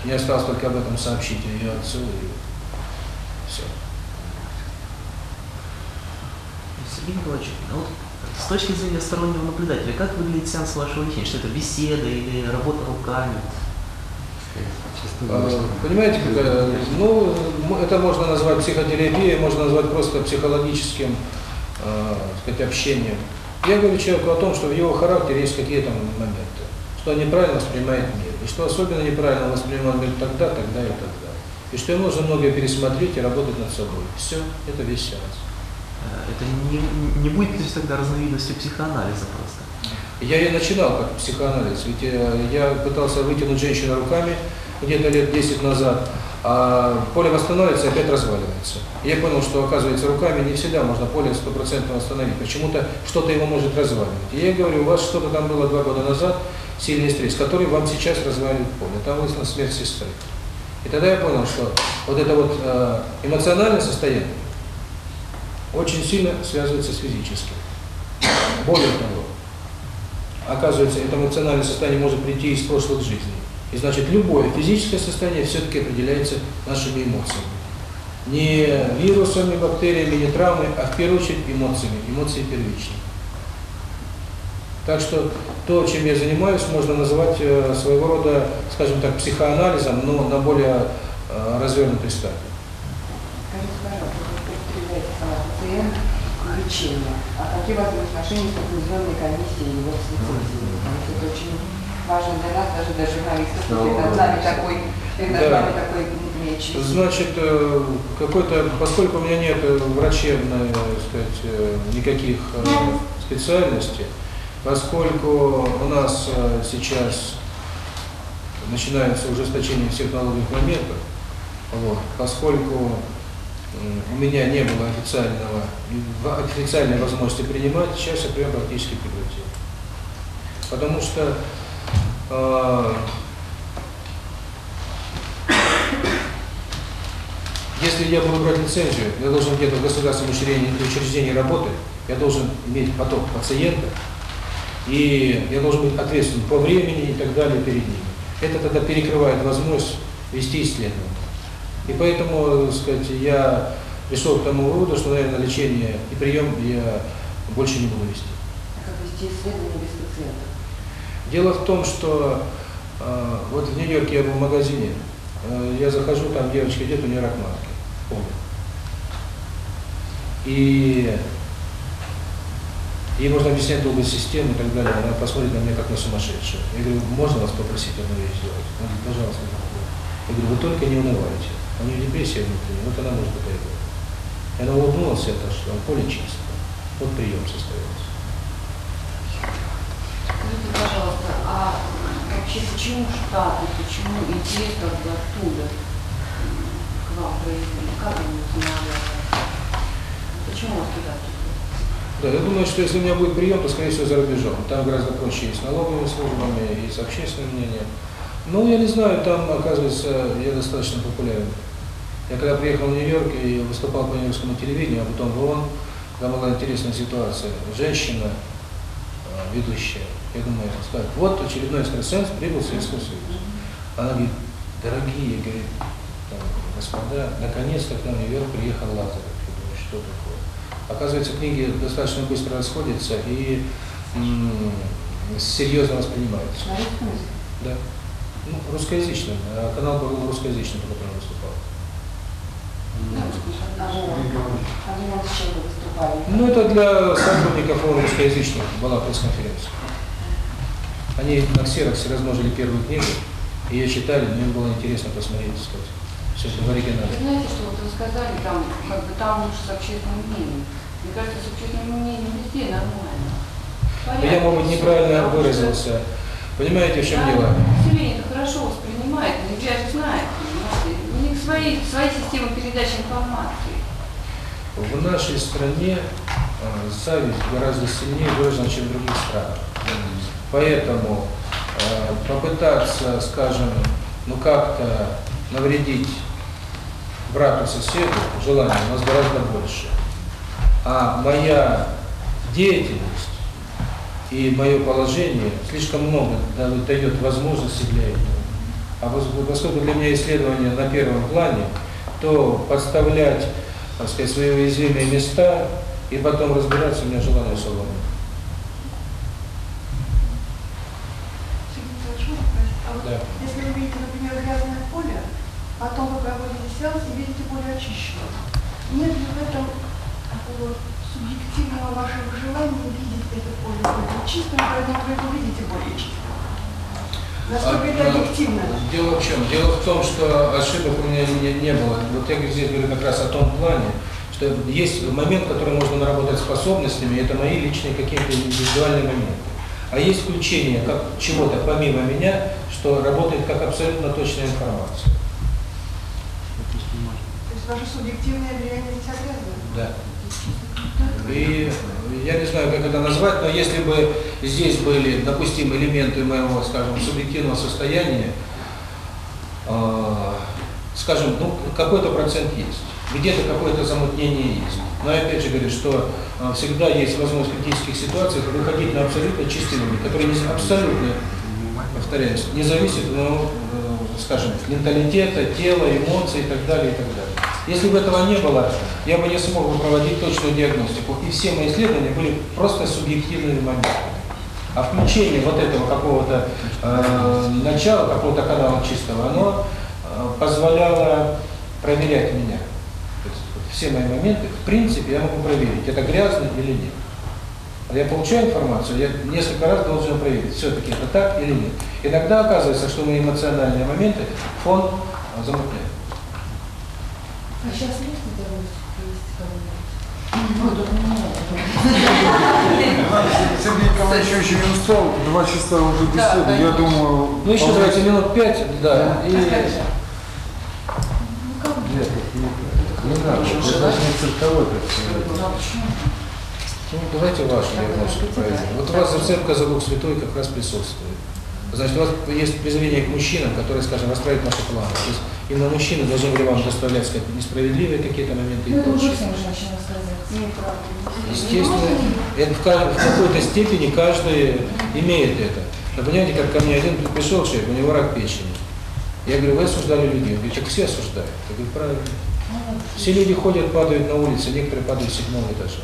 Мне осталось только об этом сообщить ее отцу, и все. Сергей Николаевич, а вот с точки зрения стороннего наблюдателя, как выглядит сеанс вашего лечения? Что это беседа или работа руками? А. Понимаете, какая, ну, это можно назвать психотерапией, можно назвать просто психологическим, э, сказать, общением. Я говорю человеку о том, что в его характере есть какие-то моменты, что он неправильно воспринимает мир, и что особенно неправильно воспринимает мир тогда, тогда и тогда. И что ему нужно многое пересмотреть и работать над собой. Все, это весь сеанс. Э, Это не, не будет ли тогда разновидностью психоанализа просто? Я и начинал как психоанализ, ведь э, я пытался вытянуть женщину руками где-то лет 10 назад, А поле восстанавливается, опять разваливается. И Я понял, что, оказывается, руками не всегда можно поле стопроцентно восстановить. Почему-то что-то его может разваливать. И я говорю, у вас что-то там было два года назад, сильный стресс, который вам сейчас разваливает поле. Там выяснилась смерть сестры. И тогда я понял, что вот это вот э, эмоциональное состояние очень сильно связывается с физическим. Более того, оказывается, это эмоциональное состояние может прийти из прошлых жизней. И значит, любое физическое состояние все-таки определяется нашими эмоциями. Не вирусами, бактериями, не травмой, а в первую очередь эмоциями. Эмоции первичны. Так что то, чем я занимаюсь, можно назвать э, своего рода, скажем так, психоанализом, но на более э, развернутой стадии. Скажите, пожалуйста, сама пациент. А какие у вас были отношения с лицензионной комиссией и вот с лицензией? Потому что это очень важно для нас, даже для журналистов. Перед нами такой, перед Да. нами такой меч. Значит, э, какой-то, поскольку у меня нет э, врачебной, э, сказать, никаких специальностей, поскольку у нас сейчас начинается ужесточение всех налоговых моментов, вот, поскольку у меня не было официального, официальной возможности принимать, сейчас я прям практически прекратил. Потому что Если я буду брать лицензию, я должен где-то в государственном учреждении, учреждении работать, я должен иметь поток пациентов, и я должен быть ответственен по времени и так далее перед ними. Это тогда перекрывает возможность вести исследования. И поэтому, так сказать, я пришел к тому выводу, что, наверное, лечение и прием я больше не буду вести. Как вести исследования без пациентов? Дело в том, что э, вот в Нью-Йорке я был в магазине, э, я захожу, там девочка идет, у нее рак матки, помню. И ей можно объяснять долгую систему и так далее, она посмотрит на меня как на сумасшедшую. Я говорю, можно вас попросить одну вещь сделать? Она говорит, пожалуйста. Я говорю, вы только не унывайте. У нее депрессия внутренняя, вот она может это будет. И она улыбнулась и отошла, поле чисто. Вот прием состоялся. Скажите, пожалуйста, а вообще почему Штаты, почему идея бы оттуда к вам произвели? Как они узнали? Почему вас туда? Да, я думаю, что если у меня будет прием, то, скорее всего, за рубежом. Там гораздо проще и с налоговыми службами, и с общественным мнением. Ну, я не знаю, там, оказывается, я достаточно популярен. Я когда приехал в Нью-Йорк и выступал по нью-йоркскому телевидению, а потом в ООН, там была интересная ситуация. Женщина, ведущая, я думаю, скажет, вот очередной экстрасенс прибыл в Советский Союз. Она говорит, дорогие, говорит, там, господа, наконец-то к нам в Нью-Йорк приехал Лазарев. Я думаю, что такое? Оказывается, книги достаточно быстро расходятся и серьезно воспринимаются. Да. Ну, русскоязычным. А канал был русскоязычным, по которому выступал. А вы, а вы с чем вы выступали? Ну, это для сотрудников русскоязычных была пресс-конференция. Они на ксероксе размножили первую книгу, ее читали, мне было интересно посмотреть, так сказать, все это в оригинале. Вы знаете, что вот вы сказали, там, как бы там лучше с общественным мнением. Мне кажется, с общественным мнением везде нормально. Я, может быть, неправильно выразился. Понимаете, в чем дело? Население это хорошо воспринимает, же знают, понимаете. У них свои, свои системы передачи информации. В нашей стране э, зависть гораздо сильнее выражена, чем в других странах. Поэтому э, попытаться, скажем, ну как-то навредить брату-соседу, желания у нас гораздо больше. А моя деятельность и мое положение слишком много да- дает возможности для этого. А пос- поскольку для меня исследование на первом плане, то подставлять, так сказать, свои уязвимые места и потом разбираться у меня желания особо нет. Да. если вы видите, например, грязное поле, потом вы проводите сеанс и видите поле очищенным, нет ли в этом такого субъективного вашего желания видеть это поле более чистым, поэтому вы его видите более чистым? Насколько это объективно? Дело в чем? Дело в том, что ошибок у меня не, не было. Вот я здесь говорю как раз о том плане, что есть момент, который можно наработать способностями, это мои личные какие-то индивидуальные моменты. А есть включение как чего-то помимо меня, что работает как абсолютно точная информация. То есть ваше субъективное влияние ведь обязано. Да. И я не знаю, как это назвать, но если бы здесь были, допустим, элементы моего, скажем, субъективного состояния, э, скажем, ну, какой-то процент есть, где-то какое-то замутнение есть. Но я опять же говорю, что э, всегда есть возможность в критических ситуациях выходить на абсолютно чистый уровень, который не, абсолютно, повторяюсь, не зависит, ну, э, скажем, менталитета, тела, эмоций и так далее, и так далее. Если бы этого не было, я бы не смог бы проводить точную диагностику. И все мои исследования были просто субъективными моментами. А включение вот этого какого-то э, начала, какого-то канала чистого, оно э, позволяло проверять меня. То есть, вот все мои моменты, в принципе, я могу проверить, это грязно или нет. Я получаю информацию, я несколько раз должен проверить, все-таки это так или нет. Иногда оказывается, что мои эмоциональные моменты фон э, замутняет. А сейчас есть удовольствие Сергей Николаевич очень устал, два часа уже беседы, я думаю... Ну еще давайте минут пять, да, и... Нет, не надо, это даже не цирковой представитель. Ну, давайте вашу диагностику проверим. Вот у вас зацепка за Дух Святой как раз присутствует. Значит, у вас есть презрение к мужчинам, которые, скажем, расстраивают наши планы. Именно мужчины должны были вам доставлять, сказать, несправедливые какие-то моменты и Ну, это уже прочее. всем женщинам сказать. Естественно, это в, в какой-то степени каждый имеет это. Но понимаете, как ко мне один пришел человек, у него рак печени. Я говорю, вы осуждали людей. Он говорит, так все осуждают. Я говорю, правильно. Все люди ходят, падают на улице, некоторые падают с седьмого этажа.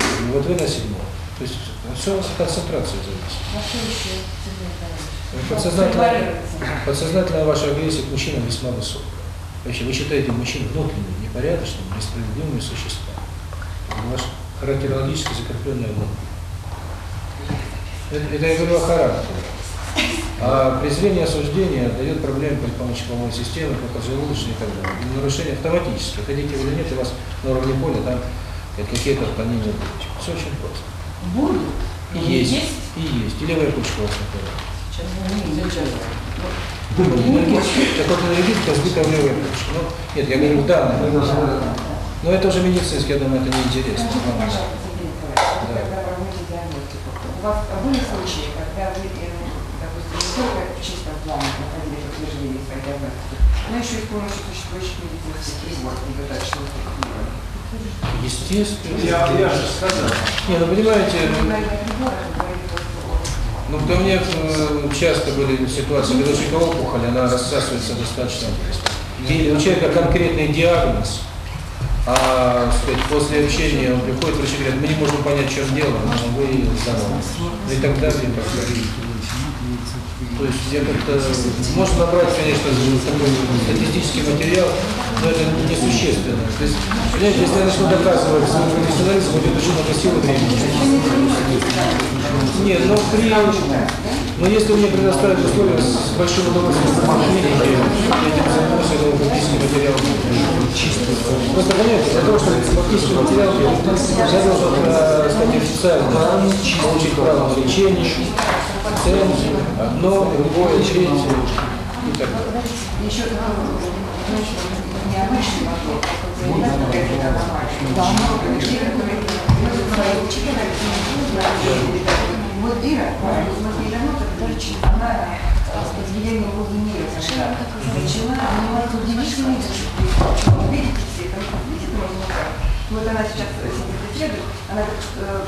И вот вы на седьмом. То есть все от концентрации зависит. На что еще, Сергей Николаевич? Подсознательная, подсознательная ваша агрессия к мужчинам весьма высокая. Вообще, вы считаете мужчин внутренними, непорядочными, несправедливыми существами. Это ваш характерологически закрепленное мной. Это, это я говорю о характере. А презрение, осуждение дает проблемы предпомощковой системы, поджелудочной и так далее. И нарушение автоматически. Хотите вы или нет, у вас на уровне поля там какие-то отклонения будут. Все очень просто. Будут? И есть, и есть. И левая почка у вас находится. Так вот, энергетика сбита в левой почке. Ну, нет, я говорю, да, но это уже медицински, я думаю, это неинтересно. Проводите диагностику, у вас были случаи, когда вы, э, допустим, не только в чистом плане находили подтверждение своей диагностики, но еще и с помощью существующих медицинских приборов недостаточно? Естественно. Я, я же сказал. Не, ну понимаете, ну ко мне э, часто были ситуации, когда человека опухоль, она рассасывается достаточно быстро. У человека конкретный диагноз, а сказать, после общения он приходит, врачи говорят, мы не можем понять, в чем дело, но вы здоровы. И так далее. То есть я как-то, можно набрать, конечно, такой статистический материал, но это несущественно. То есть, понимаете, если я начну доказывать свой профессионализм, будет очень много сил и времени. Нет, ну при... Но если мне предоставят условия с большим удовольствием помощнее, я этим я думаю, фактический материал чистый. Просто понимаете, для того, чтобы фактический материал я должен, э, сказать, официально получить право на лечение, цензию, одно, другое, третье и так далее. Еще Вот ней давно она с когда начала заниматься удивительными вещами. Видите. Вот она сейчас сидит исследует, она говорит, э,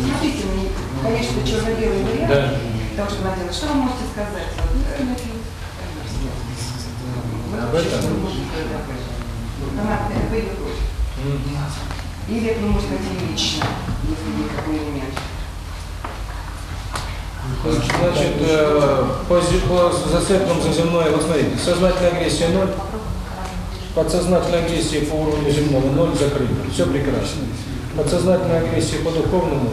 посмотрите мне, конечно, черно-белый вариант, Да. того, что она делает. Что вы можете сказать? Вот, э, Об этом? Она выигрывает. Или это может быть и лично, если такой элемент. Значит, э, по, по зацепкам за земное, вот смотрите, сознательная агрессия ноль, подсознательная агрессия по уровню земного ноль закрыта, все прекрасно. Подсознательная агрессия по духовному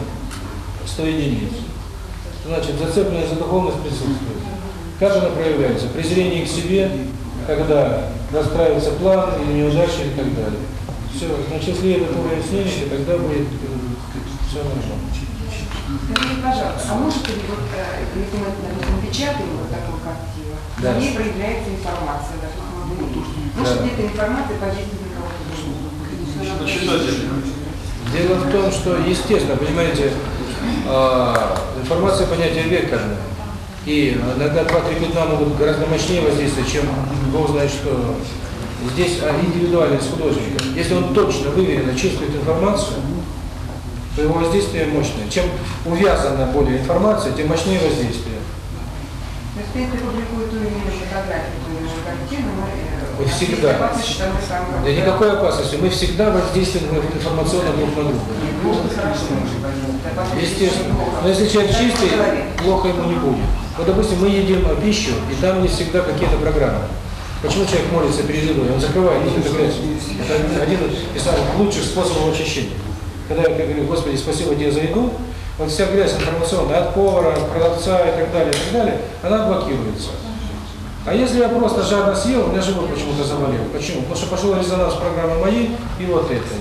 100 единиц. Значит, зацепленность за духовность присутствует. Как она проявляется? Презрение к себе, когда расстраивается план или неудача и так далее. Все, значит, если этот уровень снимете, тогда будет все нормально. Скажите, пожалуйста, а может ли вот, э, если мы, допустим, печатаем вот такую картину, Да. в ней проявляется информация, об элементе. Может, Да. где-то информация подействует на кого-то другого. Дело в том, что, естественно, понимаете, а, информация понятие векторное. И иногда два-три пятна могут гораздо мощнее воздействовать, чем Бог знает что. Здесь индивидуальность художника. Если он точно, выверенно чувствует информацию, то его воздействие мощное. Чем увязана более информация, тем мощнее воздействие. То есть, если публикуют ту или иную. Всегда. мы сам... Да никакой опасности. Мы всегда воздействуем информационно друг на друга. Естественно. Но если человек чистый, плохо ему не будет. Вот, допустим, мы едим пищу, и там есть всегда какие-то программы. Почему человек молится перед едой? Он закрывает грязь. Это один из самых лучших способов очищения. Когда я говорю, Господи, спасибо тебе за еду, вот вся грязь информационная от повара, от продавца и так далее, и так далее, она блокируется. А если я просто жадно съел, у меня живот почему-то заболел. Почему? Потому что пошел резонанс программы моей и вот этой.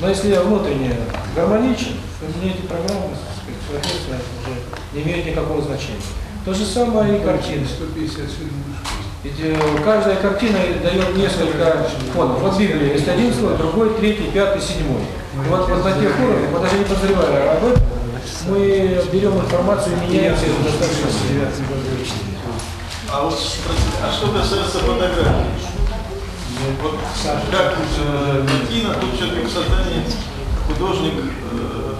Но если я внутренне гармоничен, то мне эти программы, соответственно, уже не имеют никакого значения. То же самое и картины. 150 фильмов. Ведь каждая картина дает несколько фонов. Вот Библия есть один слой, другой, третий, пятый, седьмой. И вот, вот на тех уровнях, мы даже не подозревая об этом, мы берем информацию и меняемся достаточно сильно. А вот а что касается фотографий? Вот как э, картина, тут все-таки в создании художник э,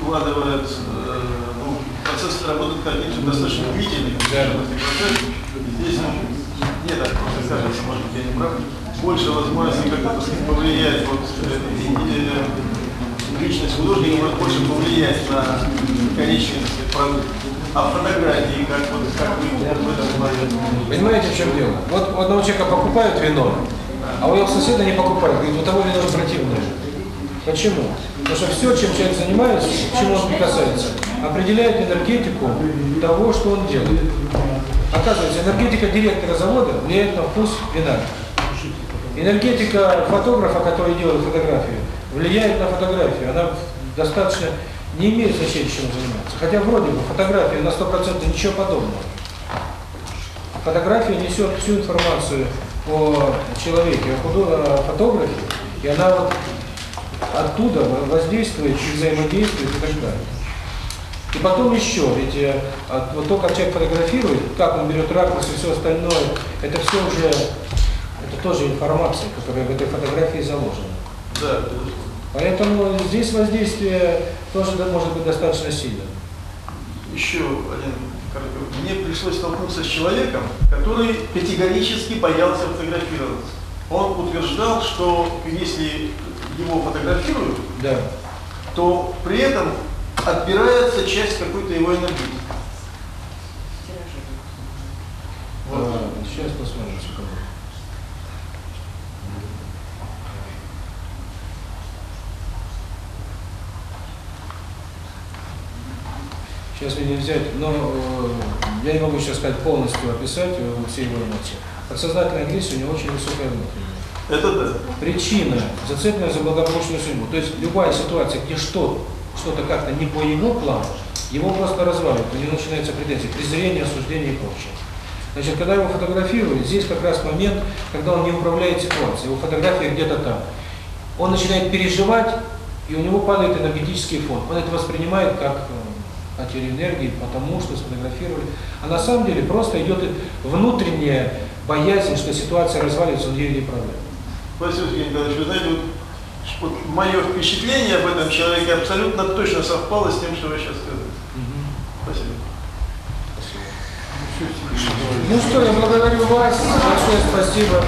вкладывает, э, ну, процесс работы картины достаточно длительный, процесс. Здесь ну, нет, так просто кажется, может быть, я не прав, больше возможностей как-то повлиять, вот, э, э, личность художника может больше повлиять на конечный продукт. А фотографии, как, вот, как вы? Понимаете, в чем дело? Вот у одного человека покупают вино, а у его соседа не покупают. Говорит, у того вино противное. Почему? Потому что все, чем человек занимается, к чему он прикасается, определяет энергетику того, что он делает. Оказывается, энергетика директора завода влияет на вкус вина. Энергетика фотографа, который делает фотографию, влияет на фотографию. Она достаточно не имеет значения, чем он занимается. Хотя вроде бы фотография на 100% ничего подобного. Фотография несет всю информацию о человеке, о, фотографе, и она вот оттуда воздействует взаимодействует и так далее. И потом еще, ведь э, от- вот то, как человек фотографирует, как он берет ракурс и все остальное, это все уже, это тоже информация, которая в этой фотографии заложена. Да, Поэтому здесь воздействие тоже может быть достаточно сильным. еще один. Мне пришлось столкнуться с человеком, который категорически боялся фотографироваться. Он утверждал, что если его фотографируют, Да. то при этом отбирается часть какой-то его энергии. А, сейчас посмотрим, Сейчас мне не взять, но э, я не могу сейчас сказать полностью описать э, все его эмоции. Подсознательная агрессия у него очень высокая внутренняя. Это да. Причина зацепленная за благополучную судьбу. То есть любая ситуация, где что, что-то как-то не по его плану, его просто разваливают, у него начинаются претензии, презрение, осуждение и прочее. Значит, когда его фотографируют, здесь как раз момент, когда он не управляет ситуацией, его фотография где-то там. Он начинает переживать, и у него падает энергетический фон. Он это воспринимает как потерю энергии, потому что сфотографировали. А на самом деле просто идет внутренняя боязнь, что ситуация развалится, ею не управляет. Спасибо, Сергей Николаевич. Вы знаете, вот, вот мое впечатление об этом человеке абсолютно точно совпало с тем, что вы сейчас сказали. Спасибо. Ну что, я благодарю вас, большое спасибо.